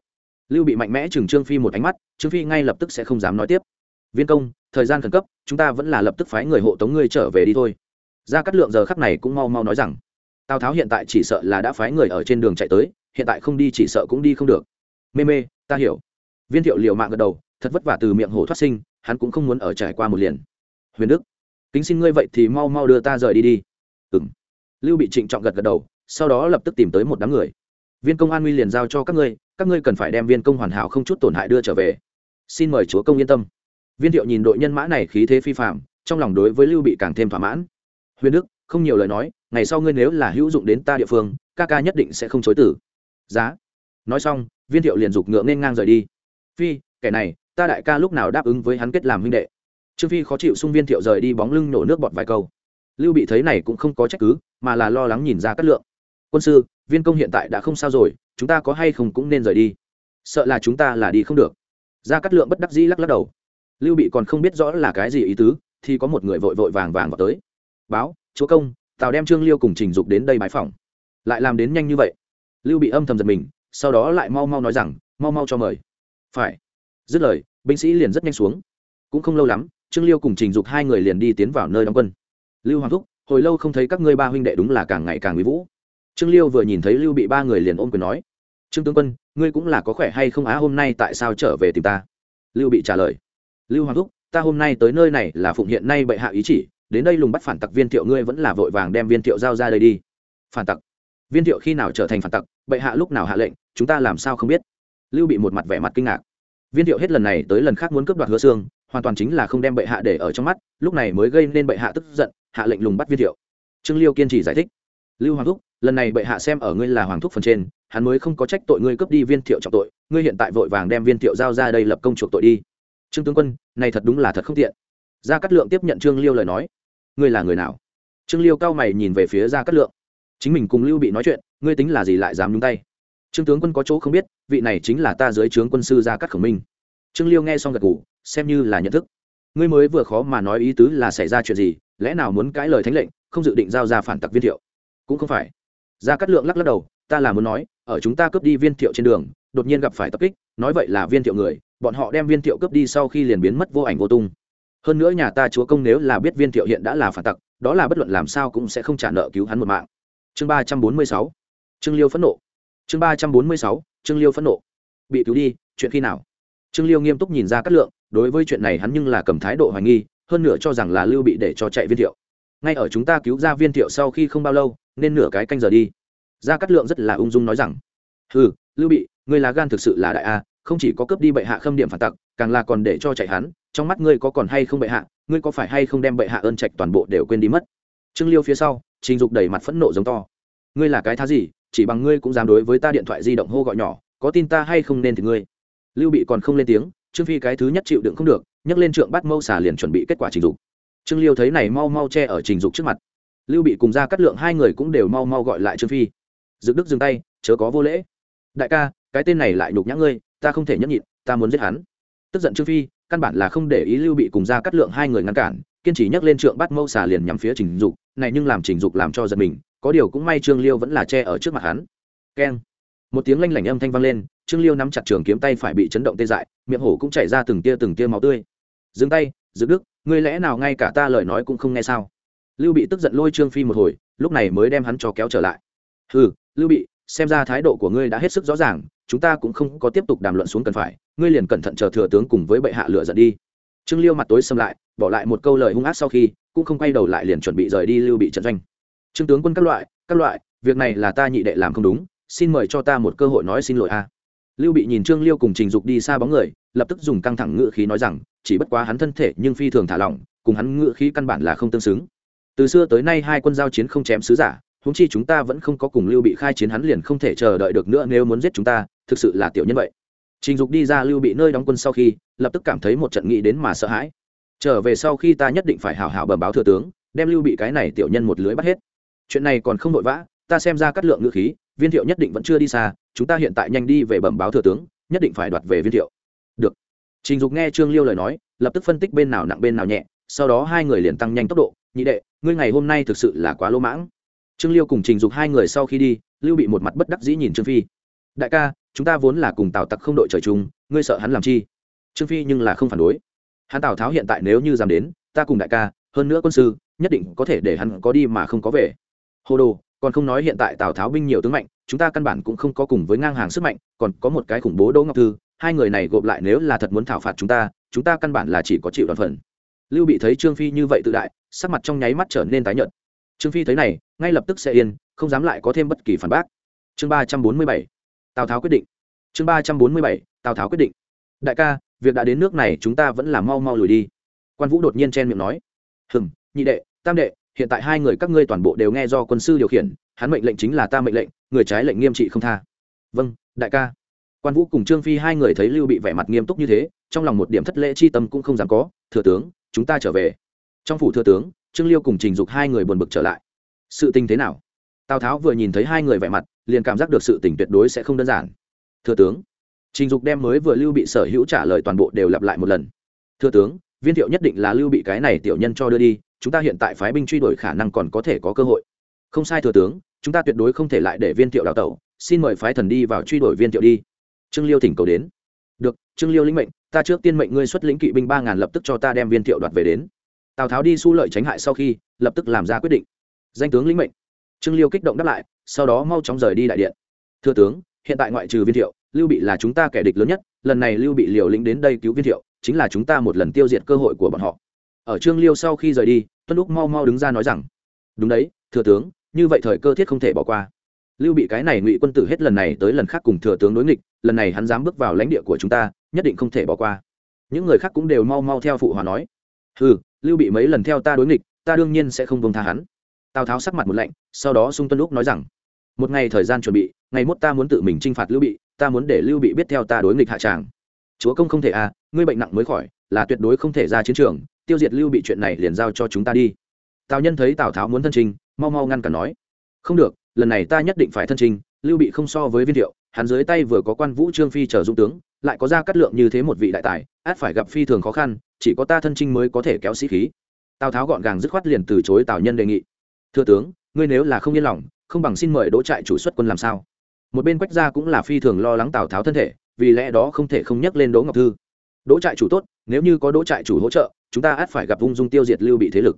Lưu bị mạnh mẽ chừng trương phi một ánh mắt, trương phi ngay lập tức sẽ không dám nói tiếp. Viên công, thời gian khẩn cấp, chúng ta vẫn là lập tức phái người hộ tống ngươi trở về đi thôi. Ra cắt lượng giờ khắc này cũng mau mau nói rằng, tào tháo hiện tại chỉ sợ là đã phái người ở trên đường chạy tới, hiện tại không đi chỉ sợ cũng đi không được. Mê mê, ta hiểu. Viên thiệu liều mạng gật đầu, thật vất vả từ miệng hồ thoát sinh, hắn cũng không muốn ở trải qua một liền. Huyền đức, kính xin ngươi vậy thì mau mau đưa ta rời đi đi. Ừ m lưu bị trịnh trọng gật gật đầu, sau đó lập tức tìm tới một đám người viên công an nguy liền giao cho các ngươi các ngươi cần phải đem viên công hoàn hảo không chút tổn hại đưa trở về. Xin mời chúa công yên tâm. Viên thiệu nhìn đội nhân mã này khí thế phi phạm trong lòng đối với lưu bị càng thêm thỏa mãn. Huyền đức, không nhiều lời nói, ngày sau ngươi nếu là hữu dụng đến ta địa phương, ca ca nhất định sẽ không chối tử. Giá. Nói xong, viên thiệu liền giục ngựa nên ngang rời đi. Phi, kẻ này, ta đại ca lúc nào đáp ứng với hắn kết làm huynh đệ? Trương phi khó chịu xung viên thiệu rời đi bóng lưng nổ nước bọt vài câu. Lưu bị thấy này cũng không có trách cứ, mà là lo lắng nhìn ra cát lượng. Quân sư viên công hiện tại đã không sao rồi, chúng ta có hay không cũng nên rời đi. Sợ là chúng ta là đi không được. Ra cát lượng bất đắc dĩ lắc lắc đầu. Lưu bị còn không biết rõ là cái gì ý tứ, thì có một người vội vội vàng vàng vào tới. Báo, chúa công, tào đem trương liêu cùng trình dục đến đây bãi phòng lại làm đến nhanh như vậy. Lưu bị âm thầm giật mình, sau đó lại mau mau nói rằng, mau mau cho mời. Phải. Dứt lời, binh sĩ liền rất nhanh xuống. Cũng không lâu lắm, trương liêu cùng trình dục hai người liền đi tiến vào nơi đóng quân. Lưu hoàng thúc, hồi lâu không thấy các ngươi ba huynh đệ đúng là càng ngày càng mỹ vũ trương liêu vừa nhìn thấy lưu bị ba người liền ôm quyền nói, trương tướng quân, ngươi cũng là có khỏe hay không á? Hôm nay tại sao trở về tìm ta? Lưu bị trả lời, lưu hoàng thúc, ta hôm nay tới nơi này là phụng hiện nay bệ hạ ý chỉ, đến đây lùng bắt phản tặc viên thiệu ngươi vẫn là vội vàng đem viên thiệu giao ra đây đi. Phản tặc? Viên thiệu khi nào trở thành phản tặc? Bệ hạ lúc nào hạ lệnh? Chúng ta làm sao không biết? Lưu bị một mặt vẻ mặt kinh ngạc. Viên thiệu hết lần này tới lần khác muốn cướp đoạt hứa xương, hoàn toàn chính là không đem bệ hạ để ở trong mắt, lúc này mới gây nên bệ hạ tức giận, hạ lệnh lùng bắt viên thiệu. Trương liêu kiên trì giải thích lưu hoàng thúc, lần này bệ hạ xem ở ngươi là hoàng thúc phần trên, hắn mới không có trách tội ngươi cướp đi viên thiệu trọng tội, ngươi hiện tại vội vàng đem viên thiệu giao ra đây lập công chuộc tội đi. Trương tướng quân, này thật đúng là thật không tiện. Gia cát lượng tiếp nhận trương liêu lời nói. Ngươi là người nào? Trương liêu cao mày nhìn về phía gia cát lượng. Chính mình cùng lưu bị nói chuyện, ngươi tính là gì lại dám nhúng tay? Trương tướng quân có chỗ không biết, vị này chính là ta dưới trướng quân sư gia cát khổng minh. Trương liêu nghe xong gật ngủ xem như là nhận thức. Ngươi mới vừa khó mà nói ý tứ là xảy ra chuyện gì, lẽ nào muốn cãi lời thánh lệnh, không dự định giao ra phản tặc viên thiệu? Cũng không phải. Gia cát lượng lắc lắc đầu, ta là muốn nói, ở chúng ta cướp đi viên thiệu trên đường, đột nhiên gặp phải tập kích, nói vậy là viên thiệu người, bọn họ đem viên thiệu cướp đi sau khi liền biến mất vô ảnh vô tung. Hơn nữa nhà ta chúa công nếu là biết viên thiệu hiện đã là phản tặc, đó là bất luận làm sao cũng sẽ không trả nợ cứu hắn một mạng. Chương ba trăm bốn mươi sáu. Trương liêu phẫn nộ. Chương ba trăm bốn mươi sáu. Trương liêu phẫn nộ. Bị cứu đi, chuyện khi nào? Trương liêu nghiêm túc nhìn ra cát lượng, đối với chuyện này hắn nhưng là cầm thái độ hoài nghi, hơn nửa cho rằng là lưu bị để cho chạy viên thiệu. Ngay ở chúng ta cứu ra viên thiệu sau khi không bao lâu nên nửa cái canh giờ đi. Gia cát lượng rất là ung dung nói rằng ừ lưu bị, ngươi là gan thực sự là đại a, không chỉ có cướp đi bệ hạ khâm điểm phản tặc, càng là còn để cho chạy hắn, trong mắt ngươi có còn hay không bệ hạ, ngươi có phải hay không đem bệ hạ ơn trạch toàn bộ đều quên đi mất? Trương liêu phía sau, trình dục đầy mặt phẫn nộ giống to, ngươi là cái thá gì, chỉ bằng ngươi cũng dám đối với ta điện thoại di động hô gọi nhỏ, có tin ta hay không nên thì ngươi? Lưu bị còn không lên tiếng, trương phi cái thứ nhất chịu đựng không được, nhấc lên trượng bắt mâu xà liền chuẩn bị kết quả trình dục. Trương liêu thấy này mau mau che ở trình dục trước mặt lưu bị cùng ra cắt lượng hai người cũng đều mau mau gọi lại trương phi. Dực đức dừng tay, chớ có vô lễ. Đại ca, cái tên này lại nhục nhã ngươi, ta không thể nhẫn nhịn, ta muốn giết hắn. Tức giận trương phi, căn bản là không để ý lưu bị cùng ra cắt lượng hai người ngăn cản, kiên trì nhấc lên trượng bắt mâu xà liền nhắm phía trình dục, này nhưng làm trình dục làm cho giật mình, có điều cũng may trương liêu vẫn là che ở trước mặt hắn. Keng. Một tiếng lanh lảnh âm thanh vang lên, trương liêu nắm chặt trường kiếm tay phải bị chấn động tê dại, miệng hổ cũng chảy ra từng tia từng tia máu tươi. Dừng tay giữ đức, ngươi lẽ nào ngay cả ta lời nói cũng không nghe sao? Lưu bị tức giận lôi trương phi một hồi, lúc này mới đem hắn cho kéo trở lại. Ừ lưu bị, xem ra thái độ của ngươi đã hết sức rõ ràng, chúng ta cũng không có tiếp tục đàm luận xuống cần phải, ngươi liền cẩn thận chờ thừa tướng cùng với bệ hạ lựa giận đi. Trương liêu mặt tối xâm lại, bỏ lại một câu lời hung ác sau khi, cũng không quay đầu lại liền chuẩn bị rời đi lưu bị trận doanh. Trương tướng quân các loại các loại, việc này là ta nhị đệ làm không đúng, xin mời cho ta một cơ hội nói xin lỗi a. Lưu bị nhìn trương liêu cùng trình dục đi xa bóng người, lập tức dùng căng thẳng ngự khí nói rằng, chỉ bất quá hắn thân thể nhưng phi thường thả lỏng, cùng hắn ngự khí căn bản là không tương xứng từ xưa tới nay hai quân giao chiến không chém sứ giả húng chi chúng ta vẫn không có cùng lưu bị khai chiến hắn liền không thể chờ đợi được nữa nếu muốn giết chúng ta, thực sự là tiểu nhân vậy. Trình dục đi ra lưu bị nơi đóng quân sau khi, lập tức cảm thấy một trận nghĩ đến mà sợ hãi. Trở về sau khi ta nhất định phải hào hào bẩm báo thừa tướng, đem lưu bị cái này tiểu nhân một lưới bắt hết. Chuyện này còn không vội vã, ta xem ra cắt lượng ngữ khí, viên thiệu nhất định vẫn chưa đi xa, chúng ta hiện tại nhanh đi về bẩm báo thừa tướng, nhất định phải đoạt về viên thiệu. Được. Trình dục nghe trương liêu lời nói, lập tức phân tích bên nào nặng bên nào nhẹ sau đó hai người liền tăng nhanh tốc độ, nhị đệ, ngươi ngày hôm nay thực sự là quá lỗ mãng. Trương liêu cùng trình dục hai người sau khi đi, lưu bị một mặt bất đắc dĩ nhìn trương phi. Đại ca, chúng ta vốn là cùng tào tặc không đội trời chung, ngươi sợ hắn làm chi? Trương phi nhưng là không phản đối. Hắn tào tháo hiện tại nếu như dám đến, ta cùng đại ca, hơn nữa quân sư, nhất định có thể để hắn có đi mà không có về. Hồ đồ, còn không nói hiện tại tào tháo binh nhiều tướng mạnh, chúng ta căn bản cũng không có cùng với ngang hàng sức mạnh, còn có một cái khủng bố đỗ ngọc thư, hai người này gộp lại nếu là thật muốn thảo phạt chúng ta chúng ta căn bản là chỉ có chịu đoàn phần lưu bị thấy trương phi như vậy tự đại, sắc mặt trong nháy mắt trở nên tái nhợt. Trương phi thấy này, ngay lập tức sẽ yên, không dám lại có thêm bất kỳ phản bác. Chương ba trăm bốn mươi bảy, tào tháo quyết định. Chương ba trăm bốn mươi bảy, tào tháo quyết định. Đại ca, việc đã đến nước này chúng ta vẫn là mau mau lùi đi. Quan vũ đột nhiên chen miệng nói. Hừm, nhị đệ, tam đệ, hiện tại hai người các ngươi toàn bộ đều nghe do quân sư điều khiển, hắn mệnh lệnh chính là ta mệnh lệnh, người trái lệnh nghiêm trị không tha. Vâng đại ca. Quan vũ cùng trương phi hai người thấy lưu bị vẻ mặt nghiêm túc như thế, trong lòng một điểm thất lễ chi tâm cũng không dám có, thừa tướng chúng ta trở về. Trong phủ thừa tướng, trương liêu cùng trình dục hai người buồn bực trở lại. Sự tình thế nào? Tào tháo vừa nhìn thấy hai người vẻ mặt, liền cảm giác được sự tình tuyệt đối sẽ không đơn giản. Thừa tướng, trình dục đem mới vừa lưu bị sở hữu trả lời toàn bộ đều lặp lại một lần. Thừa tướng, viên thiệu nhất định là lưu bị cái này tiểu nhân cho đưa đi, chúng ta hiện tại phái binh truy đuổi khả năng còn có thể có cơ hội. Không sai thừa tướng, chúng ta tuyệt đối không thể lại để viên thiệu đào tẩu, xin mời phái thần đi vào truy đuổi viên thiệu đi. Trương liêu thỉnh cầu đến trương liêu lĩnh mệnh, ta trước tiên mệnh ngươi xuất lĩnh kỵ binh ba ngàn lập tức cho ta đem viên thiệu đoạt về đến. Tào tháo đi su lợi tránh hại sau khi, lập tức làm ra quyết định. Danh tướng lĩnh mệnh. Trương liêu kích động đáp lại, sau đó mau chóng rời đi đại điện. Thưa tướng, hiện tại ngoại trừ viên thiệu, lưu bị là chúng ta kẻ địch lớn nhất, lần này lưu bị liều lĩnh đến đây cứu viên thiệu, chính là chúng ta một lần tiêu diệt cơ hội của bọn họ. Ở trương liêu sau khi rời đi, tuân lúc mau mau đứng ra nói rằng, đúng đấy thừa tướng, như vậy thời cơ thiết không thể bỏ qua. Lưu bị cái này ngụy quân tử hết lần này tới lần khác cùng thừa tướng đối nghịch, lần này hắn dám bước vào lãnh địa của chúng ta nhất định không thể bỏ qua. Những người khác cũng đều mau mau theo phụ hòa nói ừ lưu bị mấy lần theo ta đối nghịch, ta đương nhiên sẽ không buông tha hắn. Tào tháo sắc mặt một lạnh, sau đó sung tuân lúc nói rằng, một ngày thời gian chuẩn bị, ngày mốt ta muốn tự mình t r i n h phạt lưu bị, ta muốn để lưu bị biết theo ta đối nghịch hạ tràng. Chúa công không thể à ngươi bệnh nặng mới khỏi, là tuyệt đối không thể ra chiến trường, tiêu diệt lưu bị chuyện này liền giao cho chúng ta đi. Tào nhân thấy tào tháo muốn thân trình, mau mau ngăn cản nói, không được, lần này ta nhất định phải thân trình, lưu bị không so với viên thiệu hắn dưới tay vừa có quan vũ trương phi chờ dung tướng, lại có ra cắt lượng như thế một vị đại tài, át phải gặp phi thường khó khăn, chỉ có ta thân trinh mới có thể kéo sĩ khí. Tào tháo gọn gàng dứt khoát liền từ chối tào nhân đề nghị. Thưa tướng, ngươi nếu là không yên lòng, không bằng xin mời đỗ trại chủ xuất quân làm sao? Một bên quách gia cũng là phi thường lo lắng tào tháo thân thể, vì lẽ đó không thể không nhắc lên đỗ ngọc thư. Đỗ trại chủ tốt, nếu như có đỗ trại chủ hỗ trợ, chúng ta át phải gặp ung dung tiêu diệt lưu bị thế lực.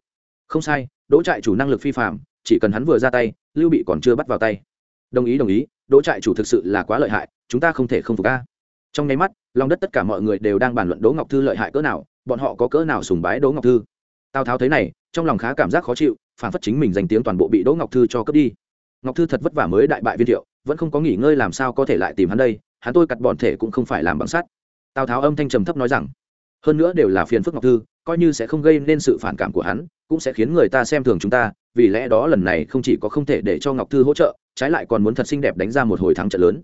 Không sai, đỗ trại chủ năng lực phi phạm chỉ cần hắn vừa ra tay, lưu bị còn chưa bắt vào tay. Đồng ý đồng ý đỗ trại chủ thực sự là quá lợi hại, chúng ta không thể không phục ca trong nháy mắt, lòng đất tất cả mọi người đều đang bàn luận đỗ ngọc thư lợi hại cỡ nào, bọn họ có cỡ nào sùng bái đỗ ngọc thư. Tào tháo thấy này, trong lòng khá cảm giác khó chịu, phản phất chính mình danh tiếng toàn bộ bị đỗ ngọc thư cho cướp đi. Ngọc thư thật vất vả mới đại bại viên thiệu, vẫn không có nghỉ ngơi làm sao có thể lại tìm hắn đây, hắn tôi cặt bọn thể cũng không phải làm bằng sắt. Tào tháo âm thanh trầm thấp nói rằng, hơn nữa đều là phiền phức ngọc thư, coi như sẽ không gây nên sự phản cảm của hắn, cũng sẽ khiến người ta xem thường chúng ta, vì lẽ đó lần này không chỉ có không thể để cho ngọc thư hỗ trợ trái lại còn muốn thật xinh đẹp đánh ra một hồi thắng trận lớn.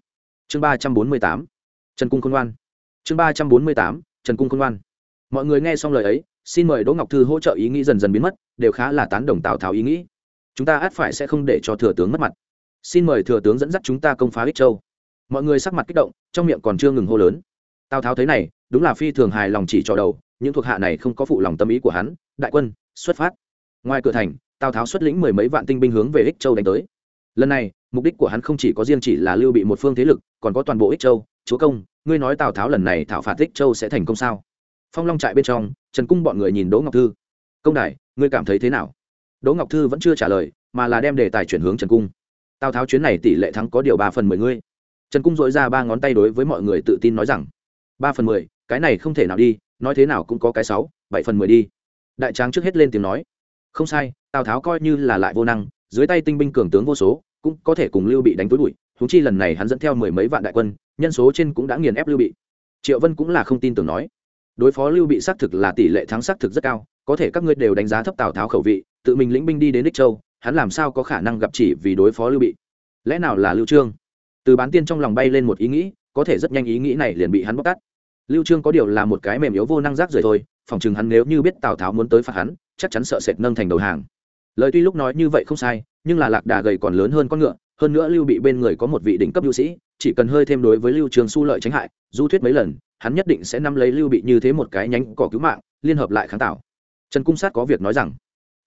Chương ba trăm bốn mươi tám, trần cung khôn ngoan. Chương ba trăm bốn mươi tám, trần cung khôn ngoan. Mọi người nghe xong lời ấy, xin mời đỗ ngọc thư hỗ trợ ý nghĩ dần dần biến mất, đều khá là tán đồng tào tháo ý nghĩ. Chúng ta át phải sẽ không để cho thừa tướng mất mặt. Xin mời thừa tướng dẫn dắt chúng ta công phá ích châu. Mọi người sắc mặt kích động, trong miệng còn chưa ngừng hô lớn. Tào tháo thấy này, đúng là phi thường hài lòng chỉ cho đầu, những thuộc hạ này không có phụ lòng tâm ý của hắn, đại quân, xuất phát. Ngoài cửa thành, tào tháo xuất lĩnh mười mấy vạn tinh binh hướng về ích châu đánh tới lần này, mục đích của hắn không chỉ có riêng chỉ là lưu bị một phương thế lực, còn có toàn bộ ích châu. Chúa công, ngươi nói tào tháo lần này thảo phạt ích châu sẽ thành công sao? Phong long trại bên trong, trần cung bọn người nhìn đỗ ngọc thư. Công đại ngươi cảm thấy thế nào? Đỗ ngọc thư vẫn chưa trả lời, mà là đem đề tài chuyển hướng trần cung. Tào tháo chuyến này tỷ lệ thắng có điều ba phần mười ngươi. Trần cung dội ra ba ngón tay đối với mọi người tự tin nói rằng, ba phần mười, cái này không thể nào đi, nói thế nào cũng có cái sáu, bảy phần mười đi. Đại tráng trước hết lên tiếng nói, không sai, tào tháo coi như là lại vô năng dưới tay tinh binh cường tướng vô số, cũng có thể cùng lưu bị đánh túi bụi húng chi lần này hắn dẫn theo mười mấy vạn đại quân, nhân số trên cũng đã nghiền ép lưu bị. Triệu vân cũng là không tin tưởng nói, đối phó lưu bị xác thực là tỷ lệ thắng xác thực rất cao, có thể các ngươi đều đánh giá thấp tào tháo khẩu vị, tự mình lĩnh binh đi đến đích châu, hắn làm sao có khả năng gặp chỉ vì đối phó lưu bị? Lẽ nào là lưu trương? Từ bán tiên trong lòng bay lên một ý nghĩ, có thể rất nhanh ý nghĩ này liền bị hắn bóc tát. Lưu trương có điều là một cái mềm yếu vô năng rác rời thôi, phòng chừng hắn nếu như biết tào tháo muốn tới phạt hắn, chắc chắn sợ sệt nâng thành đầu hàng lời tuy lúc nói như vậy không sai, nhưng là lạc đà gầy còn lớn hơn con ngựa, hơn nữa lưu bị bên người có một vị đỉnh cấp lưu sĩ, chỉ cần hơi thêm đối với lưu trường su lợi tránh hại, du thuyết mấy lần, hắn nhất định sẽ nắm lấy lưu bị như thế một cái nhánh cỏ cứu mạng, liên hợp lại kháng tạo. Trần cung sát có việc nói rằng,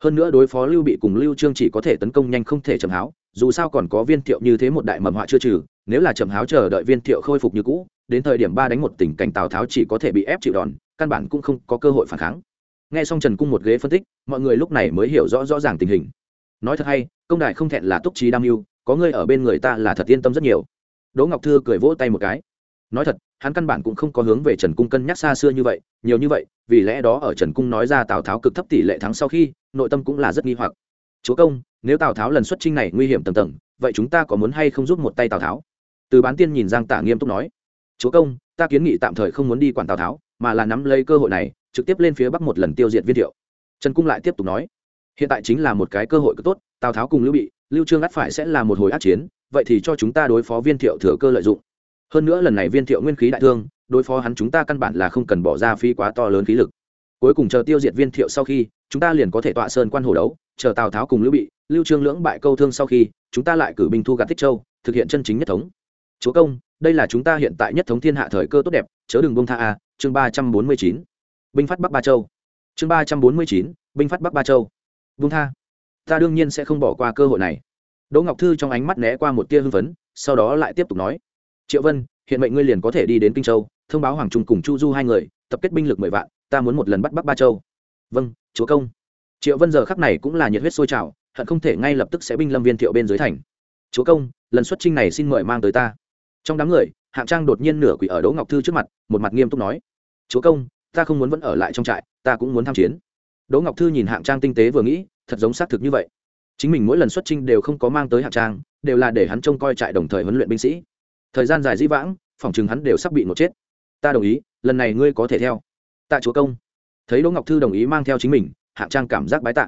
hơn nữa đối phó lưu bị cùng lưu trương chỉ có thể tấn công nhanh không thể chậm háo, dù sao còn có viên thiệu như thế một đại mầm họa chưa trừ, nếu là chậm háo chờ đợi viên thiệu khôi phục như cũ, đến thời điểm ba đánh một tình cảnh tào tháo chỉ có thể bị ép chịu đòn, căn bản cũng không có cơ hội phản kháng nghe xong trần cung một ghế phân tích, mọi người lúc này mới hiểu rõ rõ ràng tình hình. Nói thật hay, công đại không thẹn là túc trí đam mưu, có ngươi ở bên người ta là thật yên tâm rất nhiều. Đỗ ngọc thư cười vỗ tay một cái. Nói thật, hắn căn bản cũng không có hướng về trần cung cân nhắc xa xưa như vậy, nhiều như vậy, vì lẽ đó ở trần cung nói ra tào tháo cực thấp tỷ lệ thắng sau khi, nội tâm cũng là rất nghi hoặc. Chúa công, nếu tào tháo lần xuất trinh này nguy hiểm tầm tầng, vậy chúng ta có muốn hay không giúp một tay tào tháo? Từ bán tiên nhìn giang tả nghiêm túc nói. Chúa công, ta kiến nghị tạm thời không muốn đi quản tào tháo, mà là nắm lấy cơ hội này trực tiếp lên phía bắc một lần tiêu diệt viên thiệu. Trần cung lại tiếp tục nói, hiện tại chính là một cái cơ hội cực tốt, tào tháo cùng lưu bị, lưu trương ắt phải sẽ là một hồi át chiến, vậy thì cho chúng ta đối phó viên thiệu thừa cơ lợi dụng. Hơn nữa lần này viên thiệu nguyên khí đại thương, đối phó hắn chúng ta căn bản là không cần bỏ ra phí quá to lớn khí lực. Cuối cùng chờ tiêu diệt viên thiệu sau khi, chúng ta liền có thể tọa sơn quan hồ đấu, chờ tào tháo cùng lưu bị, lưu trương lưỡng bại câu thương sau khi, chúng ta lại cử binh thu gạt tích châu, thực hiện chân chính nhất thống. Chúa công, đây là chúng ta hiện tại nhất thống thiên hạ thời cơ tốt đẹp, chớ đừng bông tha a, chương ba trăm bốn mươi chín binh phát bắc ba châu. Chương ba trăm bốn mươi chín, binh phát bắc ba châu. Vung tha. Ta đương nhiên sẽ không bỏ qua cơ hội này. Đỗ ngọc thư trong ánh mắt né qua một tia hưng phấn, sau đó lại tiếp tục nói. Triệu vân, hiện mệnh ngươi liền có thể đi đến kinh châu, thông báo hoàng trung cùng chu du hai người, tập kết binh lực mười vạn, ta muốn một lần bắt bắc ba châu. Vâng chúa công. Triệu vân giờ khắc này cũng là nhiệt huyết sôi trào, hận không thể ngay lập tức sẽ binh lâm viên thiệu bên dưới thành. Chúa công, lần xuất trinh này xin mời mang tới ta. Trong đám người, hạng trang đột nhiên nửa quỷ ở đỗ ngọc thư trước mặt, một mặt nghiêm túc nói. Chúa công ta không muốn vẫn ở lại trong trại, ta cũng muốn tham chiến. Đỗ ngọc thư nhìn hạng trang tinh tế vừa nghĩ, thật giống xác thực như vậy. Chính mình mỗi lần xuất trinh đều không có mang tới hạng trang, đều là để hắn trông coi trại đồng thời huấn luyện binh sĩ. Thời gian dài dĩ vãng, phòng chừng hắn đều sắp bị một chết. Ta đồng ý, lần này ngươi có thể theo. Tạ chúa công. Thấy đỗ ngọc thư đồng ý mang theo chính mình, hạng trang cảm giác bái tạ.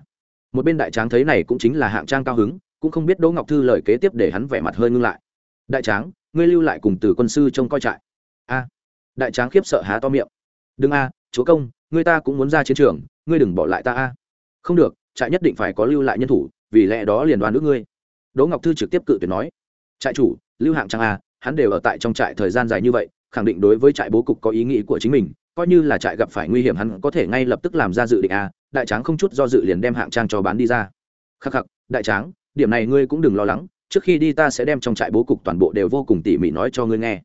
Một bên đại tráng thấy này cũng chính là hạng trang cao hứng, cũng không biết đỗ ngọc thư lời kế tiếp để hắn vẻ mặt hơi ngưng lại. Đại tráng, ngươi lưu lại cùng từ quân sư trông coi trại. A. Đại tráng khiếp sợ há to miệng đừng a, chúa công người ta cũng muốn ra chiến trường, ngươi đừng bỏ lại ta a. Không được, trại nhất định phải có lưu lại nhân thủ, vì lẽ đó liền đoán nước ngươi. Đỗ ngọc thư trực tiếp cự tuyệt nói. Trại chủ, lưu hạng trang a, hắn đều ở tại trong trại thời gian dài như vậy, khẳng định đối với trại bố cục có ý nghĩ của chính mình, coi như là trại gặp phải nguy hiểm hắn có thể ngay lập tức làm ra dự định a, đại tráng không chút do dự liền đem hạng trang cho bán đi ra. Khắc khắc, đại tráng, điểm này ngươi cũng đừng lo lắng, trước khi đi ta sẽ đem trong trại bố cục toàn bộ đều vô cùng tỉ mỉ nói cho ngươi nghe.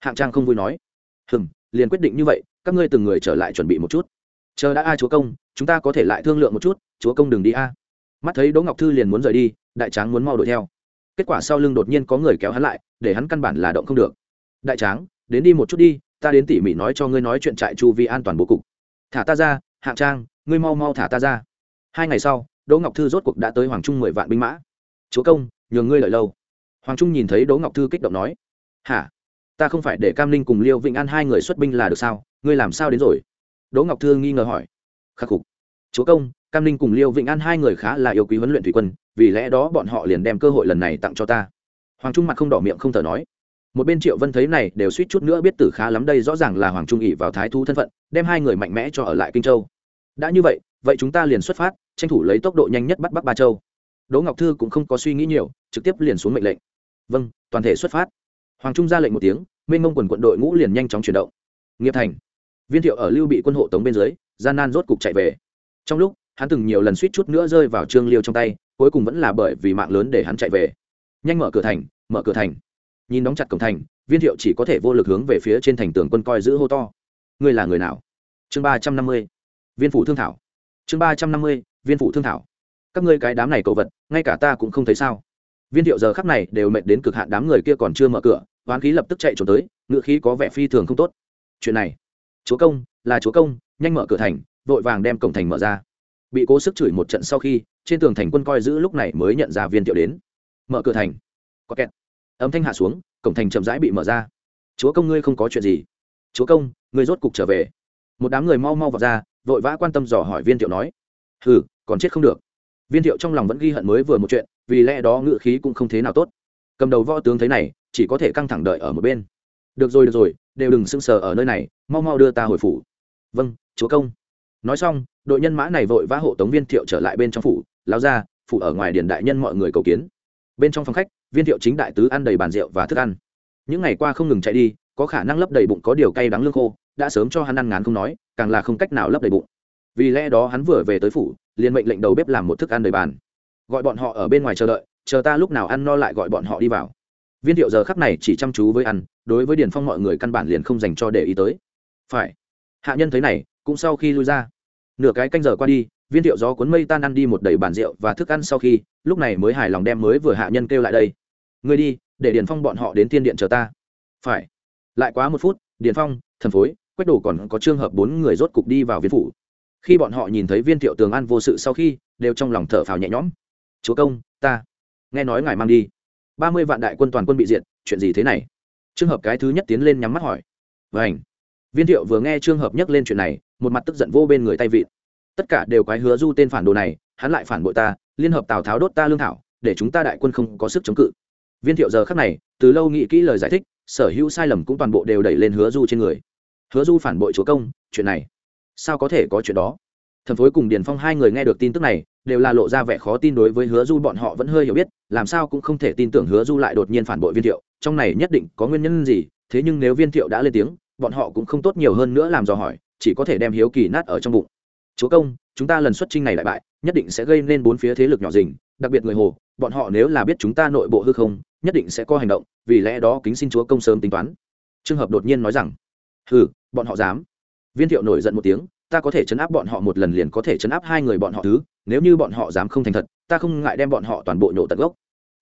Hạng trang không vui nói. Hừm, liền quyết định như vậy các ngươi từng người trở lại chuẩn bị một chút. Chờ đã a, chúa công, chúng ta có thể lại thương lượng một chút. Chúa công đừng đi a. Mắt thấy đỗ ngọc thư liền muốn rời đi, đại tráng muốn mau đuổi theo. Kết quả sau lưng đột nhiên có người kéo hắn lại, để hắn căn bản là động không được. Đại tráng, đến đi một chút đi, ta đến tỉ mỉ nói cho ngươi nói chuyện trại chu vi an toàn bố cục. Thả ta ra, hạng trang, ngươi mau mau thả ta ra. Hai ngày sau, đỗ ngọc thư rốt cuộc đã tới hoàng trung mười vạn binh mã. Chúa công, nhường ngươi lợi lâu. Hoàng trung nhìn thấy đỗ ngọc thư kích động nói. Hả? Ta không phải để cam ninh cùng liêu vĩnh an hai người xuất binh là được sao? Ngươi làm sao đến rồi? Đỗ ngọc thư nghi ngờ hỏi. Khắc phục chúa công, cam ninh cùng liêu vĩnh an hai người khá là yêu quý huấn luyện thủy quân, vì lẽ đó bọn họ liền đem cơ hội lần này tặng cho ta. Hoàng trung mặt không đỏ miệng không thở nói. Một bên triệu vân thấy này đều suýt chút nữa biết tử khá lắm đây rõ ràng là hoàng trung ỉ vào thái thú thân phận, đem hai người mạnh mẽ cho ở lại kinh châu. Đã như vậy vậy chúng ta liền xuất phát, tranh thủ lấy tốc độ nhanh nhất bắt bắc ba châu. Đỗ ngọc thư cũng không có suy nghĩ nhiều, trực tiếp liền xuống mệnh lệnh. Vâng toàn thể xuất phát hoàng trung ra lệnh một tiếng, mênh mông quần quận đội ngũ liền nhanh chóng chuyển động. Nghiệp thành. Viên thiệu ở lưu bị quân hộ tống bên dưới, gian nan rốt cục chạy về. Trong lúc, hắn từng nhiều lần suýt chút nữa rơi vào trương liêu trong tay, cuối cùng vẫn là bởi vì mạng lớn để hắn chạy về. Nhanh mở cửa thành, mở cửa thành. Nhìn đóng chặt cổng thành, viên thiệu chỉ có thể vô lực hướng về phía trên thành tường quân coi giữ hô to. Ngươi là người nào? Chương ba trăm năm mươi. Viên phủ thương thảo. Chương ba trăm năm mươi, viên phủ thương thảo. Các ngươi cái đám này cầu vật, ngay cả ta cũng không thấy sao viên thiệu giờ khắc này đều mệt đến cực hạn, đám người kia còn chưa mở cửa hoán khí lập tức chạy trốn tới, ngựa khí có vẻ phi thường không tốt. Chuyện này, chúa công, là chúa công, nhanh mở cửa thành, vội vàng đem cổng thành mở ra. Bị cố sức chửi một trận sau khi, trên tường thành quân coi giữ lúc này mới nhận ra viên thiệu đến. Mở cửa thành. Có kẹt âm thanh hạ xuống, cổng thành chậm rãi bị mở ra. Chúa công ngươi không có chuyện gì. Chúa công, ngươi rốt cục trở về. Một đám người mau mau vào ra, vội vã quan tâm dò hỏi viên thiệu nói. Hừ, còn chết không được viên thiệu trong lòng vẫn ghi hận mới vừa một chuyện, vì lẽ đó ngự khí cũng không thế nào tốt. Cầm đầu võ tướng thấy này, chỉ có thể căng thẳng đợi ở một bên. Được rồi được rồi, đều đừng sưng sờ ở nơi này, mau mau đưa ta hồi phủ. Vâng chúa công. Nói xong, đội nhân mã này vội vã hộ tống viên thiệu trở lại bên trong phủ. Lao ra phủ ở ngoài điền đại nhân mọi người cầu kiến. Bên trong phòng khách, viên thiệu chính đại tứ ăn đầy bàn rượu và thức ăn. Những ngày qua không ngừng chạy đi, có khả năng lấp đầy bụng có điều cay đắng lương khô, đã sớm cho hắn ăn ngán không nói, càng là không cách nào lấp đầy bụng. Vì lẽ đó hắn vừa về tới phủ liền mệnh lệnh đầu bếp làm một thức ăn đầy bàn. Gọi bọn họ ở bên ngoài chờ đợi, chờ ta lúc nào ăn no lại gọi bọn họ đi vào. Viên thiệu giờ khắc này chỉ chăm chú với ăn, đối với điền phong mọi người căn bản liền không dành cho để ý tới. Phải. Hạ nhân thấy này, cũng sau khi lui ra. Nửa cái canh giờ qua đi, viên thiệu gió cuốn mây tan ăn đi một đầy bàn rượu và thức ăn sau khi, lúc này mới hài lòng đem mới vừa hạ nhân kêu lại đây. Người đi, để điền phong bọn họ đến tiên điện chờ ta. Phải. Lại quá một phút, điền phong, thần phối, quách đồ còn có trường hợp bốn người rốt cục đi vào viên phủ khi bọn họ nhìn thấy viên thiệu tường an vô sự sau khi, đều trong lòng thở phào nhẹ nhõm. Chúa công, ta, nghe nói ngài mang đi. Ba mươi vạn đại quân toàn quân bị diệt, chuyện gì thế này? Trường hợp cái thứ nhất tiến lên nhắm mắt hỏi. Vảnh viên thiệu vừa nghe trường hợp nhắc lên chuyện này, một mặt tức giận vô bên người tay vịn. Tất cả đều quái hứa du tên phản đồ này, hắn lại phản bội ta, liên hợp tào tháo đốt ta lương thảo, để chúng ta đại quân không có sức chống cự. Viên thiệu giờ khắc này, từ lâu nghĩ kỹ lời giải thích, sở hữu sai lầm cũng toàn bộ đều đẩy lên hứa du trên người. Hứa du phản bội chúa công, chuyện này sao có thể có chuyện đó? Thần phối cùng điền phong hai người nghe được tin tức này, đều là lộ ra vẻ khó tin đối với hứa du, bọn họ vẫn hơi hiểu biết, làm sao cũng không thể tin tưởng hứa du lại đột nhiên phản bội viên thiệu, trong này nhất định có nguyên nhân gì, thế nhưng nếu viên thiệu đã lên tiếng, bọn họ cũng không tốt nhiều hơn nữa làm dò hỏi, chỉ có thể đem hiếu kỳ nát ở trong bụng. Chúa công, chúng ta lần xuất trinh này đại bại, nhất định sẽ gây nên bốn phía thế lực nhỏ dình đặc biệt người hồ, bọn họ nếu là biết chúng ta nội bộ hư không, nhất định sẽ có hành động, vì lẽ đó kính xin chúa công sớm tính toán. Trường hợp đột nhiên nói rằng, hừ, bọn họ dám viên thiệu nổi giận một tiếng, ta có thể chấn áp bọn họ một lần liền có thể chấn áp hai người bọn họ thứ, nếu như bọn họ dám không thành thật, ta không ngại đem bọn họ toàn bộ nhổ tận gốc.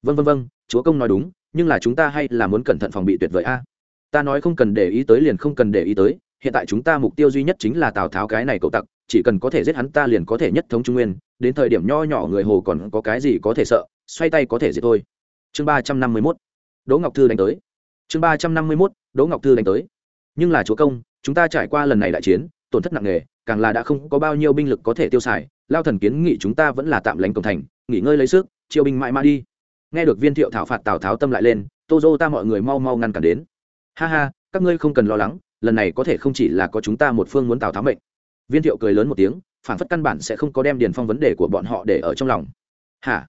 Vân vân vân chúa công nói đúng, nhưng là chúng ta hay là muốn cẩn thận phòng bị tuyệt vời a. Ta nói không cần để ý tới liền không cần để ý tới, hiện tại chúng ta mục tiêu duy nhất chính là tào tháo cái này cậu tặc, chỉ cần có thể giết hắn ta liền có thể nhất thống trung nguyên, đến thời điểm nho nhỏ người hồ còn có cái gì có thể sợ, xoay tay có thể giết thôi. Chương ba trăm năm mươi mốt, đỗ ngọc thư đánh tới. Chương ba trăm năm mươi mốt, đỗ ngọc thư đánh tới. Nhưng là chúa công chúng ta trải qua lần này đại chiến, tổn thất nặng nề, càng là đã không có bao nhiêu binh lực có thể tiêu xài, lao thần kiến nghị chúng ta vẫn là tạm lánh cổng thành, nghỉ ngơi lấy sức, chiêu binh mãi mãi đi. Nghe được viên thiệu thảo phạt tào tháo tâm lại lên, tô dô ta mọi người mau mau ngăn cản đến. Ha ha, các ngươi không cần lo lắng, lần này có thể không chỉ là có chúng ta một phương muốn tào tháo mệnh. Viên thiệu cười lớn một tiếng, phản phất căn bản sẽ không có đem điền phong vấn đề của bọn họ để ở trong lòng. Hả?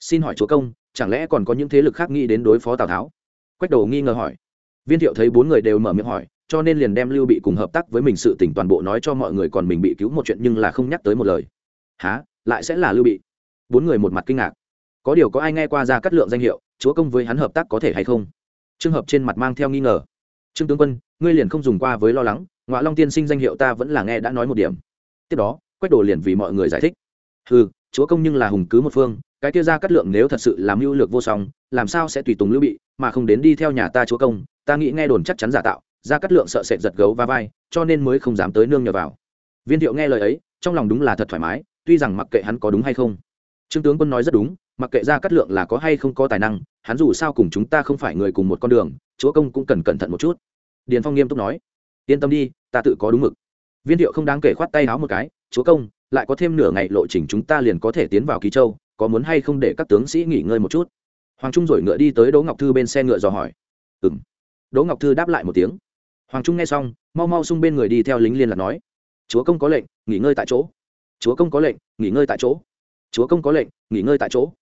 Xin hỏi chúa công, chẳng lẽ còn có những thế lực khác nghĩ đến đối phó tào tháo? Quách đồ nghi ngờ hỏi. Viên thiệu thấy bốn người đều mở miệng hỏi cho nên liền đem lưu bị cùng hợp tác với mình sự tỉnh toàn bộ nói cho mọi người còn mình bị cứu một chuyện nhưng là không nhắc tới một lời. Há lại sẽ là lưu bị? Bốn người một mặt kinh ngạc. Có điều có ai nghe qua ra cắt lượng danh hiệu, chúa công với hắn hợp tác có thể hay không? Trường hợp trên mặt mang theo nghi ngờ. Trương tướng quân, ngươi liền không dùng qua với lo lắng ngoại long tiên sinh danh hiệu ta vẫn là nghe đã nói một điểm. Tiếp đó, quách đồ liền vì mọi người giải thích. Ừ chúa công nhưng là hùng cứ một phương, cái kia ra cắt lượng nếu thật sự làm mưu lược vô song, làm sao sẽ tùy tùng lưu bị, mà không đến đi theo nhà ta chúa công, ta nghĩ nghe đồn chắc chắn giả tạo ra cắt lượng sợ sệt giật gấu va vai, cho nên mới không dám tới nương nhờ vào. Viên thiệu nghe lời ấy, trong lòng đúng là thật thoải mái, tuy rằng mặc kệ hắn có đúng hay không. Trương tướng quân nói rất đúng, mặc kệ ra cắt lượng là có hay không có tài năng, hắn dù sao cùng chúng ta không phải người cùng một con đường, chúa công cũng cần cẩn thận một chút. Điền phong nghiêm túc nói, yên tâm đi, ta tự có đúng mực. Viên thiệu không đáng kể khoát tay áo một cái, chúa công, lại có thêm nửa ngày lộ trình chúng ta liền có thể tiến vào ký châu, có muốn hay không để các tướng sĩ nghỉ ngơi một chút? Hoàng trung rồi ngựa đi tới đỗ ngọc thư bên xe ngựa dò hỏi. Ừ m đỗ ngọc thư đáp lại một tiếng hoàng trung nghe xong, mau mau xung bên người đi theo lính liên lạc nói, chúa công có lệnh, nghỉ ngơi tại chỗ. Chúa công có lệnh, nghỉ ngơi tại chỗ. Chúa công có lệnh, nghỉ ngơi tại chỗ.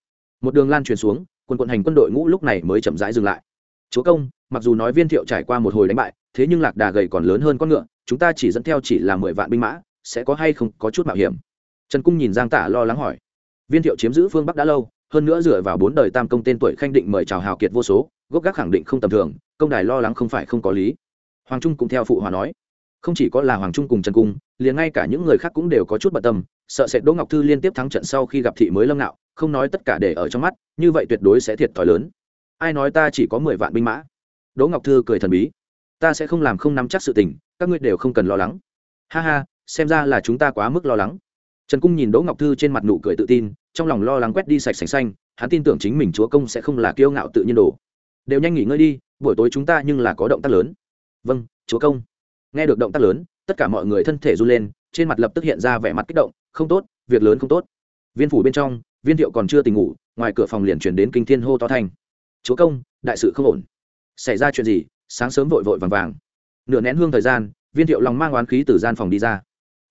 Một đường lan truyền xuống, quân quận hành quân đội ngũ lúc này mới chậm rãi dừng lại. Chúa công, mặc dù nói viên thiệu trải qua một hồi đánh bại, thế nhưng lạc đà gầy còn lớn hơn con ngựa, chúng ta chỉ dẫn theo chỉ là mười vạn binh mã, sẽ có hay không có chút mạo hiểm? Trần cung nhìn giang tả lo lắng hỏi. Viên thiệu chiếm giữ phương bắc đã lâu, hơn nữa dựa vào bốn đời tam công tên tuổi khanh định mời chào hào kiệt vô số, gốc gác khẳng định không tầm thường, công đài lo lắng không phải không có lý hoàng trung cũng theo phụ hòa nói. Không chỉ có là hoàng trung cùng trần cung, liền ngay cả những người khác cũng đều có chút bận tâm, sợ sệt đỗ ngọc thư liên tiếp thắng trận sau khi gặp thị mới lâm nạo không nói tất cả để ở trong mắt, như vậy tuyệt đối sẽ thiệt thòi lớn. Ai nói ta chỉ có mười vạn binh mã? Đỗ ngọc thư cười thần bí. Ta sẽ không làm không nắm chắc sự tình, các ngươi đều không cần lo lắng. Ha ha, xem ra là chúng ta quá mức lo lắng. Trần cung nhìn đỗ ngọc thư trên mặt nụ cười tự tin, trong lòng lo lắng quét đi sạch sành xanh, hắn tin tưởng chính mình chúa công sẽ không là kiêu ngạo tự nhiên đồ. Đều nhanh nghỉ ngơi đi, buổi tối chúng ta nhưng là có động tác lớn vâng chúa công. Nghe được động tác lớn, tất cả mọi người thân thể run lên, trên mặt lập tức hiện ra vẻ mặt kích động, không tốt, việc lớn không tốt. Viên phủ bên trong, viên thiệu còn chưa tỉnh ngủ, ngoài cửa phòng liền chuyển đến kinh thiên hô to thanh. Chúa công, đại sự không ổn. Xảy ra chuyện gì? Sáng sớm vội vội vàng vàng. Nửa nén hương thời gian, viên thiệu lòng mang oán khí từ gian phòng đi ra.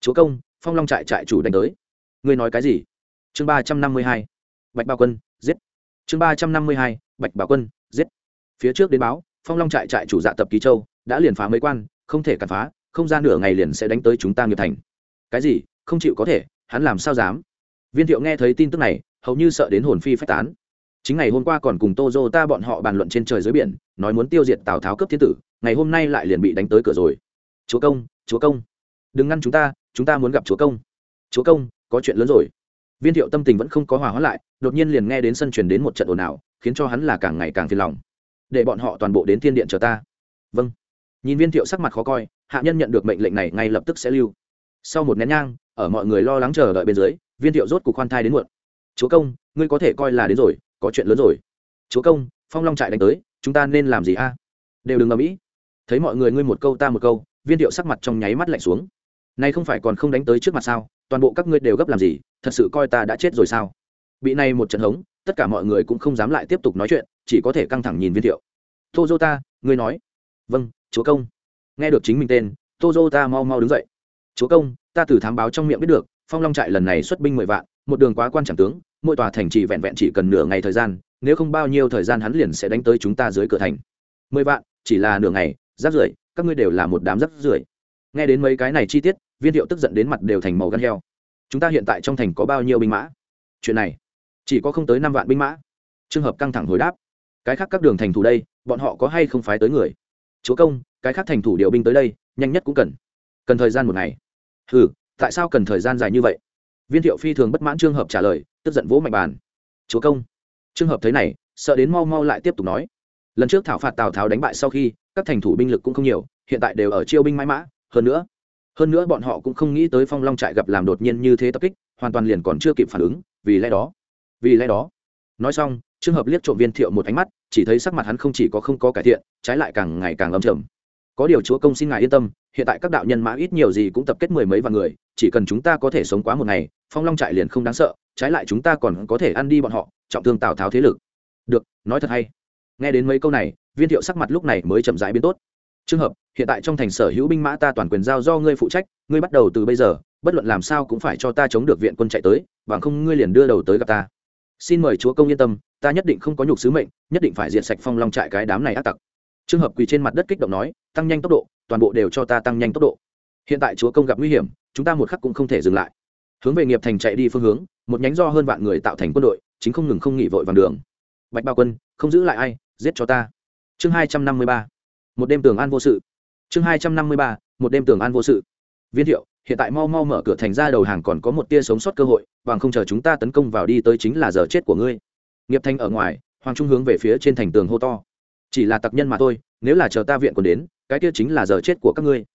Chúa công, phong long trại trại chủ đánh tới. Ngươi nói cái gì? Chương ba trăm năm mươi hai. Bạch bảo quân, giết. Chương ba trăm năm mươi hai. Bạch bảo quân, giết. Phía trước đến báo, phong long trại trại chủ dạ tập ký châu đã liền phá mấy quan, không thể cản phá, không ra nửa ngày liền sẽ đánh tới chúng ta nghiệp thành. Cái gì? Không chịu có thể, hắn làm sao dám? Viên thiệu nghe thấy tin tức này, hầu như sợ đến hồn phi phách tán. Chính ngày hôm qua còn cùng tô dô ta bọn họ bàn luận trên trời dưới biển, nói muốn tiêu diệt tào tháo cấp thiên tử, ngày hôm nay lại liền bị đánh tới cửa rồi. Chúa công chúa công, đừng ngăn chúng ta chúng ta muốn gặp chúa công. Chúa công, có chuyện lớn rồi. Viên thiệu tâm tình vẫn không có hòa hóa lại, đột nhiên liền nghe đến sân truyền đến một trận ồn ào, khiến cho hắn là càng ngày càng phiền lòng. Để bọn họ toàn bộ đến thiên điện chờ ta. Vâng nhìn viên thiệu sắc mặt khó coi, hạ nhân nhận được mệnh lệnh này ngay lập tức sẽ lưu. Sau một nén nhang, ở mọi người lo lắng chờ đợi bên dưới, viên thiệu rốt cuộc khoan thai đến muộn. Chúa công, ngươi có thể coi là đến rồi, có chuyện lớn rồi. Chúa công, phong long trại đánh tới, chúng ta nên làm gì a? Đều đừng ngầm mỹ thấy mọi người ngươi một câu ta một câu, viên thiệu sắc mặt trong nháy mắt lạnh xuống. Nay không phải còn không đánh tới trước mặt sao? Toàn bộ các ngươi đều gấp làm gì? Thật sự coi ta đã chết rồi sao? Bị này một trận hống, tất cả mọi người cũng không dám lại tiếp tục nói chuyện, chỉ có thể căng thẳng nhìn viên thiệu. Tô dô ta, ngươi nói. Vâng chúa công. Nghe được chính mình tên, tozo ta mau mau đứng dậy. Chúa công, ta từ thám báo trong miệng biết được, phong long trại lần này xuất binh mười vạn, một đường quá quan trọng tướng, mỗi tòa thành chỉ vẹn vẹn chỉ cần nửa ngày thời gian, nếu không bao nhiêu thời gian hắn liền sẽ đánh tới chúng ta dưới cửa thành. Mười vạn, chỉ là nửa ngày rác rưởi các ngươi đều là một đám rác rưởi nghe đến mấy cái này chi tiết, viên thiệu tức giận đến mặt đều thành màu gan heo. Chúng ta hiện tại trong thành có bao nhiêu binh mã? Chuyện này, chỉ có không tới năm vạn binh mã. Trường hợp căng thẳng hồi đáp. Cái khác các đường thành thủ đây, bọn họ có hay không phái tới người? Chúa công, cái khác thành thủ điều binh tới đây, nhanh nhất cũng cần cần thời gian một ngày. Ừ tại sao cần thời gian dài như vậy? Viên thiệu phi thường bất mãn trường hợp trả lời, tức giận vỗ mạnh bàn. Chúa công. Trường hợp thế này, sợ đến mau mau lại tiếp tục nói. Lần trước thảo phạt tào tháo đánh bại sau khi, các thành thủ binh lực cũng không nhiều, hiện tại đều ở chiêu binh mãi mã. Hơn nữa hơn nữa bọn họ cũng không nghĩ tới phong long trại gặp làm đột nhiên như thế tập kích, hoàn toàn liền còn chưa kịp phản ứng, vì lẽ đó, vì lẽ đó. Nói xong trường hợp liếc trộm viên thiệu một ánh mắt, chỉ thấy sắc mặt hắn không chỉ có không có cải thiện, trái lại càng ngày càng âm trầm. Có điều chúa công xin ngài yên tâm, hiện tại các đạo nhân mã ít nhiều gì cũng tập kết mười mấy vạn người, chỉ cần chúng ta có thể sống quá một ngày, phong long trại liền không đáng sợ, trái lại chúng ta còn có thể ăn đi bọn họ, trọng thương tào tháo thế lực. Được, nói thật hay. Nghe đến mấy câu này, viên thiệu sắc mặt lúc này mới chậm rãi biến tốt. Trường hợp, hiện tại trong thành sở hữu binh mã ta toàn quyền giao do ngươi phụ trách, ngươi bắt đầu từ bây giờ, bất luận làm sao cũng phải cho ta chống được viện quân chạy tới, bằng không ngươi liền đưa đầu tới gặp ta xin mời chúa công yên tâm, ta nhất định không có nhục sứ mệnh, nhất định phải diệt sạch phong long trại cái đám này ác tặc. Trường hợp quỳ trên mặt đất kích động nói, tăng nhanh tốc độ, toàn bộ đều cho ta tăng nhanh tốc độ. Hiện tại chúa công gặp nguy hiểm, chúng ta một khắc cũng không thể dừng lại. Hướng về nghiệp thành chạy đi phương hướng, một nhánh do hơn vạn người tạo thành quân đội, chính không ngừng không nghỉ vội vàng đường. Bạch bao quân, không giữ lại ai, giết cho ta. Chương hai trăm năm mươi ba. Một đêm tường an vô sự. Chương hai trăm năm mươi ba, một đêm tường an vô sự. Viên thiệu hiện tại mau mau mở cửa thành ra đầu hàng còn có một tia sống sót cơ hội, bằng không chờ chúng ta tấn công vào đi tới chính là giờ chết của ngươi. Nghiệp thành ở ngoài, hoàng trung hướng về phía trên thành tường hô to. Chỉ là tặc nhân mà thôi, nếu là chờ ta viện còn đến, cái kia chính là giờ chết của các ngươi.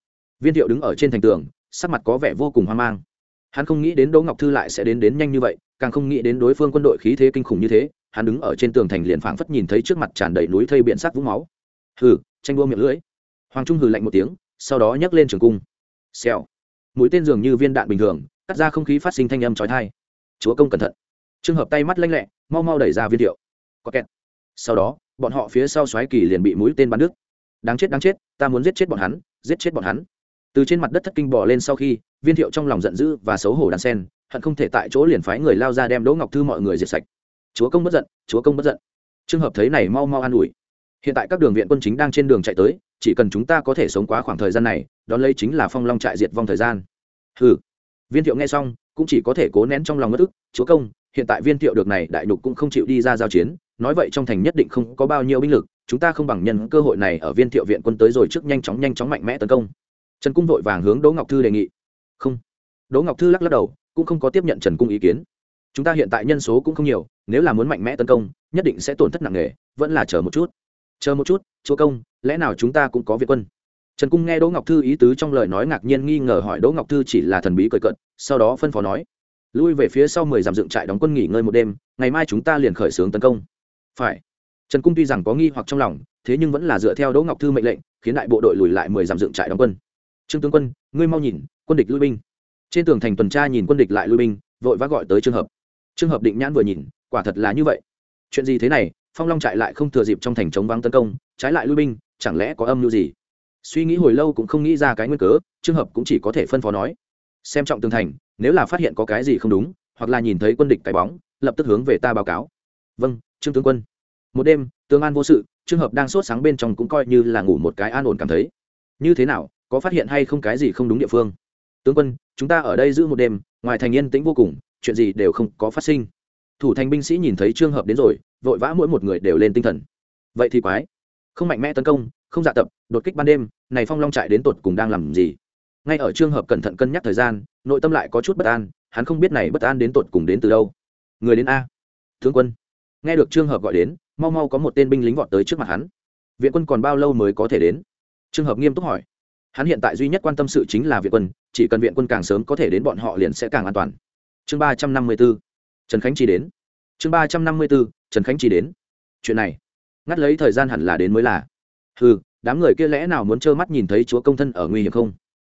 Viên thiệu đứng ở trên thành tường, sắc mặt có vẻ vô cùng hoang mang. Hắn không nghĩ đến đỗ ngọc thư lại sẽ đến đến nhanh như vậy, càng không nghĩ đến đối phương quân đội khí thế kinh khủng như thế, hắn đứng ở trên tường thành liền phảng phất nhìn thấy trước mặt tràn đầy núi thây biện sắc vũng máu. Hừ, tranh đua miệng lưỡi. Hoàng trung hừ lạnh một tiếng, sau đó nhấc lên trường cung. Xèo mũi tên dường như viên đạn bình thường, cắt ra không khí phát sinh thanh âm trói thai chúa công cẩn thận. Trường hợp tay mắt lanh lẹ, mau mau đẩy ra viên thiệu có kẹt. Sau đó, bọn họ phía sau xoáy kỳ liền bị mũi tên bắn đứt. Đáng chết đáng chết, ta muốn giết chết bọn hắn, giết chết bọn hắn. Từ trên mặt đất thất kinh bỏ lên sau khi, viên thiệu trong lòng giận dữ và xấu hổ đàn sen, hận không thể tại chỗ liền phái người lao ra đem đỗ ngọc thư mọi người diệt sạch. Chúa công bất giận, chúa công bất giận. Trường hợp thấy này mau mau an ủi. Hiện tại các đường viện quân chính đang trên đường chạy tới chỉ cần chúng ta có thể sống quá khoảng thời gian này, đón lấy chính là phong long trại diệt vong thời gian. Hừ. Viên thiệu nghe xong, cũng chỉ có thể cố nén trong lòng ngất ức, chúa công, hiện tại viên thiệu được này đại nhục cũng không chịu đi ra giao chiến, nói vậy trong thành nhất định không có bao nhiêu binh lực, chúng ta không bằng nhân cơ hội này ở viên thiệu viện quân tới rồi trước nhanh chóng nhanh chóng mạnh mẽ tấn công. Trần cung vội vàng hướng đỗ ngọc thư đề nghị. Không. Đỗ ngọc thư lắc lắc đầu, cũng không có tiếp nhận trần cung ý kiến. Chúng ta hiện tại nhân số cũng không nhiều, nếu là muốn mạnh mẽ tấn công, nhất định sẽ tổn thất nặng nề, vẫn là chờ một chút. Chờ một chút, chúa công lẽ nào chúng ta cũng có việt quân? Trần cung nghe đỗ ngọc thư ý tứ trong lời nói ngạc nhiên nghi ngờ hỏi đỗ ngọc thư chỉ là thần bí cởi cận sau đó phân phó nói, lui về phía sau mười dặm dựng trại đóng quân nghỉ ngơi một đêm, ngày mai chúng ta liền khởi xướng tấn công. Phải. Trần cung tuy rằng có nghi hoặc trong lòng, thế nhưng vẫn là dựa theo đỗ ngọc thư mệnh lệnh, khiến đại bộ đội lùi lại mười dặm dựng trại đóng quân. Trương tướng quân, ngươi mau nhìn, quân địch lui binh. Trên tường thành tuần tra nhìn quân địch lại lui binh, vội vã gọi tới trường hợp. Trường hợp định nhãn vừa nhìn, quả thật là như vậy. Chuyện gì thế này phong long trại lại không thừa dịp trong thành chống vắng tấn công, trái lại lui binh, chẳng lẽ có âm mưu gì? Suy nghĩ hồi lâu cũng không nghĩ ra cái nguyên cớ trường hợp cũng chỉ có thể phân phó nói. Xem trọng tường thành, nếu là phát hiện có cái gì không đúng, hoặc là nhìn thấy quân địch cái bóng, lập tức hướng về ta báo cáo. Vâng trương tướng quân. Một đêm tướng an vô sự trường hợp đang sốt sáng bên trong cũng coi như là ngủ một cái an ổn cảm thấy. Như thế nào, có phát hiện hay không cái gì không đúng địa phương? Tướng quân, chúng ta ở đây giữ một đêm, ngoài thành yên tĩnh vô cùng, chuyện gì đều không có phát sinh. Thủ thành binh sĩ nhìn thấy trường hợp đến rồi vội vã mỗi một người đều lên tinh thần. Vậy thì quái. Không mạnh mẽ tấn công, không dạ tập, đột kích ban đêm, này phong long trại đến tột cùng đang làm gì? Ngay ở trường hợp cẩn thận cân nhắc thời gian, nội tâm lại có chút bất an, hắn không biết này bất an đến tột cùng đến từ đâu. Người đến a. Tướng quân. Nghe được trường hợp gọi đến, mau mau có một tên binh lính vọt tới trước mặt hắn. Viện quân còn bao lâu mới có thể đến? Trường hợp nghiêm túc hỏi. Hắn hiện tại duy nhất quan tâm sự chính là viện quân, chỉ cần viện quân càng sớm có thể đến bọn họ liền sẽ càng an toàn. Chương ba trăm năm mươi b ố trần khánh chi đến. Chương ba trăm năm mươi b ố trần khánh chi đến. Chuyện này, ngắt lấy thời gian hẳn là đến mới là. Ừ đám người kia lẽ nào muốn trơ mắt nhìn thấy chúa công thân ở nguy hiểm không?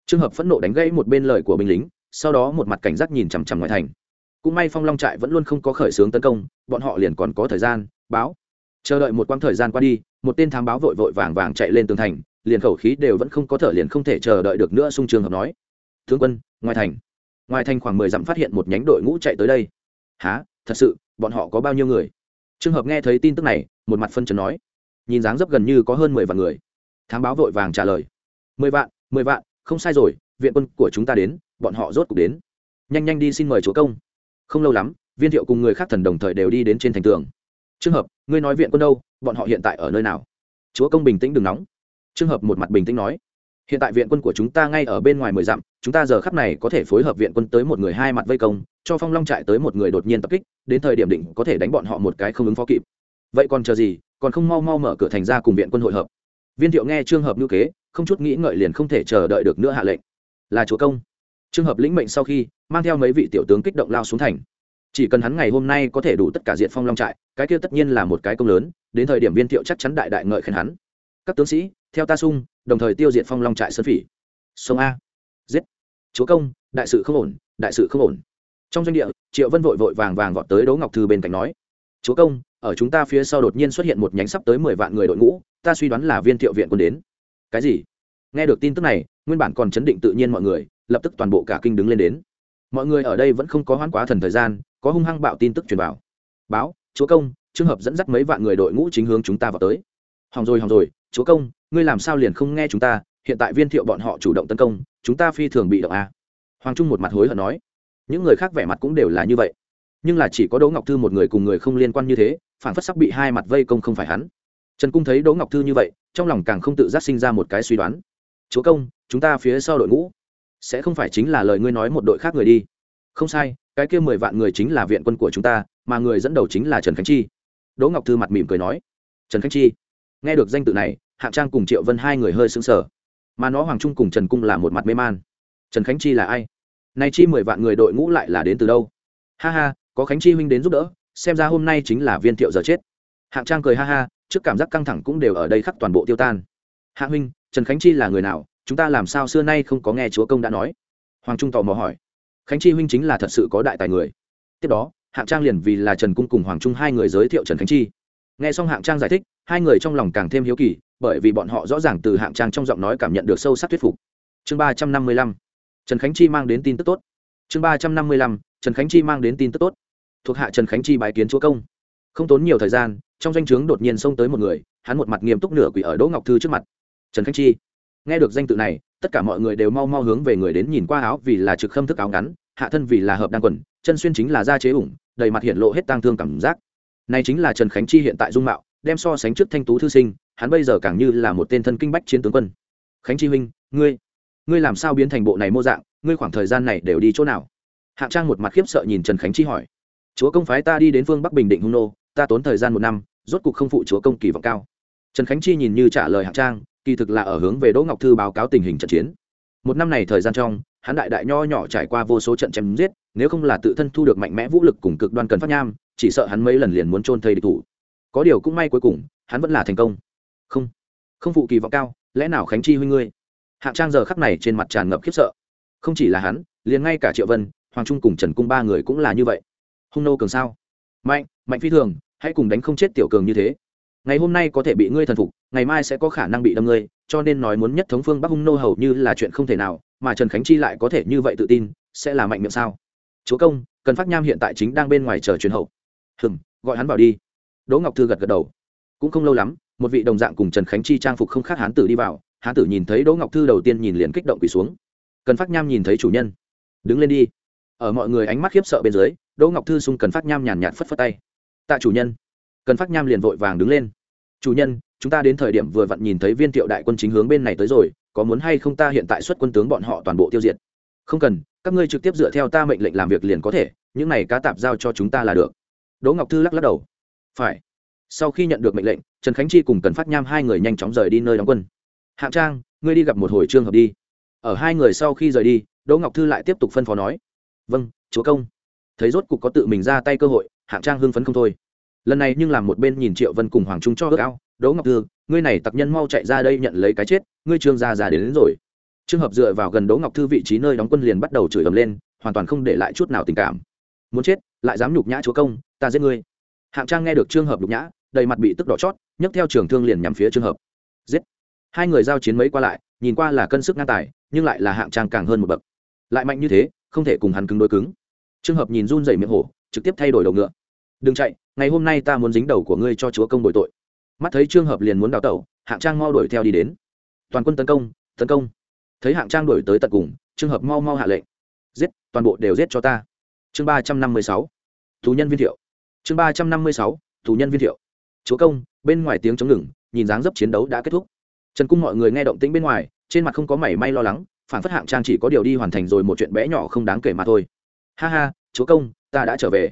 Trường hợp phẫn nộ đánh gãy một bên lời của binh lính, sau đó một mặt cảnh giác nhìn chằm chằm ngoài thành. Cũng may phong long trại vẫn luôn không có khởi xướng tấn công, bọn họ liền còn có thời gian, báo. Chờ đợi một quãng thời gian qua đi, một tên thám báo vội vội vàng vàng chạy lên tường thành, liền khẩu khí đều vẫn không có thở liền không thể chờ đợi được nữa sung trường hợp nói. Thương quân, ngoài thành. Ngoài thành khoảng mười dặm phát hiện một nhánh đội ngũ chạy tới đây. Há thật sự, bọn họ có bao nhiêu người? Trường hợp nghe thấy tin tức này, một mặt phân trần nói. Nhìn dáng dấp gần như có hơn mười vạn người. Thám báo vội vàng trả lời. Mười vạn mười vạn, không sai rồi, viện quân của chúng ta đến, bọn họ rốt cuộc đến. Nhanh nhanh đi xin mời chúa công. Không lâu lắm, viên thiệu cùng người khác thần đồng thời đều đi đến trên thành tường. Trường hợp, ngươi nói viện quân đâu, bọn họ hiện tại ở nơi nào? Chúa công bình tĩnh đừng nóng. Trường hợp một mặt bình tĩnh nói hiện tại viện quân của chúng ta ngay ở bên ngoài mười dặm, chúng ta giờ khắp này có thể phối hợp viện quân tới một người hai mặt vây công, cho phong long trại tới một người đột nhiên tập kích, đến thời điểm định có thể đánh bọn họ một cái không ứng phó kịp. Vậy còn chờ gì, còn không mau mau mở cửa thành ra cùng viện quân hội hợp. Viên thiệu nghe trường hợp ngữ kế, không chút nghĩ ngợi liền không thể chờ đợi được nữa hạ lệnh. Là chúa công. Trường hợp lĩnh mệnh sau khi, mang theo mấy vị tiểu tướng kích động lao xuống thành. Chỉ cần hắn ngày hôm nay có thể đủ tất cả diện phong long trại, cái kia tất nhiên là một cái công lớn, đến thời điểm viên thiệu chắc chắn đại đại ngợi khen hắn các tướng sĩ, theo ta sung đồng thời tiêu diệt phong long trại sơn phỉ. Sông a. Giết. Chúa công, đại sự không ổn, đại sự không ổn. Trong doanh địa, triệu vân vội vội vàng vàng vọt tới đỗ ngọc thư bên cạnh nói, chúa công, ở chúng ta phía sau đột nhiên xuất hiện một nhánh sắp tới mười vạn người đội ngũ, ta suy đoán là viên thiệu viện quân đến. Cái gì? Nghe được tin tức này, nguyên bản còn chấn định tự nhiên mọi người, lập tức toàn bộ cả kinh đứng lên đến. Mọi người ở đây vẫn không có hoãn quá thần thời gian, có hung hăng bạo tin tức truyền vào. Báo, chúa công, trường hợp dẫn dắt mấy vạn người đội ngũ chính hướng chúng ta vào tới. Hỏng rồi hỏng rồi chúa công, ngươi làm sao liền không nghe chúng ta? Hiện tại viên thiệu bọn họ chủ động tấn công, chúng ta phi thường bị động a hoàng trung một mặt hối hận nói. Những người khác vẻ mặt cũng đều là như vậy. Nhưng là chỉ có đỗ ngọc thư một người cùng người không liên quan như thế, phản phất sắc bị hai mặt vây công không phải hắn. Trần cung thấy đỗ ngọc thư như vậy, trong lòng càng không tự giác sinh ra một cái suy đoán. Chúa công, chúng ta phía sau đội ngũ sẽ không phải chính là lời ngươi nói một đội khác người đi. Không sai, cái kia mười vạn người chính là viện quân của chúng ta, mà người dẫn đầu chính là trần khánh chi. Đỗ ngọc thư mặt mỉm cười nói. Trần khánh chi, nghe được danh tự này hạng trang cùng triệu vân hai người hơi sững sờ. Mà nó hoàng trung cùng trần cung là một mặt mê man. Trần khánh chi là ai? Nay chi mười vạn người đội ngũ lại là đến từ đâu? Ha ha, có khánh chi huynh đến giúp đỡ, xem ra hôm nay chính là viên thiệu giờ chết. Hạng trang cười ha ha, trước cảm giác căng thẳng cũng đều ở đây khắc toàn bộ tiêu tan. Hạng huynh, trần khánh chi là người nào? Chúng ta làm sao xưa nay không có nghe chúa công đã nói? Hoàng trung tò mò hỏi. Khánh chi huynh chính là thật sự có đại tài người. Tiếp đó, hạng trang liền vì là trần cung cùng hoàng trung hai người giới thiệu trần khánh chi. Nghe xong hạng trang giải thích, hai người trong lòng càng thêm hiếu kỳ bởi vì bọn họ rõ ràng từ hạng trang trong giọng nói cảm nhận được sâu sắc thuyết phục. Chương ba trăm năm mươi lăm. Trần khánh chi mang đến tin tức tốt. Chương ba trăm năm mươi lăm. Trần khánh chi mang đến tin tức tốt. Thuộc hạ trần khánh chi bái kiến chúa công. Không tốn nhiều thời gian, trong danh o chướng đột nhiên xông tới một người, hắn một mặt nghiêm túc nửa quỷ ở đỗ ngọc thư trước mặt. Trần khánh chi. Nghe được danh tự này, tất cả mọi người đều mau mau hướng về người đến nhìn qua áo vì là trực khâm thức áo ngắn, hạ thân vì là hợp đan quần, chân xuyên chính là da chế ủng, đầy mặt hiện lộ hết tang thương cảm giác. Này chính là trần khánh chi hiện tại dung mạo, đem so sánh trước thanh tú thư sinh hắn bây giờ càng như là một tên thân kinh bách chiến tướng quân. Khánh chi huynh, ngươi ngươi làm sao biến thành bộ này mô dạng? Ngươi khoảng thời gian này đều đi chỗ nào? Hạng trang một mặt khiếp sợ nhìn trần khánh chi hỏi. Chúa công phái ta đi đến phương bắc bình định hung nô, ta tốn thời gian một năm, rốt cuộc không phụ chúa công kỳ vọng cao. Trần khánh chi nhìn như trả lời hạng trang, kỳ thực là ở hướng về đỗ ngọc thư báo cáo tình hình trận chiến. Một năm này thời gian trong, hắn đại đại nho nhỏ trải qua vô số trận chém giết, nếu không là tự thân thu được mạnh mẽ vũ lực cùng cực đoan cần phát nham, chỉ sợ hắn mấy lần liền muốn trôn thây địch thủ. Có điều cũng may cuối cùng, hắn vẫn là thành công không. Không phụ kỳ vọng cao, lẽ nào khánh chi huynh ngươi? Hạng trang giờ khắc này trên mặt tràn ngập khiếp sợ. Không chỉ là hắn, liền ngay cả triệu vân, hoàng trung cùng trần cung ba người cũng là như vậy. Hung nô cường sao? Mạnh mạnh phi thường, hãy cùng đánh không chết tiểu cường như thế. Ngày hôm nay có thể bị ngươi thần phục, ngày mai sẽ có khả năng bị đâm ngươi, cho nên nói muốn nhất thống phương bắc hung nô hầu như là chuyện không thể nào, mà trần khánh chi lại có thể như vậy tự tin, sẽ là mạnh miệng sao? Chúa công, cần phát nham hiện tại chính đang bên ngoài chờ truyền hậu. Hừng gọi hắn vào đi. Đỗ ngọc thư gật gật đầu. Cũng không lâu lắm một vị đồng dạng cùng trần khánh chi trang phục không khác hán tử đi vào, hán tử nhìn thấy đỗ ngọc thư đầu tiên nhìn liền kích động quỳ xuống. Cần phát nham nhìn thấy chủ nhân. Đứng lên đi. Ở mọi người ánh mắt khiếp sợ bên dưới, đỗ ngọc thư xung cần phát nham nhàn nhạt phất phất tay. Tạ chủ nhân. Cần phát nham liền vội vàng đứng lên. Chủ nhân, chúng ta đến thời điểm vừa vặn nhìn thấy viên thiệu đại quân chính hướng bên này tới rồi, có muốn hay không ta hiện tại xuất quân tướng bọn họ toàn bộ tiêu diệt? Không cần, các ngươi trực tiếp dựa theo ta mệnh lệnh làm việc liền có thể, những này cá tạp giao cho chúng ta là được. Đỗ ngọc thư lắc lắc đầu. Phải sau khi nhận được mệnh lệnh trần khánh chi cùng cần phát nham hai người nhanh chóng rời đi nơi đóng quân. Hạng trang ngươi đi gặp một hồi trương hợp đi. Ở hai người sau khi rời đi đỗ ngọc thư lại tiếp tục phân phó nói. Vâng chúa công. Thấy rốt cục có tự mình ra tay cơ hội hạng trang hưng phấn không thôi. Lần này nhưng làm một bên nhìn triệu vân cùng hoàng trung cho ước ao đỗ ngọc thư ngươi này tặc nhân mau chạy ra đây nhận lấy cái chết ngươi trương gia già đến, đến rồi. Trường hợp dựa vào gần đỗ ngọc thư vị trí nơi đóng quân liền bắt đầu chửi ầm lên hoàn toàn không để lại chút nào tình cảm. Muốn chết lại dám nhục nhã chúa công ta giết ngươi. Hạng trang nghe được trường hợp nhục nhã đầy mặt bị tức đỏ chót, nhấc theo trường thương liền nhằm phía trường hợp. Giết! Hai người giao chiến mấy qua lại, nhìn qua là cân sức ngang tài, nhưng lại là hạng trang càng hơn một bậc. Lại mạnh như thế, không thể cùng hắn cứng đối cứng. Trường hợp nhìn run rẩy miệng hổ, trực tiếp thay đổi đầu ngựa. Đừng chạy, ngày hôm nay ta muốn dính đầu của ngươi cho chúa công bồi tội. Mắt thấy trường hợp liền muốn đào tẩu, hạng trang mau đuổi theo đi đến. Toàn quân tấn công tấn công. Thấy hạng trang đuổi tới tận cùng trường hợp mau mau hạ lệnh. Giết, toàn bộ đều giết cho ta. Chương ba trăm năm mươi sáu tù nhân viên thiệu. Chương ba trăm năm mươi sáu tù nhân viên thiệu chúa công, bên ngoài tiếng chống ngừng, nhìn dáng dấp chiến đấu đã kết thúc. Trần cung mọi người nghe động tĩnh bên ngoài, trên mặt không có mảy may lo lắng, phản phất hạng trang chỉ có điều đi hoàn thành rồi một chuyện bé nhỏ không đáng kể mà thôi. Ha ha, chúa công, ta đã trở về.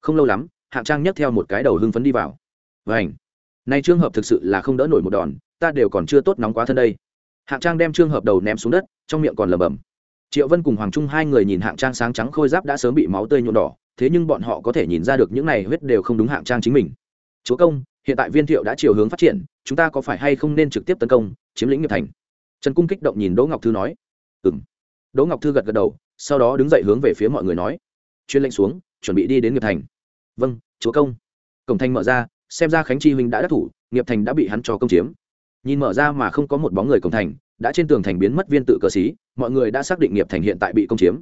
Không lâu lắm, hạng trang nhấc theo một cái đầu hưng phấn đi vào. Vảnh nay trường hợp thực sự là không đỡ nổi một đòn, ta đều còn chưa tốt nóng quá thân đây. Hạng trang đem trường hợp đầu ném xuống đất, trong miệng còn lầm bầm triệu vân cùng hoàng trung hai người nhìn hạng trang sáng trắng khôi giáp đã sớm bị máu tươi nhuộm đỏ, thế nhưng bọn họ có thể nhìn ra được những này huyết đều không đúng hạng trang chính mình. Chúa công hiện tại viên thiệu đã chiều hướng phát triển, chúng ta có phải hay không nên trực tiếp tấn công, chiếm lĩnh nghiệp thành? Trần cung kích động nhìn đỗ ngọc thư nói. Ừ m đỗ ngọc thư gật gật đầu, sau đó đứng dậy hướng về phía mọi người nói. Chuyên lệnh xuống, chuẩn bị đi đến nghiệp thành. Vâng chúa công. Cổng thành mở ra, xem ra khánh chi huynh đã đắc thủ, nghiệp thành đã bị hắn cho công chiếm. Nhìn mở ra mà không có một bóng người cổng thành, đã trên tường thành biến mất viên tự cờ xí, mọi người đã xác định nghiệp thành hiện tại bị công chiếm.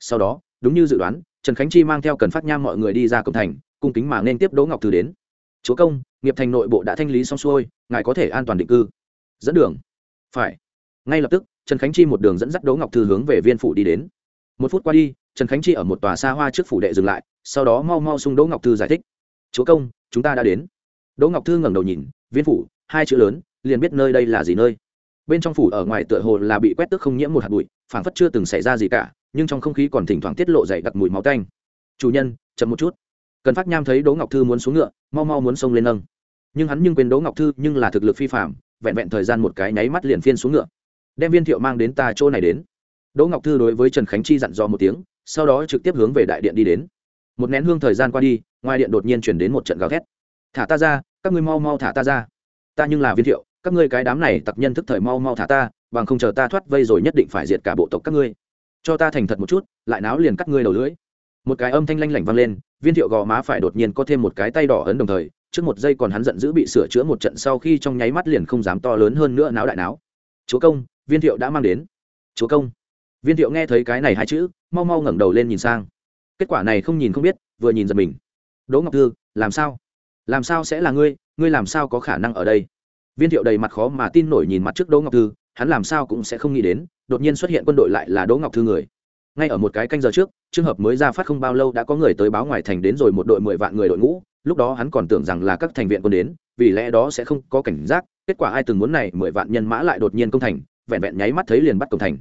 Sau đó, đúng như dự đoán, trần khánh chi mang theo cần phát nham mọi người đi ra cổng thành, cung kính mà nên tiếp đỗ ngọc thư đến chúa công, nghiệp thành nội bộ đã thanh lý xong xuôi, ngài có thể an toàn định cư. Dẫn đường. Phải. Ngay lập tức, trần khánh chi một đường dẫn dắt đỗ ngọc thư hướng về viên phủ đi đến. Một phút qua đi, trần khánh chi ở một tòa xa hoa trước phủ đệ dừng lại, sau đó mau mau xung đỗ ngọc thư giải thích. Chúa công, chúng ta đã đến. Đỗ ngọc thư ngẩng đầu nhìn, viên phủ, hai chữ lớn, liền biết nơi đây là gì nơi. Bên trong phủ ở ngoài tựa hồ là bị quét tước không nhiễm một hạt bụi, phảng phất chưa từng xảy ra gì cả, nhưng trong không khí còn thỉnh thoảng tiết lộ dày đặc mùi máu tanh. Chủ nhân, chậm một chút cần phát nham thấy đỗ ngọc thư muốn xuống ngựa, mau mau muốn xông lên nâng. Nhưng hắn nhưng quên đỗ ngọc thư nhưng là thực lực phi phạm vẹn vẹn thời gian một cái nháy mắt liền phiên xuống ngựa. Đem viên thiệu mang đến ta chỗ này đến. Đỗ ngọc thư đối với trần khánh chi dặn dò một tiếng, sau đó trực tiếp hướng về đại điện đi đến. Một nén hương thời gian qua đi, ngoài điện đột nhiên chuyển đến một trận gào thét. Thả ta ra, các ngươi mau mau thả ta ra. Ta nhưng là viên thiệu, các ngươi cái đám này tặc nhân thức thời mau mau thả ta, bằng không chờ ta thoát vây rồi nhất định phải diệt cả bộ tộc các ngươi. Cho ta thành thật một chút, lại náo liền cắt ngươi đầu lưỡi. Một cái âm thanh lanh lảnh vang lên viên thiệu gò má phải đột nhiên có thêm một cái tay đỏ ấn đồng thời, trước một giây còn hắn giận dữ bị sửa chữa một trận sau khi trong nháy mắt liền không dám to lớn hơn nữa náo đại náo. Chúa công, viên thiệu đã mang đến. Chúa công. Viên thiệu nghe thấy cái này hai chữ, mau mau ngẩng đầu lên nhìn sang. Kết quả này không nhìn không biết, vừa nhìn giật mình. Đỗ ngọc thư, làm sao? Làm sao sẽ là ngươi? Ngươi làm sao có khả năng ở đây? Viên thiệu đầy mặt khó mà tin nổi nhìn mặt trước đỗ ngọc thư, hắn làm sao cũng sẽ không nghĩ đến, đột nhiên xuất hiện quân đội lại là đỗ ngọc thư người. Ngay ở một cái canh giờ trước trường hợp mới ra phát không bao lâu đã có người tới báo ngoài thành đến rồi một đội mười vạn người đội ngũ, lúc đó hắn còn tưởng rằng là các thành viện quân đến, vì lẽ đó sẽ không có cảnh giác, kết quả ai từng muốn này mười vạn nhân mã lại đột nhiên công thành, vẹn vẹn nháy mắt thấy liền bắt công thành.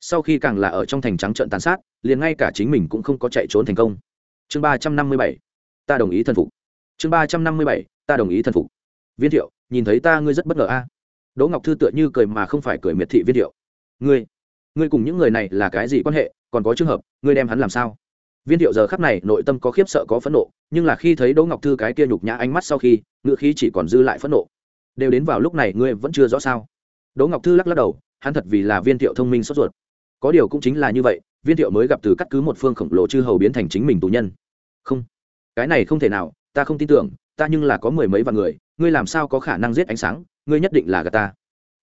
Sau khi càng là ở trong thành trắng trận tàn sát, liền ngay cả chính mình cũng không có chạy trốn thành công. Chương ba trăm năm mươi bảy, ta đồng ý thân phục. Chương ba trăm năm mươi bảy, ta đồng ý thân phục. Viên thiệu, nhìn thấy ta ngươi rất bất ngờ a. Đỗ ngọc thư tựa như cười mà không phải cười miệt thị viên thiệu. Ngươi ngươi cùng những người này là cái gì quan hệ, còn có trường hợp, ngươi đem hắn làm sao? Viên thiệu giờ khắp này nội tâm có khiếp sợ, có phẫn nộ, nhưng là khi thấy đỗ ngọc thư cái kia nhục nhã ánh mắt sau khi ngựa khí chỉ còn dư lại phẫn nộ. Đều đến vào lúc này, ngươi vẫn chưa rõ sao? Đỗ ngọc thư lắc lắc đầu, hắn thật vì là viên thiệu thông minh sốt ruột. Có điều cũng chính là như vậy, viên thiệu mới gặp từ cắt cứ một phương khổng lồ chư hầu biến thành chính mình tù nhân. Không, cái này không thể nào, ta không tin tưởng, ta nhưng là có mười mấy vạn người, ngươi làm sao có khả năng giết ánh sáng, ngươi nhất định là gà ta.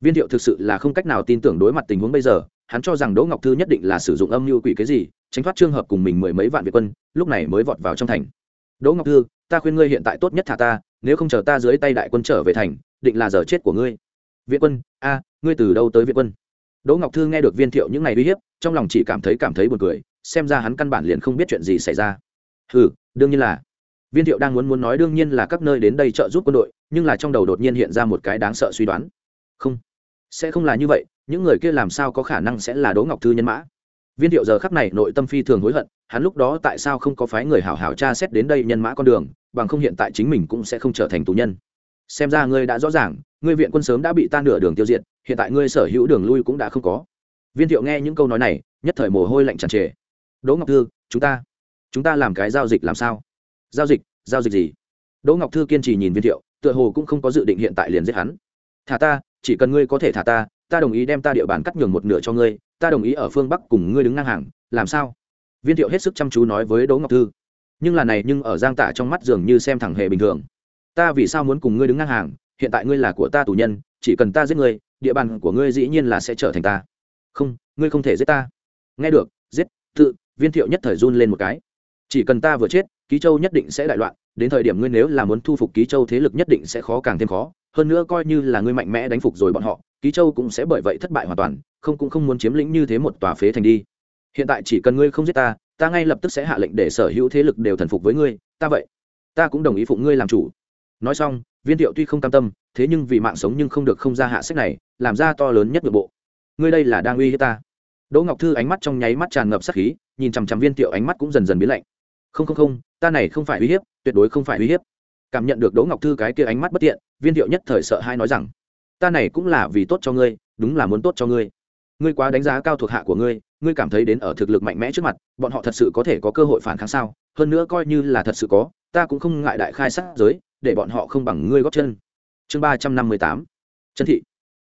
Viên thiệu thực sự là không cách nào tin tưởng đối mặt tình huống bây giờ hắn cho rằng đỗ ngọc thư nhất định là sử dụng âm mưu quỷ cái gì, tránh thoát trường hợp cùng mình mười mấy vạn việt quân, lúc này mới vọt vào trong thành. Đỗ ngọc thư, ta khuyên ngươi hiện tại tốt nhất thả ta, nếu không chờ ta dưới tay đại quân trở về thành, định là giờ chết của ngươi. Viện quân, a, ngươi từ đâu tới viện quân? Đỗ ngọc thư nghe được viên thiệu những ngày uy hiếp, trong lòng chỉ cảm thấy cảm thấy buồn cười, xem ra hắn căn bản liền không biết chuyện gì xảy ra. Ừ đương nhiên là. Viên thiệu đang muốn muốn nói đương nhiên là các nơi đến đây trợ giúp quân đội, nhưng là trong đầu đột nhiên hiện ra một cái đáng sợ suy đoán. Không sẽ không là như vậy, những người kia làm sao có khả năng sẽ là đỗ ngọc thư nhân mã? Viên thiệu giờ khắc này nội tâm phi thường hối hận, hắn lúc đó tại sao không có phái người hảo hảo tra xét đến đây nhân mã con đường, bằng không hiện tại chính mình cũng sẽ không trở thành tù nhân. Xem ra ngươi đã rõ ràng, ngươi viện quân sớm đã bị tan nửa đường tiêu diệt, hiện tại ngươi sở hữu đường lui cũng đã không có. Viên thiệu nghe những câu nói này, nhất thời mồ hôi lạnh tràn trề. Đỗ ngọc thư, chúng ta chúng ta làm cái giao dịch làm sao? Giao dịch giao dịch gì? Đỗ ngọc thư kiên trì nhìn viên thiệu, tựa hồ cũng không có dự định hiện tại liền giết hắn. Thả ta chỉ cần ngươi có thể thả ta ta đồng ý đem ta địa bàn cắt nhường một nửa cho ngươi, ta đồng ý ở phương bắc cùng ngươi đứng ngang hàng, làm sao? Viên thiệu hết sức chăm chú nói với đỗ ngọc thư. Nhưng là này nhưng ở giang tả trong mắt dường như xem thẳng hề bình thường. Ta vì sao muốn cùng ngươi đứng ngang hàng? Hiện tại ngươi là của ta tù nhân, chỉ cần ta giết ngươi, địa bàn của ngươi dĩ nhiên là sẽ trở thành ta. Không, ngươi không thể giết ta. Nghe được, giết, tự, viên thiệu nhất thời run lên một cái. Chỉ cần ta vừa chết, ký châu nhất định sẽ đại loạn, đến thời điểm ngươi nếu là muốn thu phục ký châu thế lực nhất định sẽ khó càng thêm khó hơn nữa coi như là ngươi mạnh mẽ đánh phục rồi bọn họ, ký châu cũng sẽ bởi vậy thất bại hoàn toàn, không cũng không muốn chiếm lĩnh như thế một tòa phế thành đi. Hiện tại chỉ cần ngươi không giết ta ta ngay lập tức sẽ hạ lệnh để sở hữu thế lực đều thần phục với ngươi, ta vậy, ta cũng đồng ý phụng ngươi làm chủ. Nói xong, viên thiệu tuy không cam tâm, thế nhưng vì mạng sống nhưng không được không ra hạ sách này, làm ra to lớn nhất nội bộ. Ngươi đây là đang uy hiếp ta. Đỗ ngọc thư ánh mắt trong nháy mắt tràn ngập sắc khí, nhìn chằm chằm viên thiệu ánh mắt cũng dần dần biến lạnh. Không không không, ta này không phải uy hiếp, tuyệt đối không phải uy hiếp cảm nhận được đỗ ngọc thư cái kia ánh mắt bất tiện, viên thiệu nhất thời sợ hai nói rằng, ta này cũng là vì tốt cho ngươi, đúng là muốn tốt cho ngươi. Ngươi quá đánh giá cao thuộc hạ của ngươi ngươi cảm thấy đến ở thực lực mạnh mẽ trước mặt, bọn họ thật sự có thể có cơ hội phản kháng sao? Hơn nữa coi như là thật sự có, ta cũng không ngại đại khai sát giới, để bọn họ không bằng ngươi góp chân. Chương ba trăm năm mươi tám, chân thị.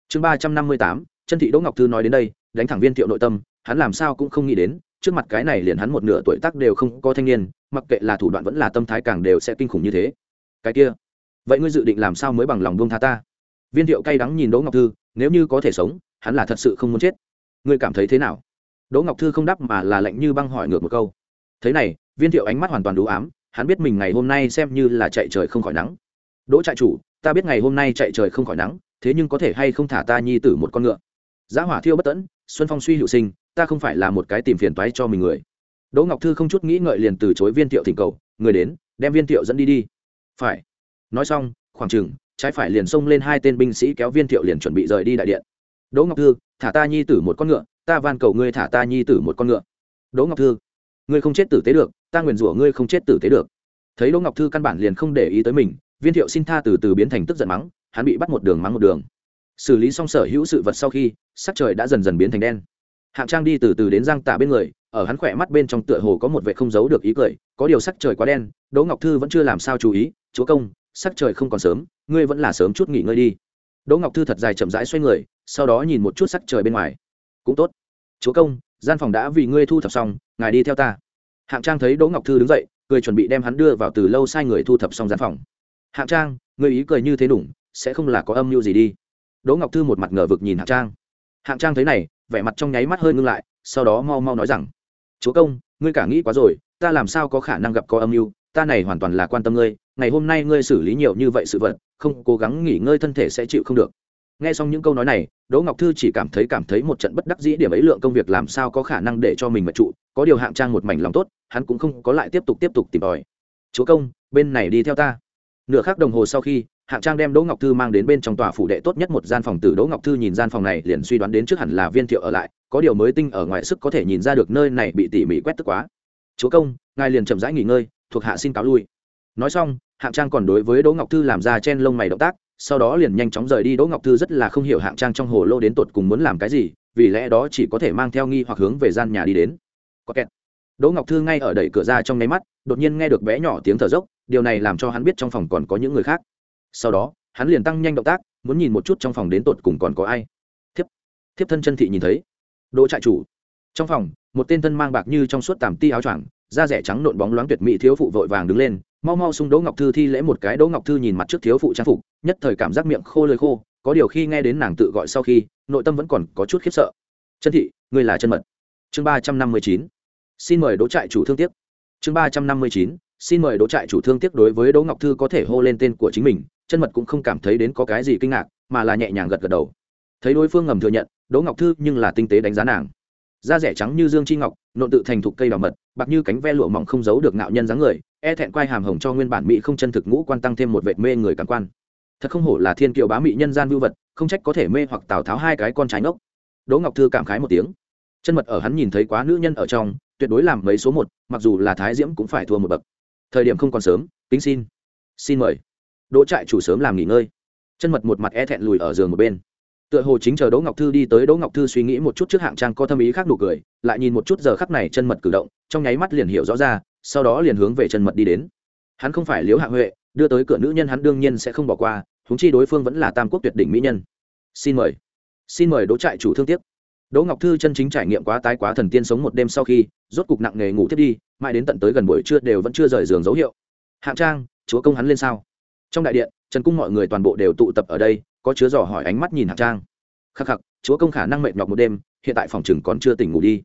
Chương ba trăm năm mươi tám, chân thị đỗ ngọc thư nói đến đây, đánh thẳng viên thiệu nội tâm, hắn làm sao cũng không nghĩ đến, trước mặt cái này liền hắn một nửa tuổi tác đều không có thanh niên, mặc kệ là thủ đoạn vẫn là tâm thái càng đều sẽ kinh khủng như thế cái kia. Vậy ngươi dự định làm sao mới bằng lòng buông tha ta? Viên thiệu cay đắng nhìn đỗ ngọc thư, nếu như có thể sống, hắn là thật sự không muốn chết. Ngươi cảm thấy thế nào? Đỗ ngọc thư không đáp mà là lạnh như băng hỏi ngược một câu. Thế này, viên thiệu ánh mắt hoàn toàn đủ ám, hắn biết mình ngày hôm nay xem như là chạy trời không khỏi nắng. Đỗ trại chủ, ta biết ngày hôm nay chạy trời không khỏi nắng, thế nhưng có thể hay không thả ta nhi tử một con ngựa? Giá hỏa thiêu bất tẫn, xuân phong suy hữu sinh, ta không phải là một cái tìm phiền toái cho mình người. Đỗ ngọc thư không chút nghĩ ngợi liền từ chối viên thiệu thỉnh cầu, người đến, đem viên thiệu dẫn đi đi phải. Nói xong, khoảng chừng, trái phải liền xông lên hai tên binh sĩ kéo viên thiệu liền chuẩn bị rời đi đại điện. Đỗ ngọc thư, thả ta nhi tử một con ngựa, ta van cầu ngươi thả ta nhi tử một con ngựa. Đỗ ngọc thư, ngươi không chết tử tế được, ta nguyền rủa ngươi không chết tử tế được. Thấy đỗ ngọc thư căn bản liền không để ý tới mình, viên thiệu xin tha từ từ biến thành tức giận mắng, hắn bị bắt một đường mắng một đường. Xử lý xong sở hữu sự vật sau khi, sắc trời đã dần dần biến thành đen. Hạng trang đi từ từ đến giang tả bên người ở hắn khỏe mắt bên trong tựa hồ có một vệ không giấu được ý cười, có điều sắc trời quá đen, đỗ ngọc thư vẫn chưa làm sao chú ý, chúa công, sắc trời không còn sớm, ngươi vẫn là sớm chút nghỉ ngơi đi. Đỗ ngọc thư thật dài chậm rãi xoay người, sau đó nhìn một chút sắc trời bên ngoài. Cũng tốt. Chúa công, gian phòng đã vì ngươi thu thập xong, ngài đi theo ta. Hạng trang thấy đỗ ngọc thư đứng dậy, cười chuẩn bị đem hắn đưa vào từ lâu sai người thu thập xong gian phòng. Hạng trang, ngươi ý cười như thế đủng, sẽ không là có âm mưu gì đi. Đỗ ngọc thư một mặt ngờ vực nhìn hạng trang. Hạng trang thấy này, vẻ mặt trong nháy mắt hơi ngưng lại, sau đó mau mau nói rằng chúa công, ngươi cả nghĩ quá rồi, ta làm sao có khả năng gặp có âm mưu? Ta này hoàn toàn là quan tâm ngươi, ngày hôm nay ngươi xử lý nhiều như vậy sự vật, không cố gắng nghỉ ngơi thân thể sẽ chịu không được. Nghe xong những câu nói này, đỗ ngọc thư chỉ cảm thấy cảm thấy một trận bất đắc dĩ điểm ấy lượng công việc làm sao có khả năng để cho mình mật trụ, có điều hạng trang một mảnh lòng tốt, hắn cũng không có lại tiếp tục tiếp tục tìm tòi. Chúa công, bên này đi theo ta. Nửa khắc đồng hồ sau khi hạng trang đem đỗ ngọc thư mang đến bên trong tòa phủ đệ tốt nhất một gian phòng từ đỗ ngọc thư nhìn gian phòng này, liền suy đoán đến trước hẳn là viên thiệu ở lại, có điều mới tinh ở ngoài sức có thể nhìn ra được nơi này bị tỉ mỉ quét tức quá. Chúa công, ngài liền chậm rãi nghỉ ngơi, thuộc hạ xin cáo lui. Nói xong, hạng trang còn đối với đỗ ngọc thư làm ra chen lông mày động tác, sau đó liền nhanh chóng rời đi. Đỗ ngọc thư rất là không hiểu hạng trang trong hồ lô đến tột cùng muốn làm cái gì, vì lẽ đó chỉ có thể mang theo nghi hoặc hướng về gian nhà đi đến. Có kẹt. Đỗ ngọc thư ngay ở đẩy cửa ra trong nháy mắt, đột nhiên nghe được bé nhỏ tiếng thở dốc, điều này làm cho hắn biết trong phòng còn có những người khác sau đó, hắn liền tăng nhanh động tác, muốn nhìn một chút trong phòng đến tột cùng còn có ai. Thiếp thiếp thân chân thị nhìn thấy. Đỗ trại chủ. Trong phòng, một tên thân mang bạc như trong suốt tàm ti áo choàng, da rẻ trắng nộn bóng loáng tuyệt mỹ thiếu phụ vội vàng đứng lên, mau mau xung đỗ ngọc thư thi lễ một cái. Đỗ ngọc thư nhìn mặt trước thiếu phụ trang phục, nhất thời cảm giác miệng khô lời khô, có điều khi nghe đến nàng tự gọi sau khi, nội tâm vẫn còn có chút khiếp sợ. Chân thị, ngươi là chân mật. Chương ba trăm năm mươi chín. Xin mời đỗ trại chủ thương tiếc. Chương ba trăm năm mươi chín. Xin mời đỗ trại chủ thương tiếc đối với đỗ ngọc thư có thể hô lên tên của chính mình chân mật cũng không cảm thấy đến có cái gì kinh ngạc, mà là nhẹ nhàng gật gật đầu. Thấy đối phương ngầm thừa nhận, đỗ ngọc thư nhưng là tinh tế đánh giá nàng. Da rẻ trắng như dương chi ngọc, nộn tự thành thục cây đào mật, bạc như cánh ve lụa mỏng không giấu được ngạo nhân dáng người e thẹn quai hàm hồng cho nguyên bản mỹ không chân thực ngũ quan tăng thêm một vệt mê người cảm quan. Thật không hổ là thiên kiều bá mỹ nhân gian vưu vật, không trách có thể mê hoặc tào tháo hai cái con trái ngốc. Đỗ ngọc thư cảm khái một tiếng. Chân mật ở hắn nhìn thấy quá nữ nhân ở trong, tuyệt đối làm mấy số một, mặc dù là thái diễm cũng phải thua một bậc. Thời điểm không còn sớm tính xin xin mời đỗ trại chủ sớm làm nghỉ ngơi. Chân mật một mặt e thẹn lùi ở giường một bên. Tựa hồ chính chờ đỗ ngọc thư đi tới đỗ ngọc thư suy nghĩ một chút trước hạng trang có thâm ý khác nụ cười, lại nhìn một chút giờ khắc này chân mật cử động, trong nháy mắt liền hiểu rõ ra, sau đó liền hướng về chân mật đi đến. Hắn không phải liếu hạ huệ, đưa tới cửa nữ nhân hắn đương nhiên sẽ không bỏ qua húng chi đối phương vẫn là tam quốc tuyệt đỉnh mỹ nhân. Xin mời. Xin mời đỗ trại chủ thương tiếc. Đỗ ngọc thư chân chính trải nghiệm quá tái quá thần tiên sống một đêm sau khi, rốt cục nặng nghề ngủ tiếp đi, mãi đến tận tới gần buổi trưa đều vẫn chưa rời giường dấu hiệu. Hạng trang, chúa công hắn lên sao? Trong đại điện, trần cung mọi người toàn bộ đều tụ tập ở đây, có chứa dò hỏi ánh mắt nhìn hạng trang. Khắc khắc, chúa công khả năng mệt nhọc một đêm, hiện tại phòng chừng còn chưa tỉnh ngủ đi.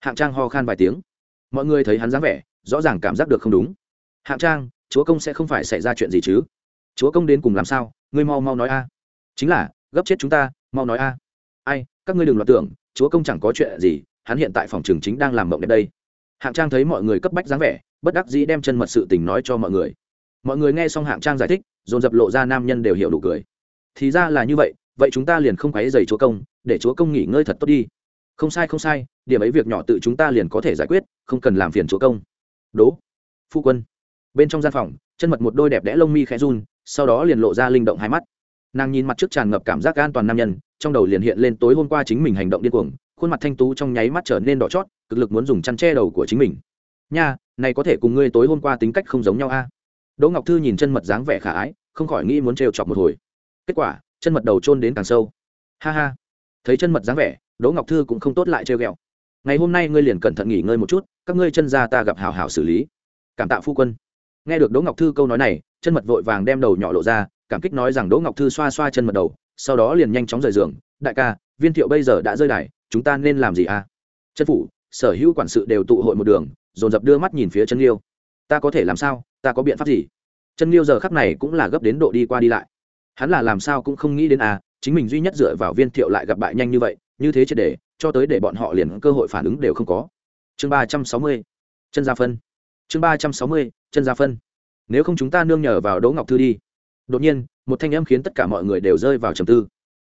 Hạng trang ho khan vài tiếng. Mọi người thấy hắn dáng vẻ, rõ ràng cảm giác được không đúng. Hạng trang, chúa công sẽ không phải xảy ra chuyện gì chứ? Chúa công đến cùng làm sao? Ngươi mau mau nói a. Chính là, gấp chết chúng ta, mau nói a. Ai, các ngươi đừng loạt tưởng, chúa công chẳng có chuyện gì, hắn hiện tại phòng trường chính đang làm mộng đẹp đây. Hạng trang thấy mọi người cấp bách dáng vẻ, bất đắc dĩ đem chân mật sự tình nói cho mọi người mọi người nghe xong hạng trang giải thích, dồn dập lộ ra nam nhân đều hiểu đủ cười. Thì ra là như vậy vậy chúng ta liền không quấy dày chúa công, để chúa công nghỉ ngơi thật tốt đi. Không sai không sai, điểm ấy việc nhỏ tự chúng ta liền có thể giải quyết, không cần làm phiền chúa công. Đố. Phu quân. Bên trong gian phòng, chân mật một đôi đẹp đẽ lông mi khẽ run, sau đó liền lộ ra linh động hai mắt. Nàng nhìn mặt trước tràn ngập cảm giác an toàn nam nhân, trong đầu liền hiện lên tối hôm qua chính mình hành động điên cuồng, khuôn mặt thanh tú trong nháy mắt trở nên đỏ chót, cực lực muốn dùng chăn che đầu của chính mình. Nha, này có thể cùng ngươi tối hôm qua tính cách không giống nhau a? Đỗ ngọc thư nhìn chân mật dáng vẻ khả ái, không khỏi nghĩ muốn trêu chọc một hồi. Kết quả, chân mật đầu trôn đến càng sâu. Ha ha. Thấy chân mật dáng vẻ, đỗ ngọc thư cũng không tốt lại trêu ghẹo. Ngày hôm nay ngươi liền cẩn thận nghỉ ngơi một chút, các ngươi chân ra ta gặp hảo hảo xử lý. Cảm tạ phu quân. Nghe được đỗ ngọc thư câu nói này, chân mật vội vàng đem đầu nhỏ lộ ra, cảm kích nói rằng đỗ ngọc thư xoa xoa chân mật đầu, sau đó liền nhanh chóng rời giường. Đại ca, viên thiệu bây giờ đã rơi đài, chúng ta nên làm gì à? Chân phủ, sở hữu quản sự đều tụ hội một đường, dồn dập đưa mắt nhìn phía chân liêu ta có thể làm sao, ta có biện pháp gì? Chân liêu giờ khắc này cũng là gấp đến độ đi qua đi lại. Hắn là làm sao cũng không nghĩ đến à chính mình duy nhất dựa vào viên thiệu lại gặp bại nhanh như vậy, như thế triệt để cho tới để bọn họ liền cơ hội phản ứng đều không có. Chương ba trăm sáu mươi chân gia phân. Chương ba trăm sáu mươi chân gia phân. Nếu không chúng ta nương nhờ vào đỗ ngọc thư đi. Đột nhiên, một thanh âm khiến tất cả mọi người đều rơi vào trầm tư.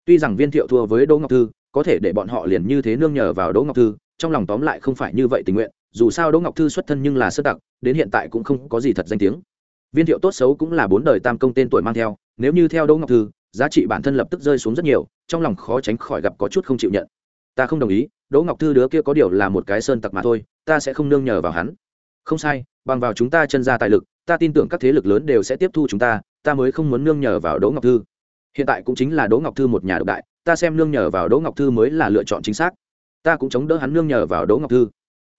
Tuy rằng viên thiệu thua với đỗ ngọc thư, có thể để bọn họ liền như thế nương nhờ vào đỗ ngọc thư, trong lòng tóm lại không phải như vậy tình nguyện dù sao đỗ ngọc thư xuất thân nhưng là sơ tặc, đến hiện tại cũng không có gì thật danh tiếng. Viên thiệu tốt xấu cũng là bốn đời tam công tên tuổi mang theo, nếu như theo đỗ ngọc thư, giá trị bản thân lập tức rơi xuống rất nhiều, trong lòng khó tránh khỏi gặp có chút không chịu nhận. Ta không đồng ý, đỗ ngọc thư đứa kia có điều là một cái sơn tặc mà thôi, ta sẽ không nương nhờ vào hắn. Không sai, bằng vào chúng ta chân ra tài lực, ta tin tưởng các thế lực lớn đều sẽ tiếp thu chúng ta ta mới không muốn nương nhờ vào đỗ ngọc thư. Hiện tại cũng chính là đỗ ngọc thư một nhà độc đại, ta xem nương nhờ vào đỗ ngọc thư mới là lựa chọn chính xác. Ta cũng chống đỡ hắn nương nhờ vào đỗ ngọc thư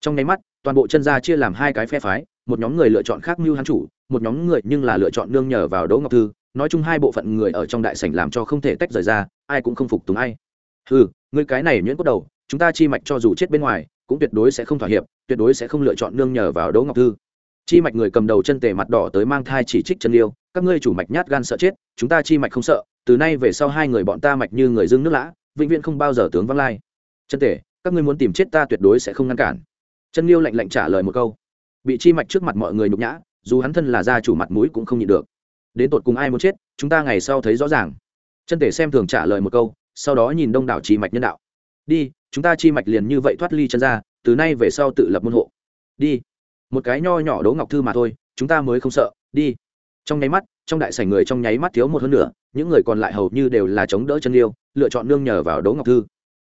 trong nháy mắt, toàn bộ chân gia chia làm hai cái phe phái, một nhóm người lựa chọn khác mưu hắn chủ, một nhóm người nhưng là lựa chọn nương nhờ vào đỗ ngọc thư. Nói chung hai bộ phận người ở trong đại sảnh làm cho không thể tách rời ra, ai cũng không phục tùng ai. Ừ người cái này nhuyễn cốt đầu, chúng ta chi mạch cho dù chết bên ngoài, cũng tuyệt đối sẽ không thỏa hiệp, tuyệt đối sẽ không lựa chọn nương nhờ vào đỗ ngọc thư. Chi mạch người cầm đầu chân tề mặt đỏ tới mang thai chỉ trích chân liêu các ngươi chủ mạch nhát gan sợ chết, chúng ta chi mạch không sợ, từ nay về sau hai người bọn ta mạch như người dương nước lã, vĩnh viễn không bao giờ tướng văng lai. Chân tề, các ngươi muốn tìm chết ta tuyệt đối sẽ không ngăn cản chân liêu lạnh lạnh trả lời một câu. Bị chi mạch trước mặt mọi người nhục nhã dù hắn thân là gia chủ mặt mũi cũng không nhịn được. Đến tột cùng ai muốn chết chúng ta ngày sau thấy rõ ràng. Chân tể xem thường trả lời một câu sau đó nhìn đông đảo chi mạch nhân đạo. Đi chúng ta chi mạch liền như vậy thoát ly chân ra từ nay về sau tự lập môn hộ. Đi. Một cái nho nhỏ đỗ ngọc thư mà thôi chúng ta mới không sợ đi. Trong nháy mắt trong đại sảnh người trong nháy mắt thiếu một hơn nửa, những người còn lại hầu như đều là chống đỡ chân liêu lựa chọn nương nhờ vào đỗ ngọc thư.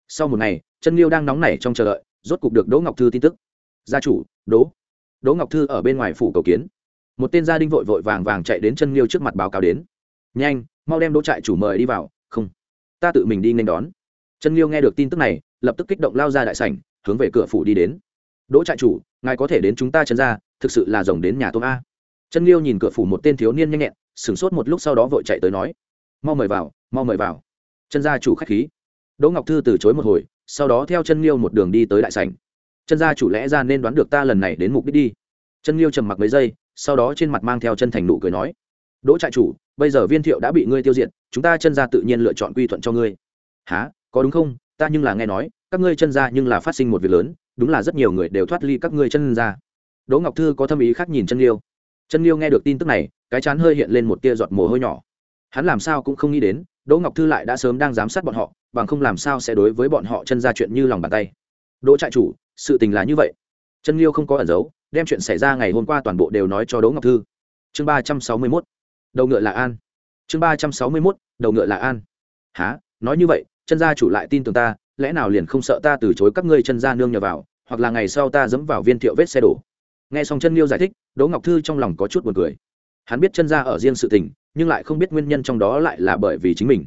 Sau một ngày chân liêu đang nóng nảy trong chờ đợi rốt cục được đỗ ngọc thư tin tức gia chủ, đỗ. Đỗ ngọc thư ở bên ngoài phủ cầu kiến. Một tên gia đình vội vội vàng vàng chạy đến chân liêu trước mặt báo cáo đến. Nhanh, mau đem đỗ trại chủ mời đi vào. Không, ta tự mình đi nên đón. Chân liêu nghe được tin tức này, lập tức kích động lao ra đại sảnh, hướng về cửa phủ đi đến. Đỗ trại chủ, ngài có thể đến chúng ta chân ra thực sự là rồng đến nhà tôm a. Chân liêu nhìn cửa phủ một tên thiếu niên nhanh nhẹn, sửng sốt một lúc sau đó vội chạy tới nói, mau mời vào, mau mời vào. Chân gia chủ khách khí. Đỗ ngọc thư từ chối một hồi, sau đó theo chân liêu một đường đi tới đại sảnh chân gia chủ lẽ ra nên đoán được ta lần này đến mục đích đi. Chân liêu trầm mặc mấy giây, sau đó trên mặt mang theo chân thành nụ cười nói, đỗ trại chủ, bây giờ viên thiệu đã bị ngươi tiêu diệt, chúng ta chân gia tự nhiên lựa chọn quy thuận cho ngươi. Há có đúng không? Ta nhưng là nghe nói, các ngươi chân gia nhưng là phát sinh một việc lớn, đúng là rất nhiều người đều thoát ly các ngươi chân gia. Đỗ ngọc thư có thâm ý khác nhìn chân liêu chân liêu nghe được tin tức này, cái chán hơi hiện lên một tia giọt mồ hôi nhỏ. Hắn làm sao cũng không nghĩ đến, đỗ ngọc thư lại đã sớm đang giám sát bọn họ, bằng không làm sao sẽ đối với bọn họ chân ra chuyện như lòng bàn tay. Đỗ trại chủ sự tình là như vậy. Chân liêu không có ẩn giấu, đem chuyện xảy ra ngày hôm qua toàn bộ đều nói cho đỗ ngọc thư. Chương ba trăm sáu mươi mốt, đầu ngựa là an. Chương ba trăm sáu mươi mốt, đầu ngựa là an. Há nói như vậy, chân gia chủ lại tin tưởng ta, lẽ nào liền không sợ ta từ chối các ngươi chân gia nương nhờ vào, hoặc là ngày sau ta dẫm vào viên thiệu vết xe đổ? Nghe xong chân liêu giải thích, đỗ ngọc thư trong lòng có chút buồn cười. Hắn biết chân gia ở riêng sự tình, nhưng lại không biết nguyên nhân trong đó lại là bởi vì chính mình.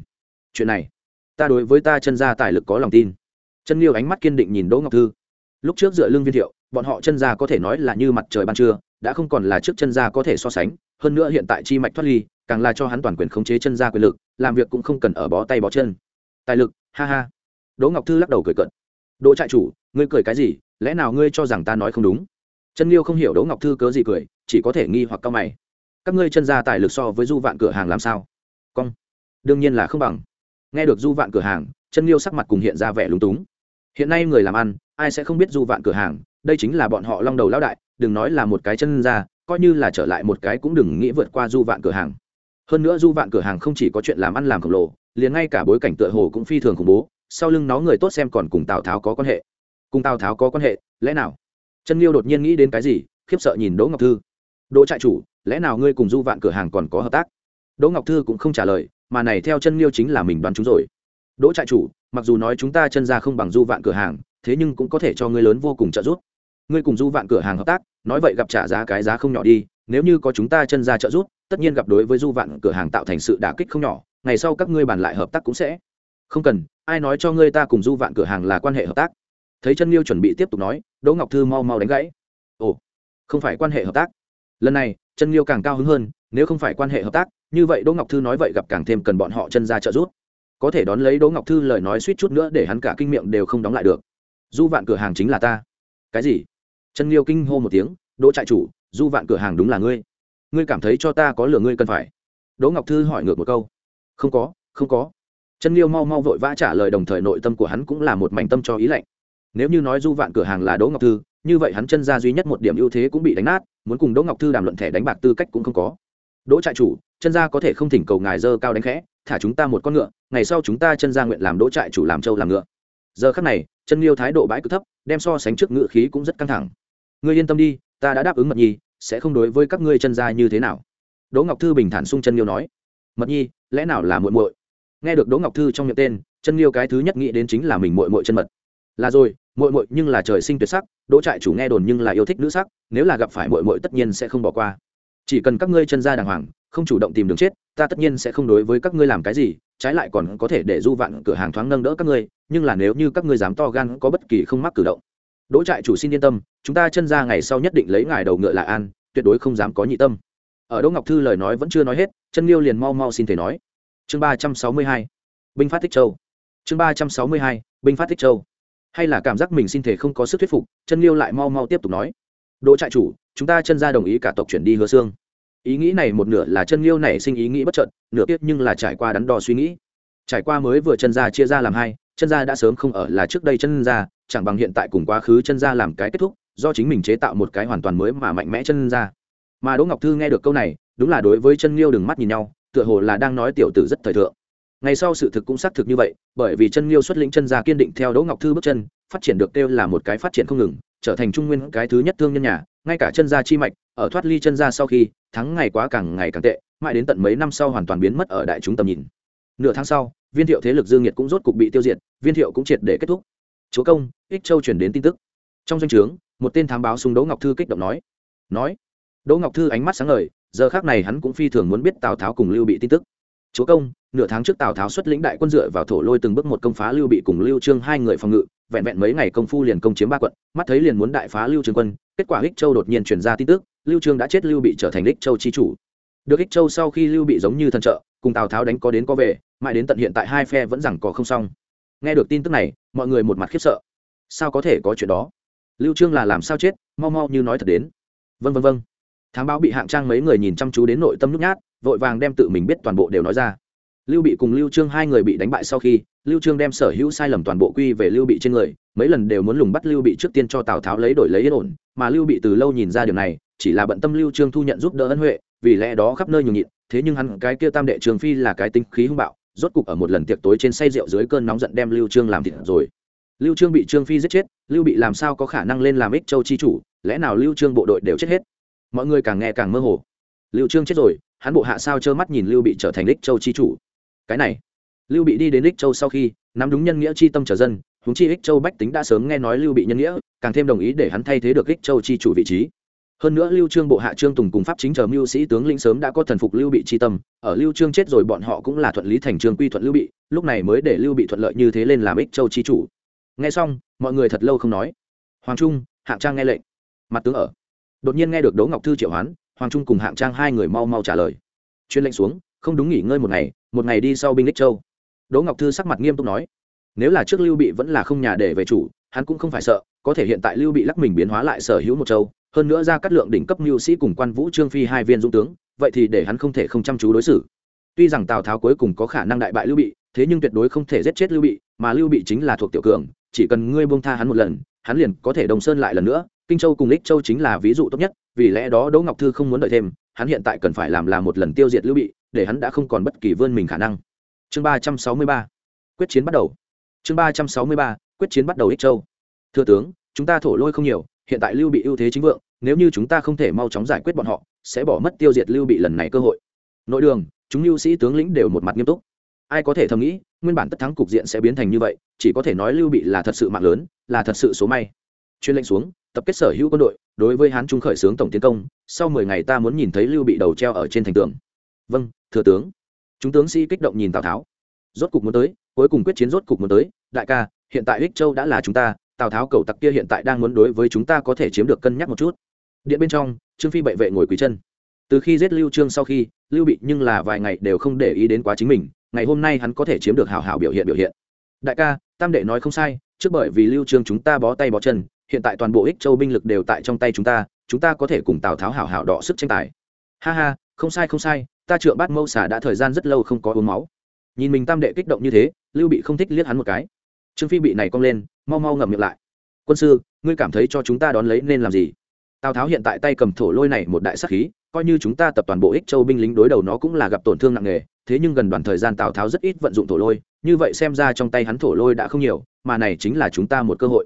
Chuyện này, ta đối với ta chân gia tài lực có lòng tin. Chân liêu ánh mắt kiên định nhìn đỗ ngọc thư lúc trước dựa lưng viên thiệu, bọn họ chân gia có thể nói là như mặt trời ban trưa, đã không còn là trước chân gia có thể so sánh. Hơn nữa hiện tại chi mạch thoát ly, càng là cho hắn toàn quyền khống chế chân gia quyền lực, làm việc cũng không cần ở bó tay bó chân. Tài lực, ha ha. Đỗ ngọc thư lắc đầu cười cận đỗ trại chủ, ngươi cười cái gì? Lẽ nào ngươi cho rằng ta nói không đúng? Chân liêu không hiểu đỗ ngọc thư cớ gì cười, chỉ có thể nghi hoặc cao mày. Các ngươi chân gia tài lực so với du vạn cửa hàng làm sao? Cong. Đương nhiên là không bằng. Nghe được du vạn cửa hàng chân liêu sắc mặt cùng hiện ra vẻ lúng túng hiện nay người làm ăn, ai sẽ không biết du vạn cửa hàng, đây chính là bọn họ long đầu lão đại, đừng nói là một cái chân ra, coi như là trở lại một cái cũng đừng nghĩ vượt qua du vạn cửa hàng. Hơn nữa du vạn cửa hàng không chỉ có chuyện làm ăn làm khổng lồ, liền ngay cả bối cảnh tựa hồ cũng phi thường khủng bố, sau lưng nó người tốt xem còn cùng tào tháo có quan hệ. Cùng tào tháo có quan hệ, lẽ nào? Chân liêu đột nhiên nghĩ đến cái gì, khiếp sợ nhìn đỗ ngọc thư. Đỗ trại chủ, lẽ nào ngươi cùng du vạn cửa hàng còn có hợp tác? Đỗ ngọc thư cũng không trả lời, mà này theo chân liêu chính là mình đoán chúng rồi đỗ trại chủ, mặc dù nói chúng ta chân ra không bằng du vạn cửa hàng, thế nhưng cũng có thể cho ngươi lớn vô cùng trợ giúp. Ngươi cùng du vạn cửa hàng hợp tác, nói vậy gặp trả giá cái giá không nhỏ đi, nếu như có chúng ta chân ra trợ giúp, tất nhiên gặp đối với du vạn cửa hàng tạo thành sự đả kích không nhỏ, ngày sau các ngươi bàn lại hợp tác cũng sẽ. Không cần, ai nói cho ngươi ta cùng du vạn cửa hàng là quan hệ hợp tác? Thấy chân liêu chuẩn bị tiếp tục nói, đỗ ngọc thư mau mau đánh gãy. Ồ, không phải quan hệ hợp tác. Lần này, chân liêu càng cao hứng hơn, nếu không phải quan hệ hợp tác, như vậy đỗ ngọc thư nói vậy gặp càng thêm cần bọn họ chân ra trợ giúp có thể đón lấy đỗ ngọc thư lời nói suýt chút nữa để hắn cả kinh miệng đều không đóng lại được. Du vạn cửa hàng chính là ta. Cái gì? Chân liêu kinh hô một tiếng, đỗ trại chủ du vạn cửa hàng đúng là ngươi. Ngươi cảm thấy cho ta có lửa ngươi cần phải. Đỗ ngọc thư hỏi ngược một câu, không có không có. Chân liêu mau mau vội vã trả lời đồng thời nội tâm của hắn cũng là một mảnh tâm cho ý lạnh. Nếu như nói du vạn cửa hàng là đỗ ngọc thư, như vậy hắn chân ra duy nhất một điểm ưu thế cũng bị đánh nát, muốn cùng đỗ ngọc thư đàm luận thẻ đánh bạc tư cách cũng không có. Đỗ trại chủ, chân ra có thể không thỉnh cầu ngài dơ cao đánh khẽ thả chúng ta một con ngựa, ngày sau chúng ta chân ra nguyện làm đỗ trại chủ làm châu làm ngựa. Giờ khắc này, chân liêu thái độ bãi cực thấp, đem so sánh trước ngựa khí cũng rất căng thẳng. Ngươi yên tâm đi, ta đã đáp ứng mật nhi, sẽ không đối với các ngươi chân gia như thế nào. Đỗ ngọc thư bình thản sung chân liêu nói. Mật nhi, lẽ nào là muội muội? Nghe được đỗ ngọc thư trong miệng tên, chân liêu cái thứ nhất nghĩ đến chính là mình muội muội chân mật. Là rồi, muội muội nhưng là trời sinh tuyệt sắc, đỗ trại chủ nghe đồn nhưng là yêu thích nữ sắc, nếu là gặp phải muội muội tất nhiên sẽ không bỏ qua chỉ cần các ngươi chân gia đàng hoàng, không chủ động tìm đường chết, ta tất nhiên sẽ không đối với các ngươi làm cái gì, trái lại còn có thể để du vạn cửa hàng thoáng nâng đỡ các ngươi, nhưng là nếu như các ngươi dám to gan có bất kỳ không mắc cử động. Đỗ trại chủ xin yên tâm, chúng ta chân ra ngày sau nhất định lấy ngài đầu ngựa là an, tuyệt đối không dám có nhị tâm. Ở đỗ ngọc thư lời nói vẫn chưa nói hết, chân liêu liền mau mau xin thể nói. Chương ba trăm sáu mươi hai, binh phát thích châu. Chương ba trăm sáu mươi hai, binh phát thích châu. Hay là cảm giác mình xin thể không có sức thuyết phục, chân liêu lại mau mau tiếp tục nói. Đỗ trại chủ chúng ta chân ra đồng ý cả tộc chuyển đi hứa xương. Ý nghĩ này một nửa là chân liêu này sinh ý nghĩ bất trợn nửa tiếc nhưng là trải qua đắn đo suy nghĩ. Trải qua mới vừa chân ra chia ra làm hai, chân ra đã sớm không ở là trước đây chân ra, chẳng bằng hiện tại cùng quá khứ chân ra làm cái kết thúc, do chính mình chế tạo một cái hoàn toàn mới mà mạnh mẽ chân ra. Mà đỗ ngọc thư nghe được câu này, đúng là đối với chân liêu đừng mắt nhìn nhau, tựa hồ là đang nói tiểu tử rất thời thượng. Ngày sau sự thực cũng xác thực như vậy, bởi vì chân liêu xuất lĩnh chân ra kiên định theo đỗ ngọc thư bước chân, phát triển được kêu là một cái phát triển không ngừng, trở thành trung nguyên cái thứ nhất thương nhân nhà ngay cả chân da chi mạch, ở thoát ly chân da sau khi, thắng ngày quá càng ngày càng tệ, mãi đến tận mấy năm sau hoàn toàn biến mất ở đại chúng tầm nhìn. Nửa tháng sau, viên thiệu thế lực dương nhiệt cũng rốt cục bị tiêu diệt, viên thiệu cũng triệt để kết thúc. Chúa công, ích châu chuyển đến tin tức. Trong danh o trướng, một tên thám báo súng đỗ ngọc thư kích động nói. Nói, đỗ ngọc thư ánh mắt sáng ngời, giờ khác này hắn cũng phi thường muốn biết tào tháo cùng lưu bị tin tức. Chúa công, nửa tháng trước tào tháo xuất lĩnh đại quân dựa vào thổ lôi từng bước một công phá lưu bị cùng lưu trương hai người phòng ngự vẹn vẹn mấy ngày công phu liền công chiếm ba quận, mắt thấy liền muốn đại phá lưu trương quân, kết quả ích châu đột nhiên truyền ra tin tức, lưu trương đã chết lưu bị trở thành ích châu chi chủ. Được ích châu sau khi lưu bị giống như thần trợ, cùng tào tháo đánh có đến có về, mãi đến tận hiện tại hai phe vẫn rằng có không xong. Nghe được tin tức này, mọi người một mặt khiếp sợ. Sao có thể có chuyện đó? Lưu trương là làm sao chết, mau mau như nói thật đến. Vân vân vân thám báo bị hạng trang mấy người nhìn chăm chú đến nội tâm nhút nhát, vội vàng đem tự mình biết toàn bộ đều nói ra. Lưu bị cùng lưu trương hai người bị đánh bại sau khi lưu trương đem sở hữu sai lầm toàn bộ quy về lưu bị trên người, mấy lần đều muốn lùng bắt lưu bị trước tiên cho tào tháo lấy đổi lấy yên ổn, mà lưu bị từ lâu nhìn ra điều này, chỉ là bận tâm lưu trương thu nhận giúp đỡ ân huệ, vì lẽ đó khắp nơi nhường nhịn, thế nhưng hắn cái kia tam đệ trường phi là cái tinh khí hung bạo, rốt cục ở một lần tiệc tối trên say rượu dưới cơn nóng giận đem lưu trương làm thịt rồi. Lưu trương bị trương phi giết chết, lưu bị làm sao có khả năng lên làm ích châu chi chủ, lẽ nào lưu trương bộ đội đều chết hết? Mọi người càng nghe càng mơ hồ. Lưu trương chết rồi, hắn bộ hạ sao trơ mắt nhìn lưu bị trở thành ích châu chi chủ? Cái này lưu bị đi đến ích châu sau khi, nắm đúng nhân nghĩa chi tâm trở dân húng chi ích châu bách tính đã sớm nghe nói lưu bị nhân nghĩa, càng thêm đồng ý để hắn thay thế được ích châu chi chủ vị trí. Hơn nữa lưu trương bộ hạ trương tùng cùng pháp chính chờ mưu sĩ tướng lĩnh sớm đã có thần phục lưu bị chi tâm, ở lưu trương chết rồi bọn họ cũng là thuận lý thành trương quy thuận lưu bị, lúc này mới để lưu bị thuận lợi như thế lên làm ích châu chi chủ. Nghe xong, mọi người thật lâu không nói. Hoàng trung, hạng trang nghe lệnh. Mặt tướng ở. Đột nhiên nghe được đỗ ngọc thư triệu hoán, hoàng trung cùng hạng trang hai người mau mau trả lời. Chuyên lệnh xuống, không đúng nghỉ ngơi một ngày một ngày đi sau binh ích châu đỗ ngọc thư sắc mặt nghiêm túc nói, nếu là trước lưu bị vẫn là không nhà để về chủ, hắn cũng không phải sợ, có thể hiện tại lưu bị lắc mình biến hóa lại sở hữu một châu, hơn nữa ra cắt lượng đỉnh cấp mưu sĩ cùng quan vũ trương phi hai viên dũng tướng, vậy thì để hắn không thể không chăm chú đối xử. Tuy rằng tào tháo cuối cùng có khả năng đại bại lưu bị, thế nhưng tuyệt đối không thể giết chết lưu bị, mà lưu bị chính là thuộc tiểu cường, chỉ cần ngươi buông tha hắn một lần, hắn liền có thể đồng sơn lại lần nữa. Kinh châu cùng lích châu chính là ví dụ tốt nhất, vì lẽ đó đỗ ngọc thư không muốn đợi thêm, hắn hiện tại cần phải làm là một lần tiêu diệt lưu bị, để hắn đã không còn bất kỳ vươn mình khả năng chương ba trăm sáu mươi ba, quyết chiến bắt đầu. Chương ba trăm sáu mươi ba, quyết chiến bắt đầu ích châu. Thưa tướng, chúng ta thổ lôi không nhiều, hiện tại lưu bị ưu thế chính vượng, nếu như chúng ta không thể mau chóng giải quyết bọn họ, sẽ bỏ mất tiêu diệt lưu bị lần này cơ hội. Nội đường, chúng lưu sĩ tướng lĩnh đều một mặt nghiêm túc. Ai có thể thầm nghĩ, nguyên bản tất thắng cục diện sẽ biến thành như vậy, chỉ có thể nói lưu bị là thật sự mạng lớn, là thật sự số may. Chuyên lệnh xuống, tập kết sở hữu quân đội, đối với hán trung khởi xướng tổng tiến công, sau mười ngày ta muốn nhìn thấy lưu bị đầu treo ở trên thành tường. Vâng thừa tướng chúng tướng sĩ kích động nhìn tào tháo. Rốt cục muốn tới, cuối cùng quyết chiến rốt cục muốn tới. Đại ca, hiện tại ích châu đã là chúng ta, tào tháo cầu tặc kia hiện tại đang muốn đối với chúng ta có thể chiếm được cân nhắc một chút. Điện bên trong, trương phi bệ vệ ngồi quý chân. Từ khi giết lưu trương sau khi, lưu bị nhưng là vài ngày đều không để ý đến quá chính mình, ngày hôm nay hắn có thể chiếm được hào hào biểu hiện biểu hiện. Đại ca, tam đệ nói không sai, trước bởi vì lưu trương chúng ta bó tay bó chân, hiện tại toàn bộ ích châu binh lực đều tại trong tay chúng ta chúng ta có thể cùng tào tháo hào hào đọ sức tranh tài. Ha ha không sai không sai, ta trượng bát mâu xả đã thời gian rất lâu không có uống máu. Nhìn mình tam đệ kích động như thế, lưu bị không thích liếc hắn một cái. Trương phi bị này cong lên, mau mau ngậm miệng lại. Quân sư, ngươi cảm thấy cho chúng ta đón lấy nên làm gì? Tào tháo hiện tại tay cầm thổ lôi này một đại sắc khí, coi như chúng ta tập toàn bộ ích châu binh lính đối đầu nó cũng là gặp tổn thương nặng nề, thế nhưng gần đoạn thời gian tào tháo rất ít vận dụng thổ lôi, như vậy xem ra trong tay hắn thổ lôi đã không nhiều, mà này chính là chúng ta một cơ hội.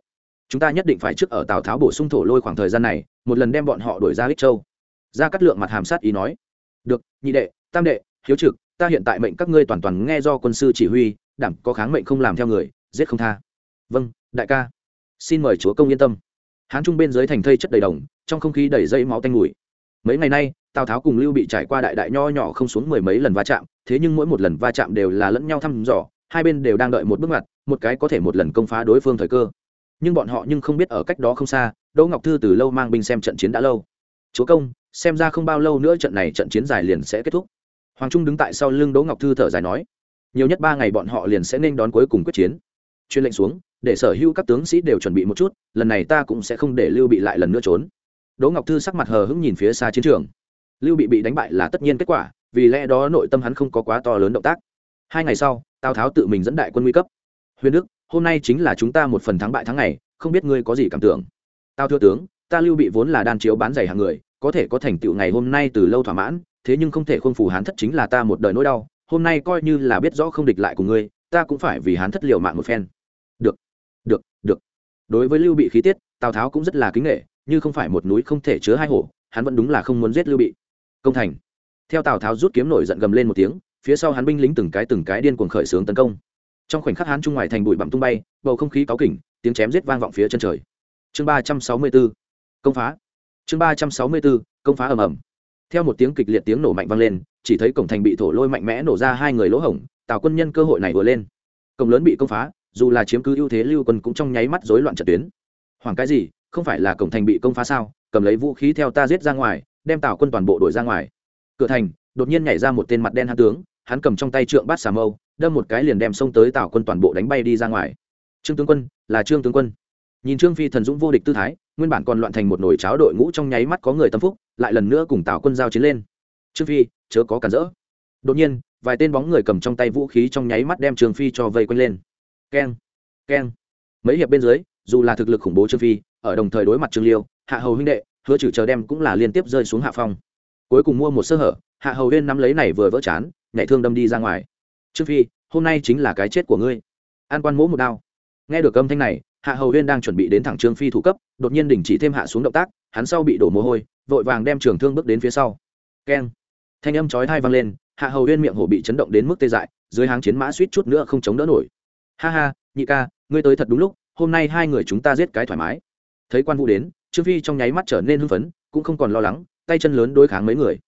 Chúng ta nhất định phải trước ở tào tháo bổ sung thổ lôi khoảng thời gian này, một lần đem bọn họ đuổi ra ích châu. Ra cắt lượng mặt hàm sát ý nói được, nhị đệ, tam đệ, hiếu trực, ta hiện tại mệnh các ngươi toàn toàn nghe do quân sư chỉ huy, đảm có kháng mệnh không làm theo người, giết không tha. Vâng đại ca. Xin mời chúa công yên tâm. Hán trung bên dưới thành thây chất đầy đồng, trong không khí đầy dây máu tanh mùi. Mấy ngày nay, tào tháo cùng lưu bị trải qua đại đại nho nhỏ không xuống mười mấy lần va chạm, thế nhưng mỗi một lần va chạm đều là lẫn nhau thăm dò, hai bên đều đang đợi một bước ngoặt, một cái có thể một lần công phá đối phương thời cơ. Nhưng bọn họ nhưng không biết ở cách đó không xa, đỗ ngọc thư từ lâu mang binh xem trận chiến đã lâu. Chúa công xem ra không bao lâu nữa trận này trận chiến dài liền sẽ kết thúc. Hoàng trung đứng tại sau lưng đỗ ngọc thư thở dài nói, nhiều nhất ba ngày bọn họ liền sẽ nên đón cuối cùng quyết chiến. Chuyên lệnh xuống, để sở hữu các tướng sĩ đều chuẩn bị một chút, lần này ta cũng sẽ không để lưu bị lại lần nữa trốn. Đỗ ngọc thư sắc mặt hờ hững nhìn phía xa chiến trường. Lưu bị bị đánh bại là tất nhiên kết quả, vì lẽ đó nội tâm hắn không có quá to lớn động tác. Hai ngày sau, tào tháo tự mình dẫn đại quân nguy cấp. Huyền đức, hôm nay chính là chúng ta một phần thắng bại tháng ngày, không biết ngươi có gì cảm tưởng? Tào thưa tướng, ta lưu bị vốn là đan chiếu bán giày hàng người có thể có thành tựu ngày hôm nay từ lâu thỏa mãn, thế nhưng không thể khuôn phủ hán thất chính là ta một đời nỗi đau, hôm nay coi như là biết rõ không địch lại của ngươi, ta cũng phải vì hán thất liều mạng một phen. Được được được. Đối với lưu bị khí tiết, tào tháo cũng rất là kính nghệ như không phải một núi không thể chứa hai hổ, hắn vẫn đúng là không muốn giết lưu bị. Công thành. Theo tào tháo rút kiếm nổi giận gầm lên một tiếng, phía sau hắn binh lính từng cái từng cái điên cuồng khởi xướng tấn công. Trong khoảnh khắc hắn trung ngoài thành bụi bặm tung bay, bầu không khí cáu kỉnh, tiếng chém giết vang vọng phía chân trời. Chương ba trăm sáu mươi bốn công phá chương ba trăm sáu mươi b ố công phá ầm ầm. Theo một tiếng kịch liệt tiếng nổ mạnh vang lên, chỉ thấy cổng thành bị thổ lôi mạnh mẽ nổ ra hai người lỗ hổng, tào quân nhân cơ hội này vừa lên. Cổng lớn bị công phá, dù là chiếm cứ ưu thế lưu quân cũng trong nháy mắt rối loạn trận tuyến. Hoàng cái gì, không phải là cổng thành bị công phá sao? Cầm lấy vũ khí theo ta giết ra ngoài, đem tào quân toàn bộ đuổi ra ngoài. Cửa thành, đột nhiên nhảy ra một tên mặt đen hán tướng, hắn cầm trong tay trượng bát xà mâu, đâm một cái liền đem xông tới tào quân toàn bộ đánh bay đi ra ngoài. Trương tướng quân, là trương tướng quân nhìn trương phi thần dũng vô địch tư thái, nguyên bản còn loạn thành một nồi cháo đội ngũ trong nháy mắt có người tâm phúc, lại lần nữa cùng tào quân giao chiến lên. Trương phi, chớ có cản rỡ. Đột nhiên, vài tên bóng người cầm trong tay vũ khí trong nháy mắt đem trương phi cho vây quanh lên. Keng keng. Mấy hiệp bên dưới, dù là thực lực khủng bố trương phi, ở đồng thời đối mặt trương liêu, hạ hầu huynh đệ, hứa trừ chờ đem cũng là liên tiếp rơi xuống hạ phong. Cuối cùng mua một sơ hở, hạ hầu huyên nắm lấy này vừa vỡ chán, nhảy thương đâm đi ra ngoài. Trương phi, hôm nay chính là cái chết của ngươi. An quan mỗ một đao. Nghe được âm thanh này hạ hầu huyên đang chuẩn bị đến thẳng trương phi thủ cấp, đột nhiên đình chỉ thêm hạ xuống động tác, hắn sau bị đổ mồ hôi, vội vàng đem trường thương bước đến phía sau. Keng. Thanh âm chói thai vang lên, hạ hầu huyên miệng hổ bị chấn động đến mức tê dại, dưới háng chiến mã suýt chút nữa không chống đỡ nổi. Ha ha, nhị ca, ngươi tới thật đúng lúc, hôm nay hai người chúng ta giết cái thoải mái. Thấy quan vũ đến, trương phi trong nháy mắt trở nên hưng phấn, cũng không còn lo lắng, tay chân lớn đối kháng mấy người.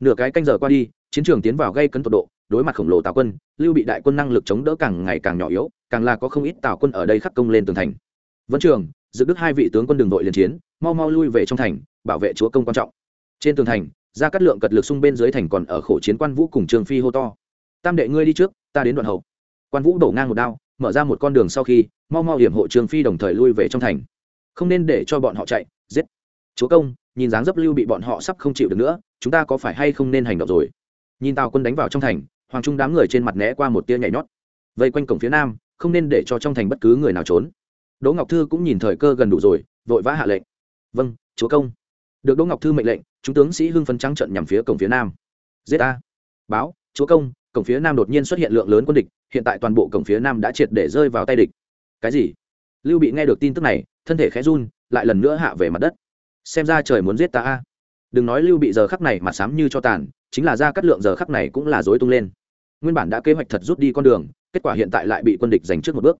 Nửa cái canh giờ qua đi, chiến trường tiến vào gây cấn tột độ đối mặt khổng lồ tào quân, lưu bị đại quân năng lực chống đỡ càng ngày càng nhỏ yếu, càng là có không ít tào quân ở đây khắc công lên tường thành. Vẫn trường, dự đức hai vị tướng quân đường đội liên chiến, mau mau lui về trong thành, bảo vệ chúa công quan trọng. Trên tường thành ra cắt lượng cật lực xung bên dưới thành còn ở khổ chiến quan vũ cùng trường phi hô to. Tam đệ ngươi đi trước, ta đến đoạn hậu. Quan vũ đổ ngang một đao, mở ra một con đường sau khi, mau mau hiểm hộ trường phi đồng thời lui về trong thành. Không nên để cho bọn họ chạy, giết. Chúa công, nhìn dáng dấp lưu bị bọn họ sắp không chịu được nữa, chúng ta có phải hay không nên hành động rồi? Nhìn tào quân đánh vào trong thành hoàng trung đám người trên mặt né qua một tia nhảy nhót. Vây quanh cổng phía nam, không nên để cho trong thành bất cứ người nào trốn. Đỗ ngọc thư cũng nhìn thời cơ gần đủ rồi, vội vã hạ lệnh. Vâng chúa công. Được đỗ ngọc thư mệnh lệnh, chúng tướng sĩ hưng phấn trắng trận nhằm phía cổng phía nam. Giết a báo, chúa công. Cổng phía nam đột nhiên xuất hiện lượng lớn quân địch, hiện tại toàn bộ cổng phía nam đã triệt để rơi vào tay địch. Cái gì? Lưu bị nghe được tin tức này, thân thể khẽ run, lại lần nữa hạ về mặt đất. Xem ra trời muốn giết ta a. Đừng nói lưu bị giờ khắc này mà sám như cho tàn, chính là ra cắt lượng giờ khắc này cũng là dối tung lên nguyên bản đã kế hoạch thật rút đi con đường, kết quả hiện tại lại bị quân địch giành trước một bước.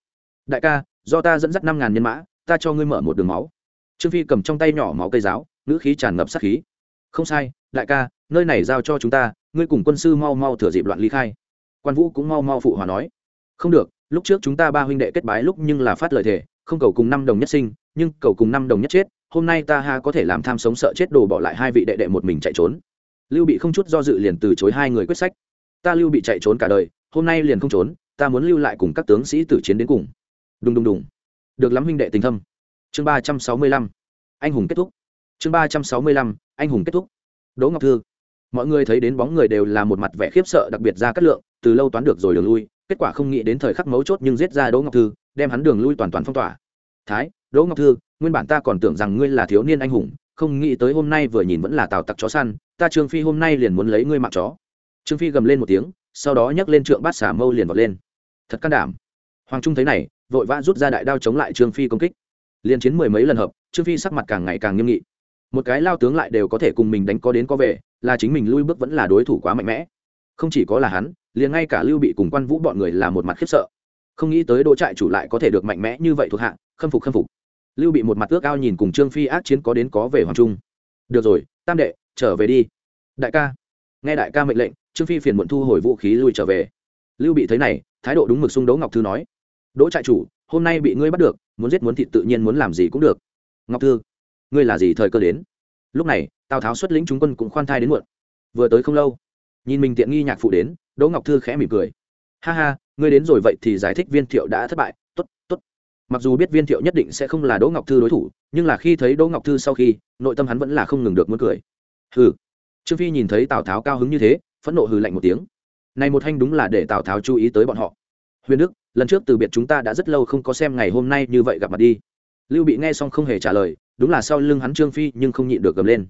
Đại ca, do ta dẫn dắt năm ngàn nhân mã, ta cho ngươi mở một đường máu. Trương phi cầm trong tay nhỏ máu cây giáo, ngữ khí tràn ngập sát khí. Không sai, đại ca, nơi này giao cho chúng ta, ngươi cùng quân sư mau mau thừa dịp loạn ly khai. Quan vũ cũng mau mau phụ hòa nói. Không được, lúc trước chúng ta ba huynh đệ kết bái lúc nhưng là phát lời thề, không cầu cùng năm đồng nhất sinh, nhưng cầu cùng năm đồng nhất chết, hôm nay ta ha có thể làm tham sống sợ chết đồ bỏ lại hai vị đệ đệ một mình chạy trốn. Lưu bị không chút do dự liền từ chối hai người quyết sách ta lưu bị chạy trốn cả đời, hôm nay liền không trốn, ta muốn lưu lại cùng các tướng sĩ tử chiến đến cùng. Đùng đùng đùng. Được lắm huynh đệ tình thâm. Chương ba trăm sáu mươi lăm. Anh hùng kết thúc. Chương ba trăm sáu mươi lăm. Anh hùng kết thúc. Đỗ ngọc thư. Mọi người thấy đến bóng người đều là một mặt vẻ khiếp sợ đặc biệt ra cắt lượng, từ lâu toán được rồi đường lui, kết quả không nghĩ đến thời khắc mấu chốt nhưng giết ra đỗ ngọc thư, đem hắn đường lui toàn toàn phong tỏa. Thái, đỗ ngọc thư, nguyên bản ta còn tưởng rằng ngươi là thiếu niên anh hùng, không nghĩ tới hôm nay vừa nhìn vẫn là tào tặc chó săn, ta trương phi hôm nay liền muốn lấy ngươi mặc chó trương phi gầm lên một tiếng sau đó nhấc lên trượng bát xả mâu liền vọt lên. Thật can đảm. Hoàng trung thấy này vội vã rút ra đại đao chống lại trương phi công kích. Liên chiến mười mấy lần hợp trương phi sắc mặt càng ngày càng nghiêm nghị. Một cái lao tướng lại đều có thể cùng mình đánh có đến có về là chính mình lui bước vẫn là đối thủ quá mạnh mẽ. Không chỉ có là hắn liền ngay cả lưu bị cùng quan vũ bọn người là một mặt khiếp sợ. Không nghĩ tới đỗ trại chủ lại có thể được mạnh mẽ như vậy thuộc hạng, khâm phục khâm phục. Lưu bị một mặt ước ao nhìn cùng trương phi ác chiến có đến có về hoàng trung. Được rồi tam đệ trở về đi. Đại ca nghe đại ca mệnh lệnh, trương phi phiền muộn thu hồi vũ khí lui trở về. Lưu bị thấy này, thái độ đúng mực xung đỗ ngọc thư nói, đỗ trại chủ, hôm nay bị ngươi bắt được, muốn giết muốn thịt tự nhiên muốn làm gì cũng được. Ngọc thư, ngươi là gì thời cơ đến? Lúc này, tào tháo xuất lĩnh chúng quân cũng khoan thai đến muộn. Vừa tới không lâu, nhìn mình tiện nghi nhạc phụ đến, đỗ ngọc thư khẽ mỉm cười. Ha ha, ngươi đến rồi vậy thì giải thích viên thiệu đã thất bại. T ố t t ố t mặc dù biết viên thiệu nhất định sẽ không là đỗ ngọc thư đối thủ, nhưng là khi thấy đỗ ngọc thư sau khi, nội tâm hắn vẫn là không ngừng được muốn cười. Hừ trương phi nhìn thấy tào tháo cao hứng như thế, phẫn nộ hừ lạnh một tiếng. Này một thanh đúng là để tào tháo chú ý tới bọn họ. Huyền đức, lần trước từ biệt chúng ta đã rất lâu không có xem ngày hôm nay như vậy gặp mặt đi. Lưu bị nghe xong không hề trả lời, đúng là sau lưng hắn trương phi nhưng không nhịn được gầm lên.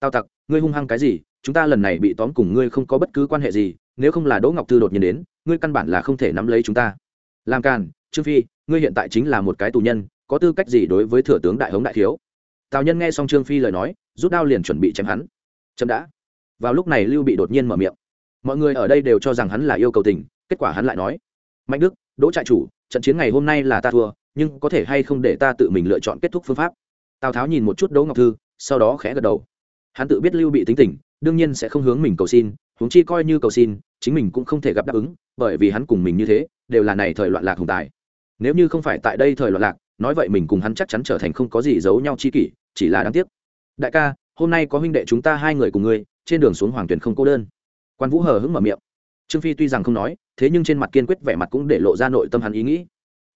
Tào tặc, ngươi hung hăng cái gì? Chúng ta lần này bị tóm cùng ngươi không có bất cứ quan hệ gì, nếu không là đỗ ngọc thư đột nhiên đến, ngươi căn bản là không thể nắm lấy chúng ta. Làm càn, trương phi, ngươi hiện tại chính là một cái tù nhân, có tư cách gì đối với thừa tướng đại hống đại thiếu? Tào nhân nghe xong trương phi lời nói, rút đao liền chuẩn bị chém hắn. Chậm đã vào lúc này lưu bị đột nhiên mở miệng. Mọi người ở đây đều cho rằng hắn là yêu cầu tình, kết quả hắn lại nói, mạnh đức, đỗ trại chủ, trận chiến ngày hôm nay là ta thua, nhưng có thể hay không để ta tự mình lựa chọn kết thúc phương pháp? Tào tháo nhìn một chút đỗ ngọc thư, sau đó khẽ gật đầu. Hắn tự biết lưu bị tính tình, đương nhiên sẽ không hướng mình cầu xin, huống chi coi như cầu xin, chính mình cũng không thể gặp đáp ứng, bởi vì hắn cùng mình như thế, đều là này thời loạn lạc hùng tài. Nếu như không phải tại đây thời loạn lạc, nói vậy mình cùng hắn chắc chắn trở thành không có gì giấu nhau chi kỷ, chỉ là đáng tiếc. Đại ca, hôm nay có huynh đệ chúng ta hai người cùng ngươi trên đường xuống hoàng tuyển không cô đơn. Quan vũ hờ hững mở miệng. Trương phi tuy rằng không nói, thế nhưng trên mặt kiên quyết vẻ mặt cũng để lộ ra nội tâm hắn ý nghĩ.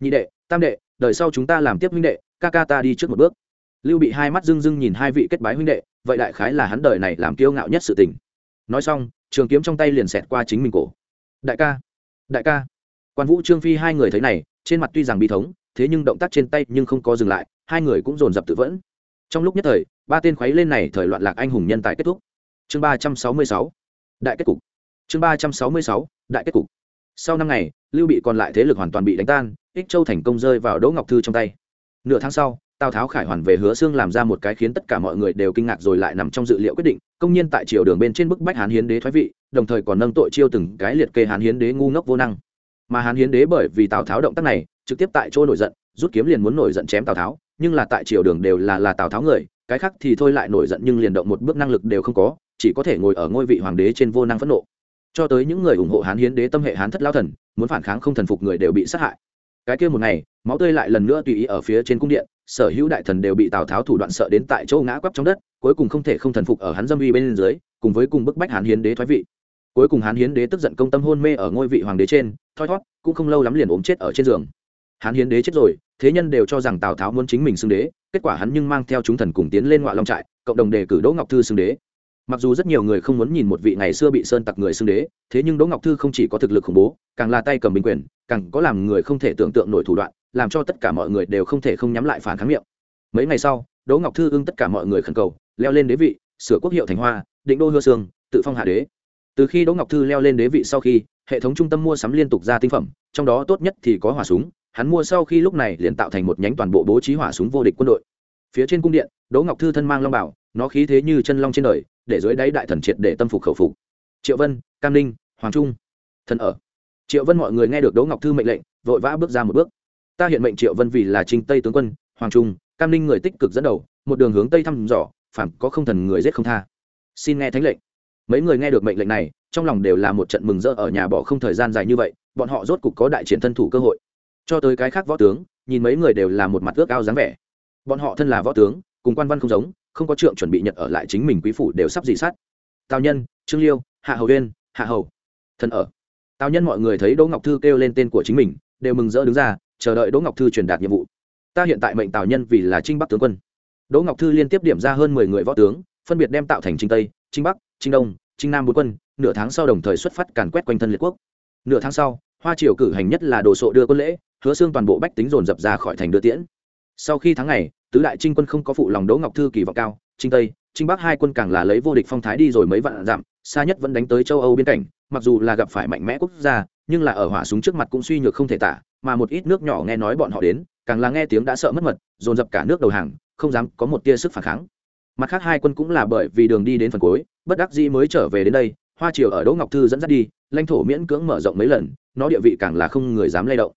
Nhị đệ, tam đệ, đời sau chúng ta làm tiếp huynh đệ, ca ca ta đi trước một bước. Lưu bị hai mắt dưng dưng nhìn hai vị kết bái huynh đệ, vậy đại khái là hắn đời này làm kiêu ngạo nhất sự tình. Nói xong, trường kiếm trong tay liền xẹt qua chính mình cổ. Đại ca đại ca. Quan vũ, trương phi hai người thấy này, trên mặt tuy rằng bi thống, thế nhưng động tác trên tay nhưng không có dừng lại, hai người cũng dồn dập tự vẫn. Trong lúc nhất thời, ba tên khuấy lên này thời loạn lạc anh hùng nhân tài kết thúc chương ba trăm sáu mươi sáu. Đại kết cục. Chương ba trăm sáu mươi sáu, đại kết cục. Sau năm ngày, lưu bị còn lại thế lực hoàn toàn bị đánh tan, ích châu thành công rơi vào đỗ ngọc thư trong tay. Nửa tháng sau, tào tháo khải hoàn về hứa xương làm ra một cái khiến tất cả mọi người đều kinh ngạc rồi lại nằm trong dự liệu quyết định, công nhiên tại triều đường bên trên bức bách hán hiến đế thoái vị, đồng thời còn nâng tội chiêu từng cái liệt kê hán hiến đế ngu ngốc vô năng. Mà hán hiến đế bởi vì tào tháo động tác này, trực tiếp tại chỗ nổi giận, rút kiếm liền muốn nổi giận chém tào tháo, nhưng là tại triều đường đều là là tào tháo người, cái khác thì thôi lại nổi giận nhưng liền động một bước năng lực đều không có chỉ có thể ngồi ở ngôi vị hoàng đế trên vô năng phẫn nộ. Cho tới những người ủng hộ hán hiến đế tâm hệ hán thất lao thần, muốn phản kháng không thần phục người đều bị sát hại. Cái kia một ngày, máu tươi lại lần nữa tùy ý ở phía trên cung điện, sở hữu đại thần đều bị tào tháo thủ đoạn sợ đến tại chỗ ngã quắp trong đất, cuối cùng không thể không thần phục ở hắn dâm uy bên dưới, cùng với cùng bức bách hán hiến đế thoái vị. Cuối cùng hán hiến đế tức giận công tâm hôn mê ở ngôi vị hoàng đế trên, thoi thót, cũng không lâu lắm liền ốm chết ở trên giường. Hán hiến đế chết rồi, thế nhân đều cho rằng tào tháo muốn chính mình xưng đế, kết quả hắn nhưng mang theo chúng thần cùng tiến lên ngoại long trại, cộng đồng đề cử đỗ ngọc thư xưng đế mặc dù rất nhiều người không muốn nhìn một vị ngày xưa bị sơn tặc người xưng đế, thế nhưng đỗ ngọc thư không chỉ có thực lực khủng bố, càng là tay cầm binh quyền, càng có làm người không thể tưởng tượng nổi thủ đoạn, làm cho tất cả mọi người đều không thể không nhắm lại phản kháng miệng. Mấy ngày sau, đỗ ngọc thư ưng tất cả mọi người khẩn cầu, leo lên đế vị, sửa quốc hiệu thành hoa, định đô hưa sương tự phong hạ đế. Từ khi đỗ ngọc thư leo lên đế vị sau khi, hệ thống trung tâm mua sắm liên tục ra tinh phẩm, trong đó tốt nhất thì có hỏa súng, hắn mua sau khi lúc này liền tạo thành một nhánh toàn bộ bố trí hỏa súng vô địch quân đội. Phía trên cung điện, đỗ ngọc thư thân mang long bảo, nó khí thế như chân long trên đời để dưới đáy đại thần triệt để tâm phục khẩu phục. Triệu vân, cam ninh, hoàng trung. Thần ở. Triệu vân mọi người nghe được đỗ ngọc thư mệnh lệnh, vội vã bước ra một bước. Ta hiện mệnh triệu vân vì là trinh tây tướng quân, hoàng trung, cam ninh người tích cực dẫn đầu, một đường hướng tây thăm dò, phản có không thần người giết không tha. Xin nghe thánh lệnh. Mấy người nghe được mệnh lệnh này, trong lòng đều là một trận mừng rỡ ở nhà bỏ không thời gian dài như vậy, bọn họ rốt cục có đại triển thân thủ cơ hội. Cho tới cái khác võ tướng, nhìn mấy người đều là một mặt ước ao dáng vẻ. Bọn họ thân là võ tướng, cùng quan văn không giống không có trượng chuẩn bị nhận ở lại chính mình quý phủ đều sắp dị sát. Tào nhân, trương liêu, hạ hầu huyên hạ hầu. Thần ở. Tào nhân mọi người thấy đỗ ngọc thư kêu lên tên của chính mình, đều mừng rỡ đứng ra, chờ đợi đỗ ngọc thư truyền đạt nhiệm vụ. Ta hiện tại mệnh tào nhân vì là trinh bắc tướng quân. Đỗ ngọc thư liên tiếp điểm ra hơn mười người võ tướng, phân biệt đem tạo thành trinh tây, trinh bắc, trinh đông, trinh nam bốn quân, nửa tháng sau đồng thời xuất phát càn quét quanh thân liệt quốc. Nửa tháng sau, hoa triều cử hành nhất là đồ sộ đưa quân lễ, hứa xương toàn bộ bách tính dồn dập ra khỏi thành đưa tiễn. Sau khi tháng này tứ đại trinh quân không có phụ lòng đỗ ngọc thư kỳ vọng cao, trinh tây, trinh bắc hai quân càng là lấy vô địch phong thái đi rồi mấy vạn dặm, xa nhất vẫn đánh tới châu âu biên cảnh, mặc dù là gặp phải mạnh mẽ quốc gia, nhưng là ở hỏa súng trước mặt cũng suy nhược không thể tả, mà một ít nước nhỏ nghe nói bọn họ đến, càng là nghe tiếng đã sợ mất mật, dồn dập cả nước đầu hàng, không dám có một tia sức phản kháng. Mặt khác hai quân cũng là bởi vì đường đi đến phần cuối, bất đắc dĩ mới trở về đến đây, hoa triều ở đỗ ngọc thư dẫn dắt đi, lãnh thổ miễn cưỡng mở rộng mấy lần, nó địa vị càng là không người dám lay động.